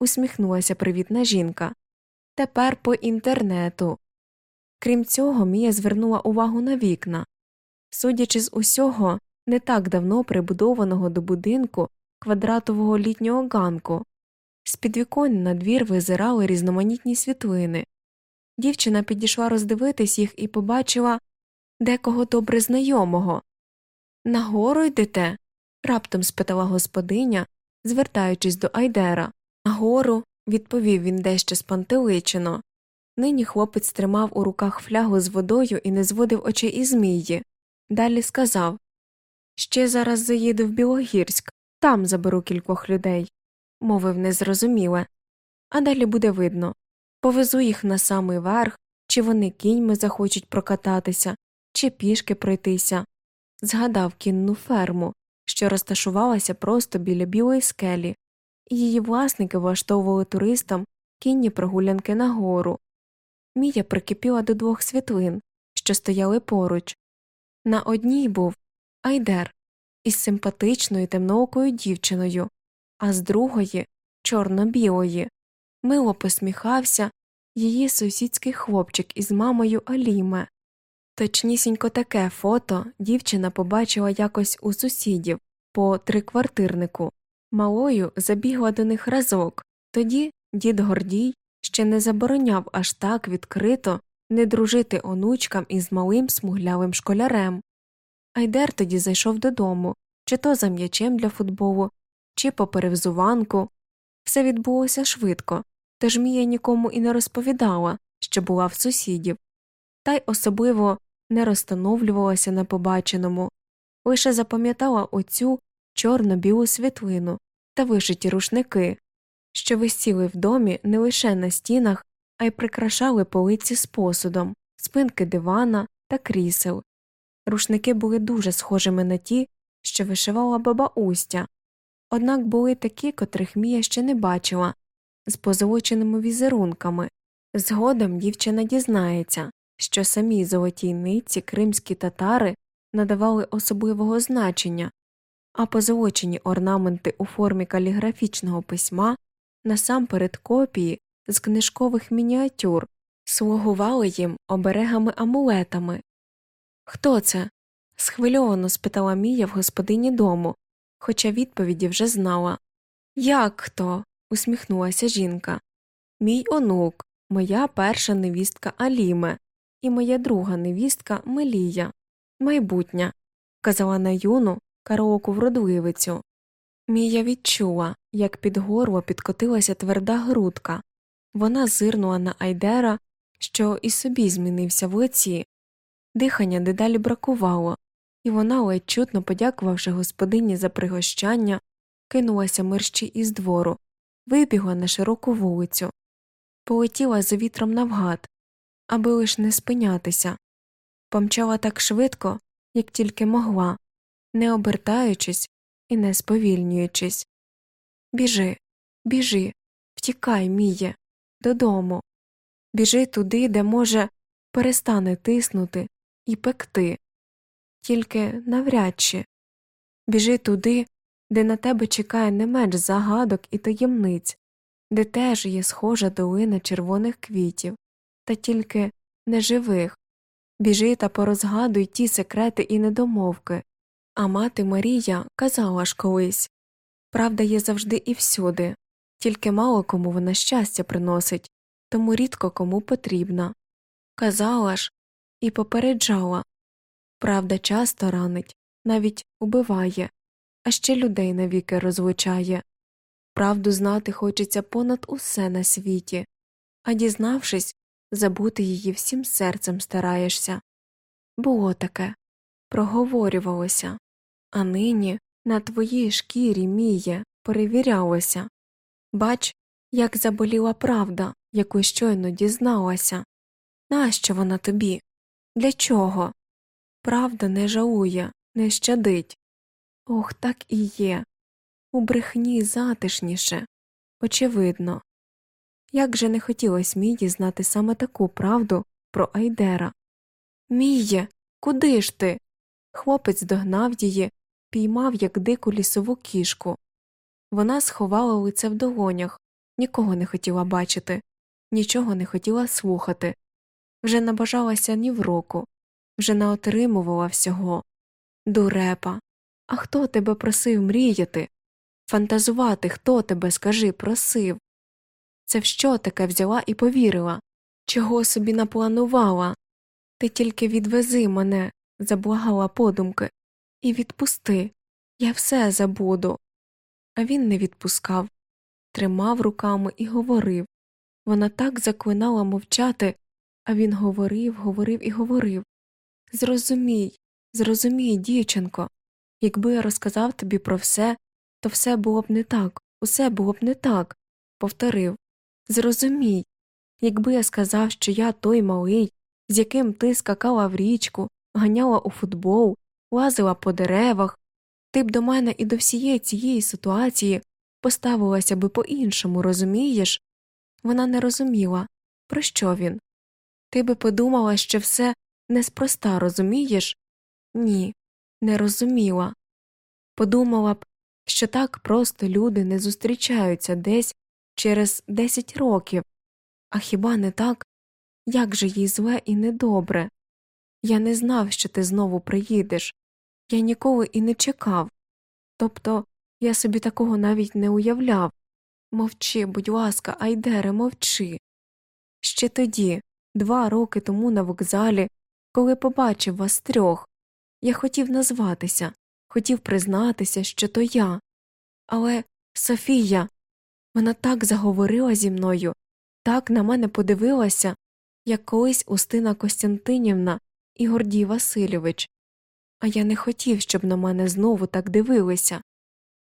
усміхнулася привітна жінка. Тепер по інтернету. Крім цього, Мія звернула увагу на вікна. Судячи з усього, не так давно прибудованого до будинку квадратового літнього ганку, з під вікон на двір визирали різноманітні світлини. Дівчина підійшла роздивитись їх і побачила декого добре знайомого. Нагору йдете? раптом спитала господиня, звертаючись до Айдера. Нагору, відповів він дещо спантеличено. Нині хлопець тримав у руках флягу з водою і не зводив очей із змії. Далі сказав Ще зараз заїду в Білогірськ, там заберу кількох людей, мовив незрозуміле. А далі буде видно повезу їх на самий верх, чи вони кіньми захочуть прокататися, чи пішки пройтися. Згадав кінну ферму, що розташувалася просто біля білої скелі, її власники влаштовували туристам кінні прогулянки на гору. Мія прикипіла до двох світлин, що стояли поруч. На одній був Айдер із симпатичною темноокою дівчиною, а з другої чорно білої. Мило посміхався її сусідський хлопчик із мамою Аліме. Точнісінько таке фото дівчина побачила якось у сусідів по триквартирнику. Малою забігла до них разок, тоді дід Гордій ще не забороняв аж так відкрито не дружити онучкам із малим смуглявим школярем. Айдер тоді зайшов додому, чи то за м'ячем для футболу, чи по перевзуванку. Все відбулося швидко, тож Мія нікому і не розповідала, що була в сусідів, та й особливо не розстановлювалася на побаченому, лише запам'ятала оцю чорно білу світлину та вишиті рушники, що висіли в домі не лише на стінах, а й прикрашали полиці з посудом, спинки дивана та крісел. Рушники були дуже схожими на ті, що вишивала баба Устя, однак були такі, котрих Мія ще не бачила, з позолоченими візерунками. Згодом дівчина дізнається, що самі золотій нитці кримські татари надавали особливого значення, а позолочені орнаменти у формі каліграфічного письма насамперед копії з книжкових мініатюр слугували їм оберегами амулетами. Хто це? схвильовано спитала Мія в господині дому, хоча відповіді вже знала. Як хто? Усміхнулася жінка. Мій онук, моя перша невістка Аліме і моя друга невістка Мелія, майбутня, казала на юну караоку вродливицю. Мія відчула, як під горло підкотилася тверда грудка. Вона зирнула на Айдера, що і собі змінився в лиці. Дихання дедалі бракувало, і вона, ледь чутно подякувавши господині за пригощання, кинулася мерщі із двору, вибігла на широку вулицю, полетіла за вітром навгад, аби лиш не спинятися, помчала так швидко, як тільки могла, не обертаючись і не сповільнюючись. Біжи, біжи, втікай, Міє, додому, біжи туди, де, може, перестане тиснути і пекти, тільки навряд чи. Біжи туди, де на тебе чекає не менш загадок і таємниць, де теж є схожа долина червоних квітів, та тільки неживих. Біжи та порозгадуй ті секрети і недомовки. А мати Марія казала ж колись правда є завжди і всюди, тільки мало кому вона щастя приносить, тому рідко кому потрібна. Казала ж і попереджала правда часто ранить, навіть убиває, а ще людей навіки розлучає. Правду знати хочеться понад усе на світі, а дізнавшись, забути її всім серцем стараєшся. Було таке, проговорювалося, а нині на твоїй шкірі міє перевірялося. Бач, як заболіла правда, яку щойно дізналася. Нащо вона тобі? Для чого? Правда не жалує, не щадить. Ох, так і є. У брехні затишніше, очевидно. Як же не хотілося Мії знати саме таку правду про Айдера. Міє, куди ж ти? Хлопець догнав її, піймав, як дику лісову кішку. Вона сховала лице в долонях, нікого не хотіла бачити, нічого не хотіла слухати, вже набажалася ні в року, вже не отримувала всього. Дурепа, а хто тебе просив мріяти? Фантазувати, хто тебе, скажи, просив? Це в що таке взяла і повірила? Чого собі напланувала? Ти тільки відвези мене, заблагала подумки, і відпусти. Я все забуду. А він не відпускав, тримав руками і говорив. Вона так заклинала мовчати, а він говорив, говорив і говорив Зрозумій, зрозумій, дівчинко, якби я розказав тобі про все, то все було б не так, усе було б не так, повторив Зрозумій, якби я сказав, що я той малий, з яким ти скакала в річку, ганяла у футбол, лазила по деревах, ти б до мене і до всієї цієї ситуації поставилася би по іншому, розумієш? Вона не розуміла, про що він. Ти би подумала, що все неспроста, розумієш? Ні, не розуміла. Подумала б, що так просто люди не зустрічаються десь через десять років, а хіба не так? Як же їй зле і недобре? Я не знав, що ти знову приїдеш, я ніколи і не чекав. Тобто я собі такого навіть не уявляв. Мовчи, будь ласка, Айдере, мовчи. Ще тоді, два роки тому на вокзалі, коли побачив вас трьох, я хотів назватися, хотів признатися, що то я. Але Софія, вона так заговорила зі мною, так на мене подивилася, як колись Устина Костянтинівна і Гордій Васильович. А я не хотів, щоб на мене знову так дивилися.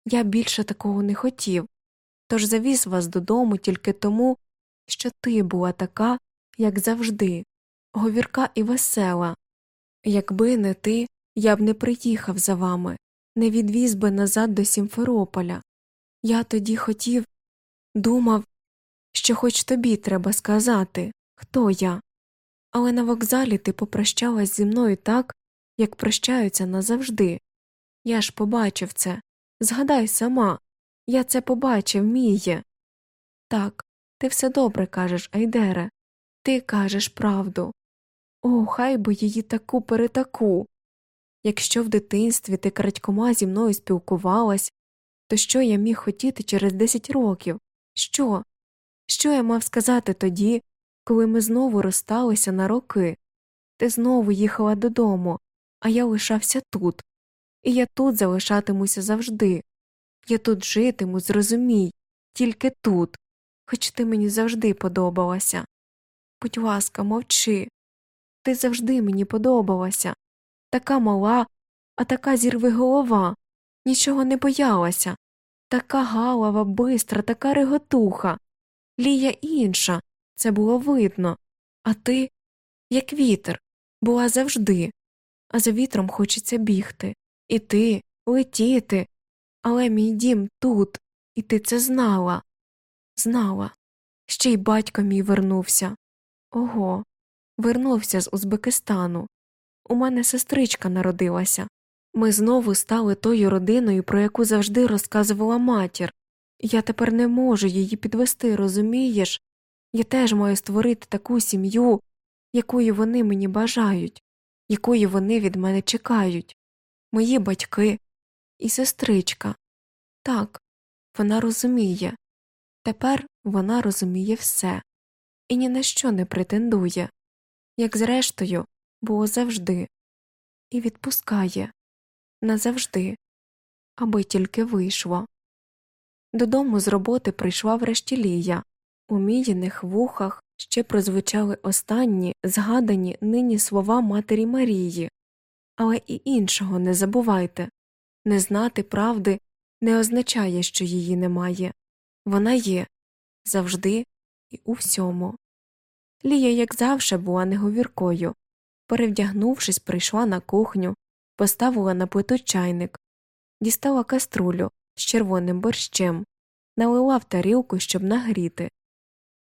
Я більше такого не хотів, тож завіз вас додому тільки тому, що ти була така, як завжди, говірка і весела. Якби не ти, я б не приїхав за вами, не відвіз би назад до Сімферополя. Я тоді хотів, думав, що хоч тобі треба сказати, хто я. Але на вокзалі ти попрощалась зі мною так, як прощаються назавжди. Я ж побачив це. Згадай сама, я це побачив, міє. Так, ти все добре кажеш, Айдере, ти кажеш правду. О, хай би її таку перетаку. Якщо в дитинстві ти крадькома зі мною спілкувалась, то що я міг хотіти через десять років? Що? Що я мав сказати тоді, коли ми знову розсталися на роки? Ти знову їхала додому, а я лишався тут, і я тут залишатимуся завжди. Я тут житиму, зрозумій, тільки тут, хоч ти мені завжди подобалася. Будь ласка, мовчи. Ти завжди мені подобалася. Така мала, а така зірви голова, нічого не боялася. Така галава, бистра, така реготуха. Лія інша, це було видно. А ти, як вітер, була завжди, а за вітром хочеться бігти, іти, летіти. Але мій дім тут, і ти це знала. Знала. Ще й батько мій вернувся. Ого, вернувся з Узбекистану. У мене сестричка народилася. Ми знову стали тою родиною, про яку завжди розказувала матір. Я тепер не можу її підвести, розумієш? Я теж маю створити таку сім'ю, якої вони мені бажають, якої вони від мене чекають. Мої батьки і сестричка. Так, вона розуміє. Тепер вона розуміє все і ні на що не претендує, як зрештою було завжди, і відпускає. назавжди, аби тільки вийшло. Додому з роботи прийшла врешті Лія. У міїних вухах ще прозвучали останні згадані нині слова матері Марії. Але і іншого не забувайте не знати правди не означає, що її немає вона є завжди і у всьому. Лія, як завжди, була неговіркою. Перевдягнувшись, прийшла на кухню, поставила на плиту чайник, дістала каструлю з червоним борщем, налила в тарілку, щоб нагріти.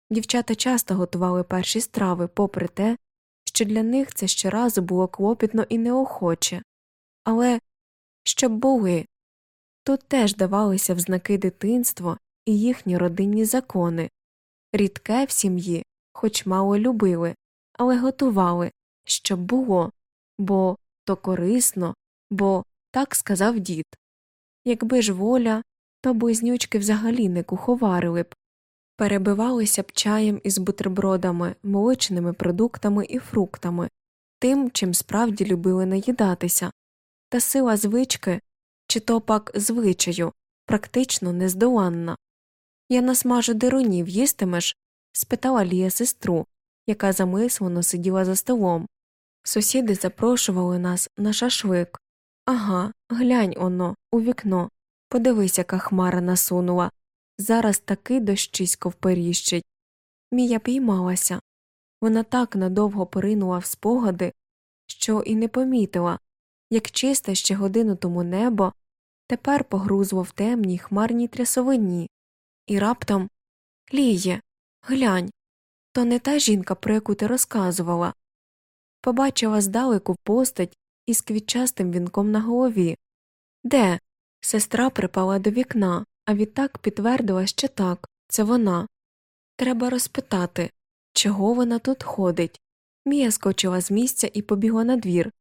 Дівчата часто готували перші страви, попри те, що для них це щоразу було клопітно і неохоче, але щоб були тут теж давалися в знаки дитинство і їхні родинні закони рідке в сім'ї, хоч мало любили, але готували, щоб було, бо то корисно, бо так сказав дід. Якби ж воля, то близнючки взагалі не куховарили б, перебивалися б чаєм із бутербродами, молочними продуктами і фруктами, тим, чим справді любили наїдатися, та сила звички, чи то пак звичаю, практично нездоланна. Я насмажу дирунів їстимеш? спитала Лія сестру, яка замислено сиділа за столом. Сусіди запрошували нас на шашлик. Ага, глянь оно, у вікно. Подивись, яка хмара насунула. Зараз таки дощисько вперіщить. Мія піймалася. Вона так надовго поринула в спогади, що і не помітила, як чисте ще годину тому небо тепер погрузло в темній хмарній трясовині, і раптом Ліє, глянь, то не та жінка, про яку ти розказувала. Побачила здалеку постать із квітчастим вінком на голові. Де? Сестра припала до вікна, а відтак підтвердила, що так, це вона. Треба розпитати, чого вона тут ходить. Мія скочила з місця і побігла на двір.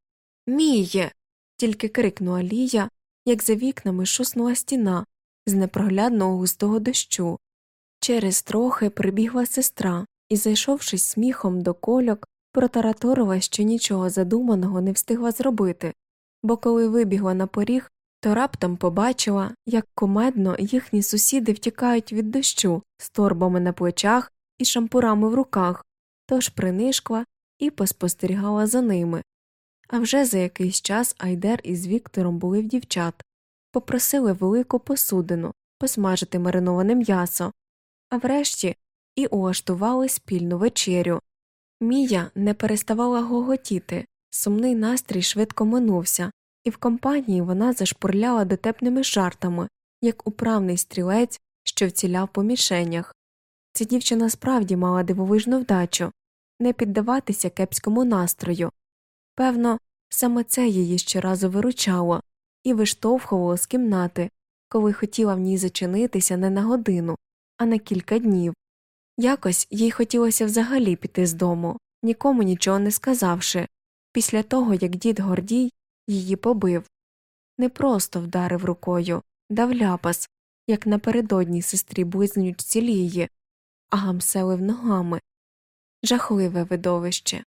Міє. тільки крикнула Лія, як за вікнами шуснула стіна з непроглядного густого дощу. Через трохи прибігла сестра і, зайшовшись сміхом до кольок, протараторила, що нічого задуманого не встигла зробити, бо коли вибігла на поріг, то раптом побачила, як кумедно їхні сусіди втікають від дощу з торбами на плечах і шампурами в руках, тож принишкла і поспостерігала за ними. А вже за якийсь час Айдер із Віктором були в дівчат, попросили велику посудину посмажити мариноване м'ясо, а врешті і улаштували спільну вечерю. Мія не переставала гоготіти, сумний настрій швидко минувся, і в компанії вона зашпурляла дотепними жартами, як управний стрілець, що вціляв по мішенях. Ця дівчина справді мала дивовижну вдачу не піддаватися кепському настрою. Певно, саме це її щоразу виручало і виштовхувало з кімнати, коли хотіла в ній зачинитися не на годину, а на кілька днів. Якось їй хотілося взагалі піти з дому, нікому нічого не сказавши, після того як дід Гордій її побив. Не просто вдарив рукою, дав ляпас, як напередодні сестрі близнючці Лії, а гамселив ногами. Жахливе видовище.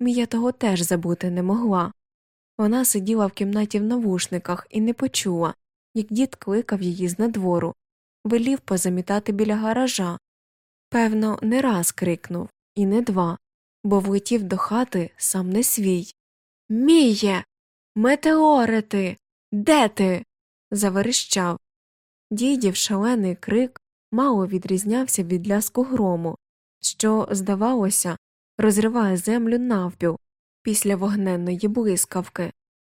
Мія того теж забути не могла. Вона сиділа в кімнаті в навушниках і не почула, як дід кликав її з надвору, велів позамітати біля гаража. Певно, не раз крикнув, і не два, бо влетів до хати сам не свій. Міє. Метеорити. Де ти? заверещав. Дідів шалений крик мало відрізнявся від ляску грому, що, здавалося, розриває землю навпіл після вогненної блискавки.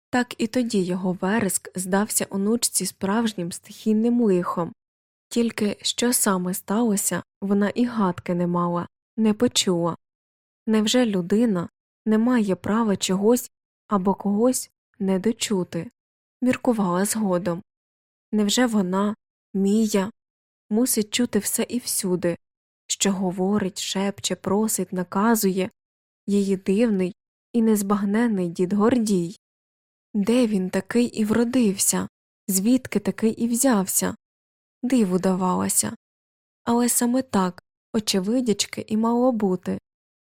Так і тоді його вереск здався онучці справжнім стихійним лихом, тільки що саме сталося, вона і гадки не мала, не почула. Невже людина не має права чогось або когось не дочути, міркувала згодом. Невже вона, Мія, мусить чути все і всюди, що говорить, шепче, просить, наказує її дивний і незбагненний дід Гордій? Де він такий і вродився, звідки такий і взявся? Диву давалося. Але саме так, очевидячки, і мало бути.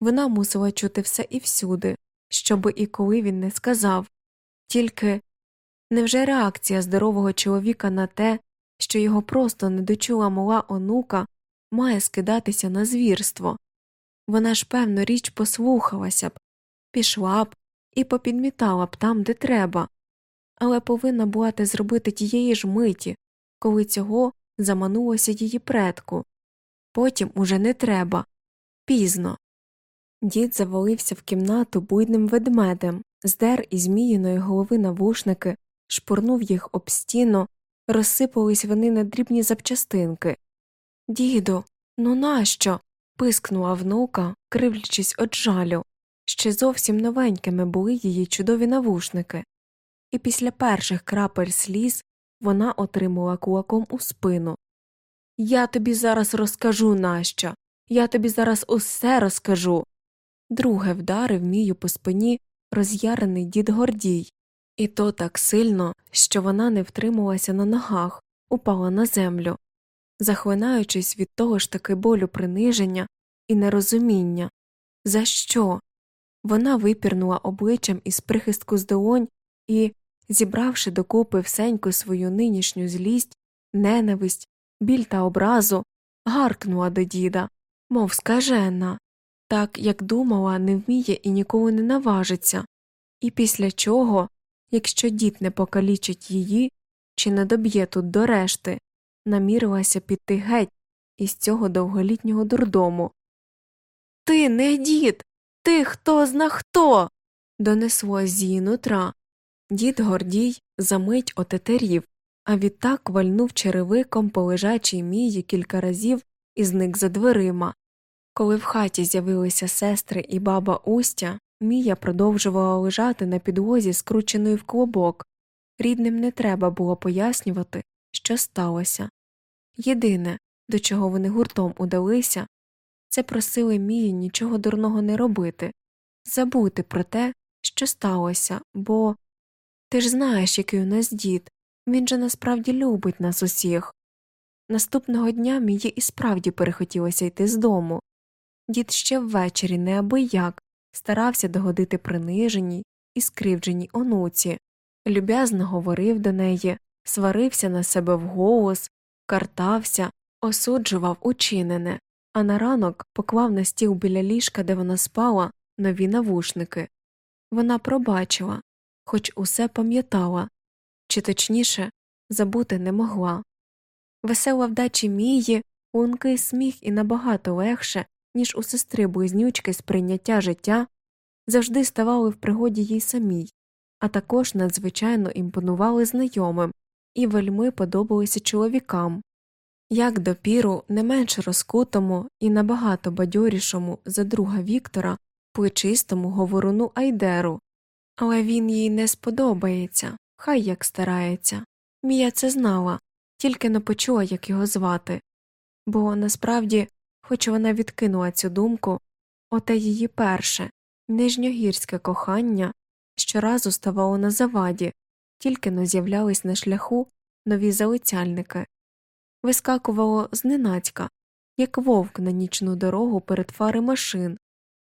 Вона мусила чути все і всюди, щоби і коли він не сказав, тільки Невже реакція здорового чоловіка на те, що його просто не дочула мала онука, має скидатися на звірство? Вона ж, певно, річ послухалася б, пішла б і попідмітала б там, де треба, але повинна була те зробити тієї ж миті, коли цього заманулося її предку. Потім уже не треба пізно. Дід завалився в кімнату буйним ведмедем, здер із зміїної голови навушники, шпурнув їх об стіну, розсипались вони на дрібні запчастинки. Діду, ну нащо? пискнула внука, кривлячись від жалю. Ще зовсім новенькими були її чудові навушники, і після перших крапель сліз вона отримала кулаком у спину. Я тобі зараз розкажу нащо. Я тобі зараз усе розкажу. Друге вдарив мію по спині роз'ярений дід Гордій, і то так сильно, що вона не втрималася на ногах, упала на землю, захлинаючись від того ж таки болю приниження і нерозуміння. За що? Вона випірнула обличчям із прихистку з долонь і, зібравши докупи всеньку свою нинішню злість, ненависть, біль та образу, гаркнула до діда, мов скажена, так як думала, не вміє і ніколи не наважиться, і після чого, якщо дід не покалічить її чи не доб'є тут до решти, намірилася піти геть із цього довголітнього дурдому. Ти не дід. Ти хто зна хто. донесло з її нутра. Дід Гордій замить отетерів, а відтак вальнув черевиком по лежачій мії кілька разів і зник за дверима. Коли в хаті з'явилися сестри і баба Устя, Мія продовжувала лежати на підлозі, скрученою в клобок. Рідним не треба було пояснювати, що сталося. Єдине, до чого вони гуртом удалися, це просили Мію нічого дурного не робити, забути про те, що сталося, бо ти ж знаєш, який у нас дід, він же насправді любить нас усіх. Наступного дня Мії і справді перехотілося йти з дому. Дід ще ввечері неабияк старався догодити приниженій і скривдженій онуці, люб'язно говорив до неї, сварився на себе вголос, картався, осуджував учинене, а на ранок поклав на стіл біля ліжка, де вона спала, нові навушники. Вона пробачила, хоч усе пам'ятала, чи точніше забути не могла. Весела вдачі Мії, лункий сміх і набагато легше, ніж у сестри близнючки сприйняття життя, завжди ставали в пригоді їй самій, а також надзвичайно імпонували знайомим і вельми подобалися чоловікам. Як допіру не менш розкутому і набагато бадьорішому за друга Віктора, плечистому говоруну Айдеру, але він їй не сподобається, хай як старається. Мія це знала, тільки не почула, як його звати, бо насправді, хоч вона відкинула цю думку, оте її перше, нижньогірське кохання щоразу ставало на заваді, тільки но з'являлись на шляху нові залицяльники, вискакувало зненацька, як вовк на нічну дорогу перед фари машин,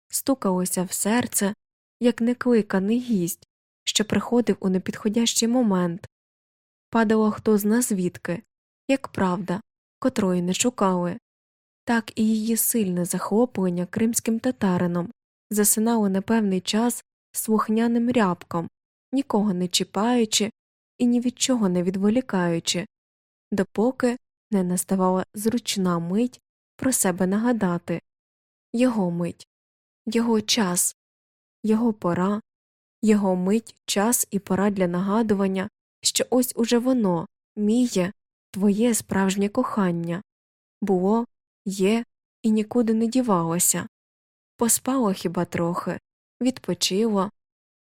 стукалося в серце, як некликаний гість, що приходив у непідходящий момент, падало хто зна звідки, як правда, котрої не шукали, так і її сильне захоплення кримським татарином засинало на певний час слухняним рябком, нікого не чіпаючи і ні від чого не відволікаючи, допоки не наставала зручна мить про себе нагадати. Його мить, його час, його пора, його мить, час і пора для нагадування, що ось уже воно, міє, твоє справжнє кохання, було, є і нікуди не дівалося. Поспало хіба трохи, відпочило,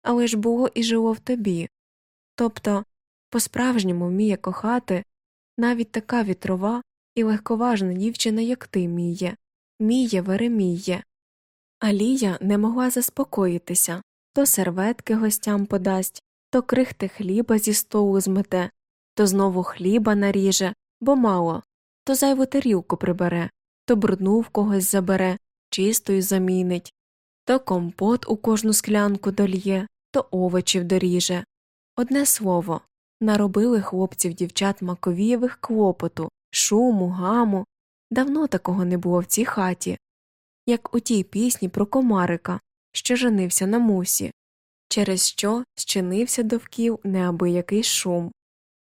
але ж було і жило в тобі. Тобто, по справжньому вміє кохати навіть така вітрова і легковажна дівчина, як ти, Міє, Міє Вереміє. Алія не могла заспокоїтися то серветки гостям подасть, то крихти хліба зі столу змете, то знову хліба наріже, бо мало, то зайву тарілку прибере, то брудну в когось забере, чистою замінить, то компот у кожну склянку дольє, то овочів доріже. Одне слово, наробили хлопців дівчат Маковієвих клопоту, шуму, гаму. Давно такого не було в цій хаті, як у тій пісні про комарика, що женився на мусі, через що зчинився довків неабиякий шум.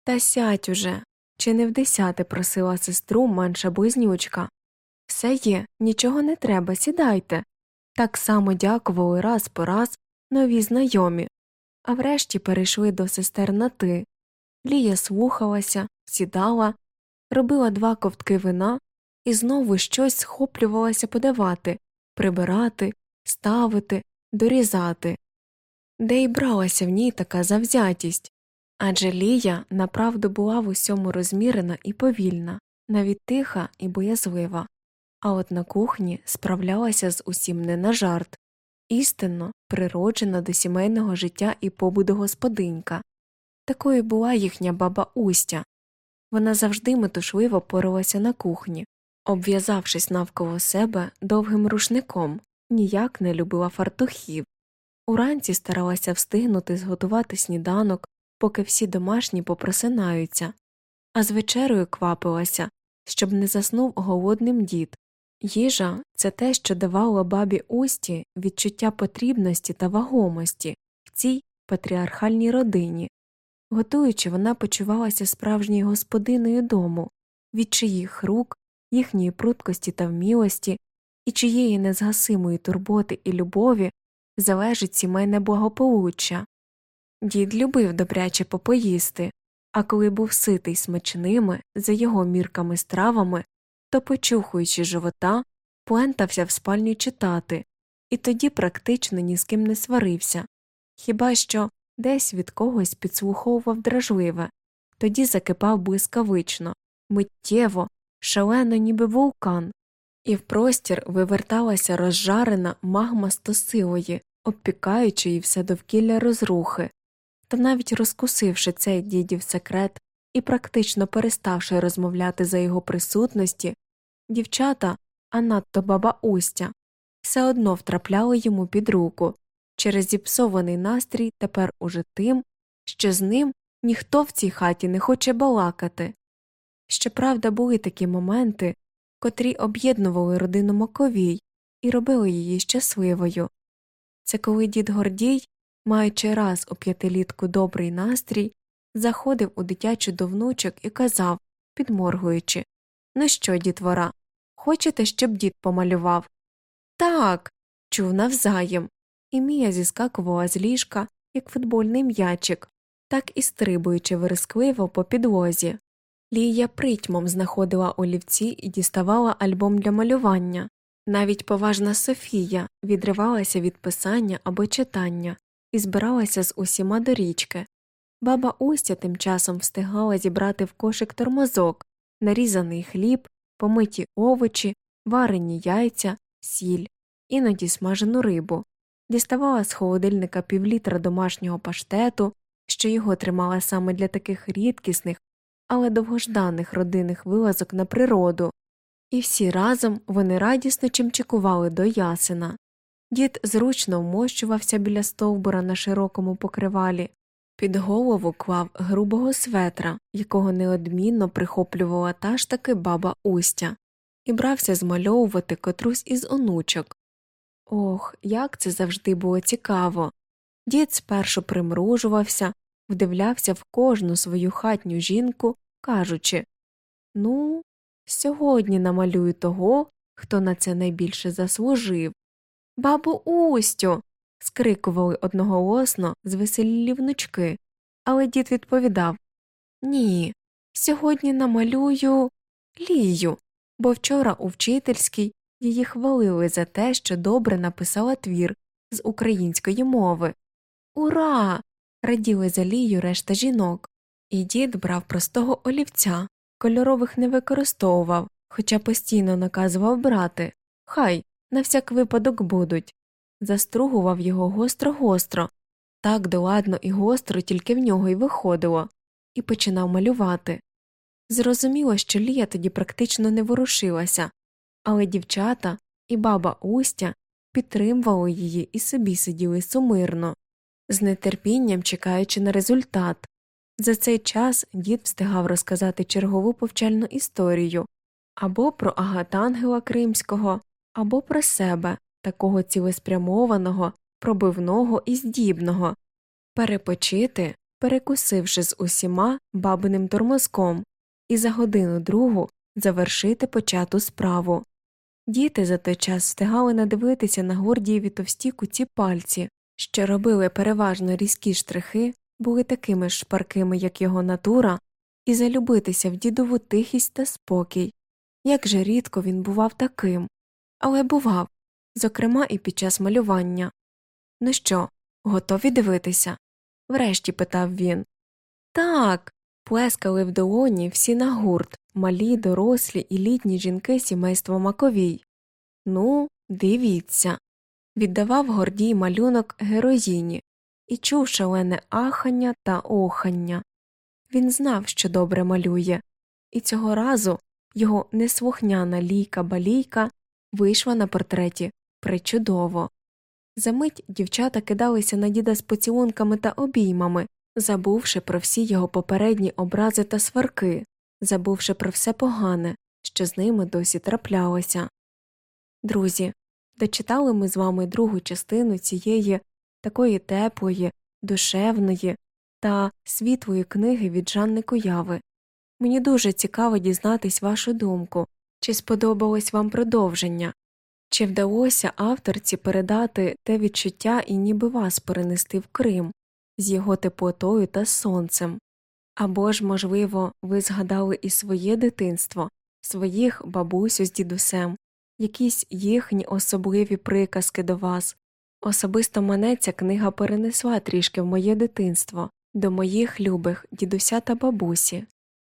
Та сядь уже, чи не в десяте просила сестру менша близнючка. Все є, нічого не треба, сідайте. Так само дякували раз по раз нові знайомі, а врешті перейшли до сестер на ти. Лія слухалася, сідала, робила два ковтки вина і знову щось схоплювалася подавати, прибирати, ставити, дорізати. Де й бралася в ній така завзятість адже Лія направду була в усьому розмірена і повільна, навіть тиха і боязлива, а от на кухні справлялася з усім не на жарт, істинно природжена до сімейного життя і побуду господинька. Такою була їхня баба Устя. Вона завжди метушливо поралася на кухні, обв'язавшись навколо себе довгим рушником, ніяк не любила фартухів. Уранці старалася встигнути зготувати сніданок, поки всі домашні попросинаються, а з вечерою квапилася, щоб не заснув голодним дід. Їжа це те, що давало бабі Усті відчуття потрібності та вагомості в цій патріархальній родині. Готуючи, вона почувалася справжньою господиною дому, від чиїх рук, їхньої пруткості та вмілості і чиєї незгасимої турботи і любові залежить сімейне благополуччя. Дід любив добряче попоїсти, а коли був ситий смачними, за його мірками стравами, то, почухуючи живота, плентався в спальню читати, і тоді практично ні з ким не сварився, хіба що десь від когось підслуховував дражливе, тоді закипав блискавично, миттєво, шалено, ніби вулкан, і в простір виверталася розжарена магма стосилої, обпікаючи все довкілля розрухи, та навіть розкусивши цей дідів секрет і практично переставши розмовляти за його присутності, дівчата, а надто баба Устя, все одно втрапляли йому під руку через зіпсований настрій тепер уже тим, що з ним ніхто в цій хаті не хоче балакати. Щоправда, були такі моменти, котрі об'єднували родину Маковій і робили її щасливою. Це коли дід Гордій, маючи раз у п'ятилітку добрий настрій, заходив у дитячу до внучок і казав, підморгуючи Ну що, дітвора, хочете, щоб дід помалював? Так. чув навзаєм, і Мія зіскакувала з ліжка, як футбольний м'ячик, так і стрибуючи верескливо по підлозі. Лія притьмом знаходила олівці і діставала альбом для малювання. Навіть поважна Софія відривалася від писання або читання і збиралася з усіма до річки. Баба Устя тим часом встигала зібрати в кошик тормозок, нарізаний хліб, помиті овочі, варені яйця, сіль, іноді смажену рибу, діставала з холодильника півлітра домашнього паштету, що його тримала саме для таких рідкісних, але довгожданих родинних вилазок на природу, і всі разом вони радісно чимчикували до ясена. Дід зручно вмощувався біля стовбура на широкому покривалі, під голову клав грубого светра, якого неодмінно прихоплювала та ж таки баба Устя, і брався змальовувати котрусь із онучок. Ох, як це завжди було цікаво. Дід спершу примружувався, вдивлявся в кожну свою хатню жінку, кажучи Ну, сьогодні намалюю того, хто на це найбільше заслужив. Бабу Устю. скрикували одноголосно звеселілі внучки, але дід відповідав Ні, сьогодні намалюю лію, бо вчора у вчительській її хвалили за те, що добре написала твір з української мови. Ура! раділи за лію решта жінок. І дід брав простого олівця, кольорових не використовував, хоча постійно наказував брати Хай на всяк випадок будуть. Застругував його гостро гостро, так доладно і гостро тільки в нього й виходило, і починав малювати. Зрозуміло, що Лія тоді практично не ворушилася, але дівчата і баба Устя підтримували її і собі сиділи сумирно, з нетерпінням чекаючи на результат. За цей час дід встигав розказати чергову повчальну історію або про Агатангела Кримського, або про себе, такого цілеспрямованого, пробивного і здібного, перепочити, перекусивши з усіма бабиним тормозком, і за годину другу завершити почату справу. Діти за той час встигали надивитися на Гордієві товсті куці пальці, що робили переважно різкі штрихи, були такими ж шпаркими, як його натура, і залюбитися в дідову тихість та спокій. Як же рідко він бував таким, але бував, зокрема і під час малювання. Ну що, готові дивитися? врешті питав він. Так. Плескали в долоні всі на гурт, малі, дорослі і літні жінки сімейства Маковій. Ну, дивіться. Віддавав гордій малюнок героїні і чув шалене ахання та охання. Він знав, що добре малює, і цього разу його неслухняна лійка балійка вийшла на портреті причудово. Замить дівчата кидалися на діда з поцілунками та обіймами, забувши про всі його попередні образи та сварки, забувши про все погане, що з ними досі траплялося. Друзі, дочитали ми з вами другу частину цієї такої теплої, душевної та світлої книги від Жанни Куяви. Мені дуже цікаво дізнатись вашу думку, чи сподобалось вам продовження, чи вдалося авторці передати те відчуття і ніби вас перенести в Крим з його теплотою та сонцем, або ж, можливо, ви згадали і своє дитинство, своїх бабусю з дідусем, якісь їхні особливі приказки до вас. Особисто мене ця книга перенесла трішки в моє дитинство, до моїх любих дідуся та бабусі.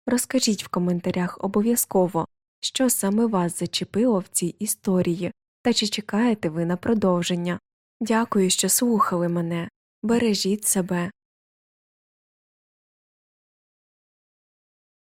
Розкажіть в коментарях обов'язково, що саме вас зачепило в цій історії, та чи чекаєте ви на продовження. Дякую, що слухали мене. Бережіть себе,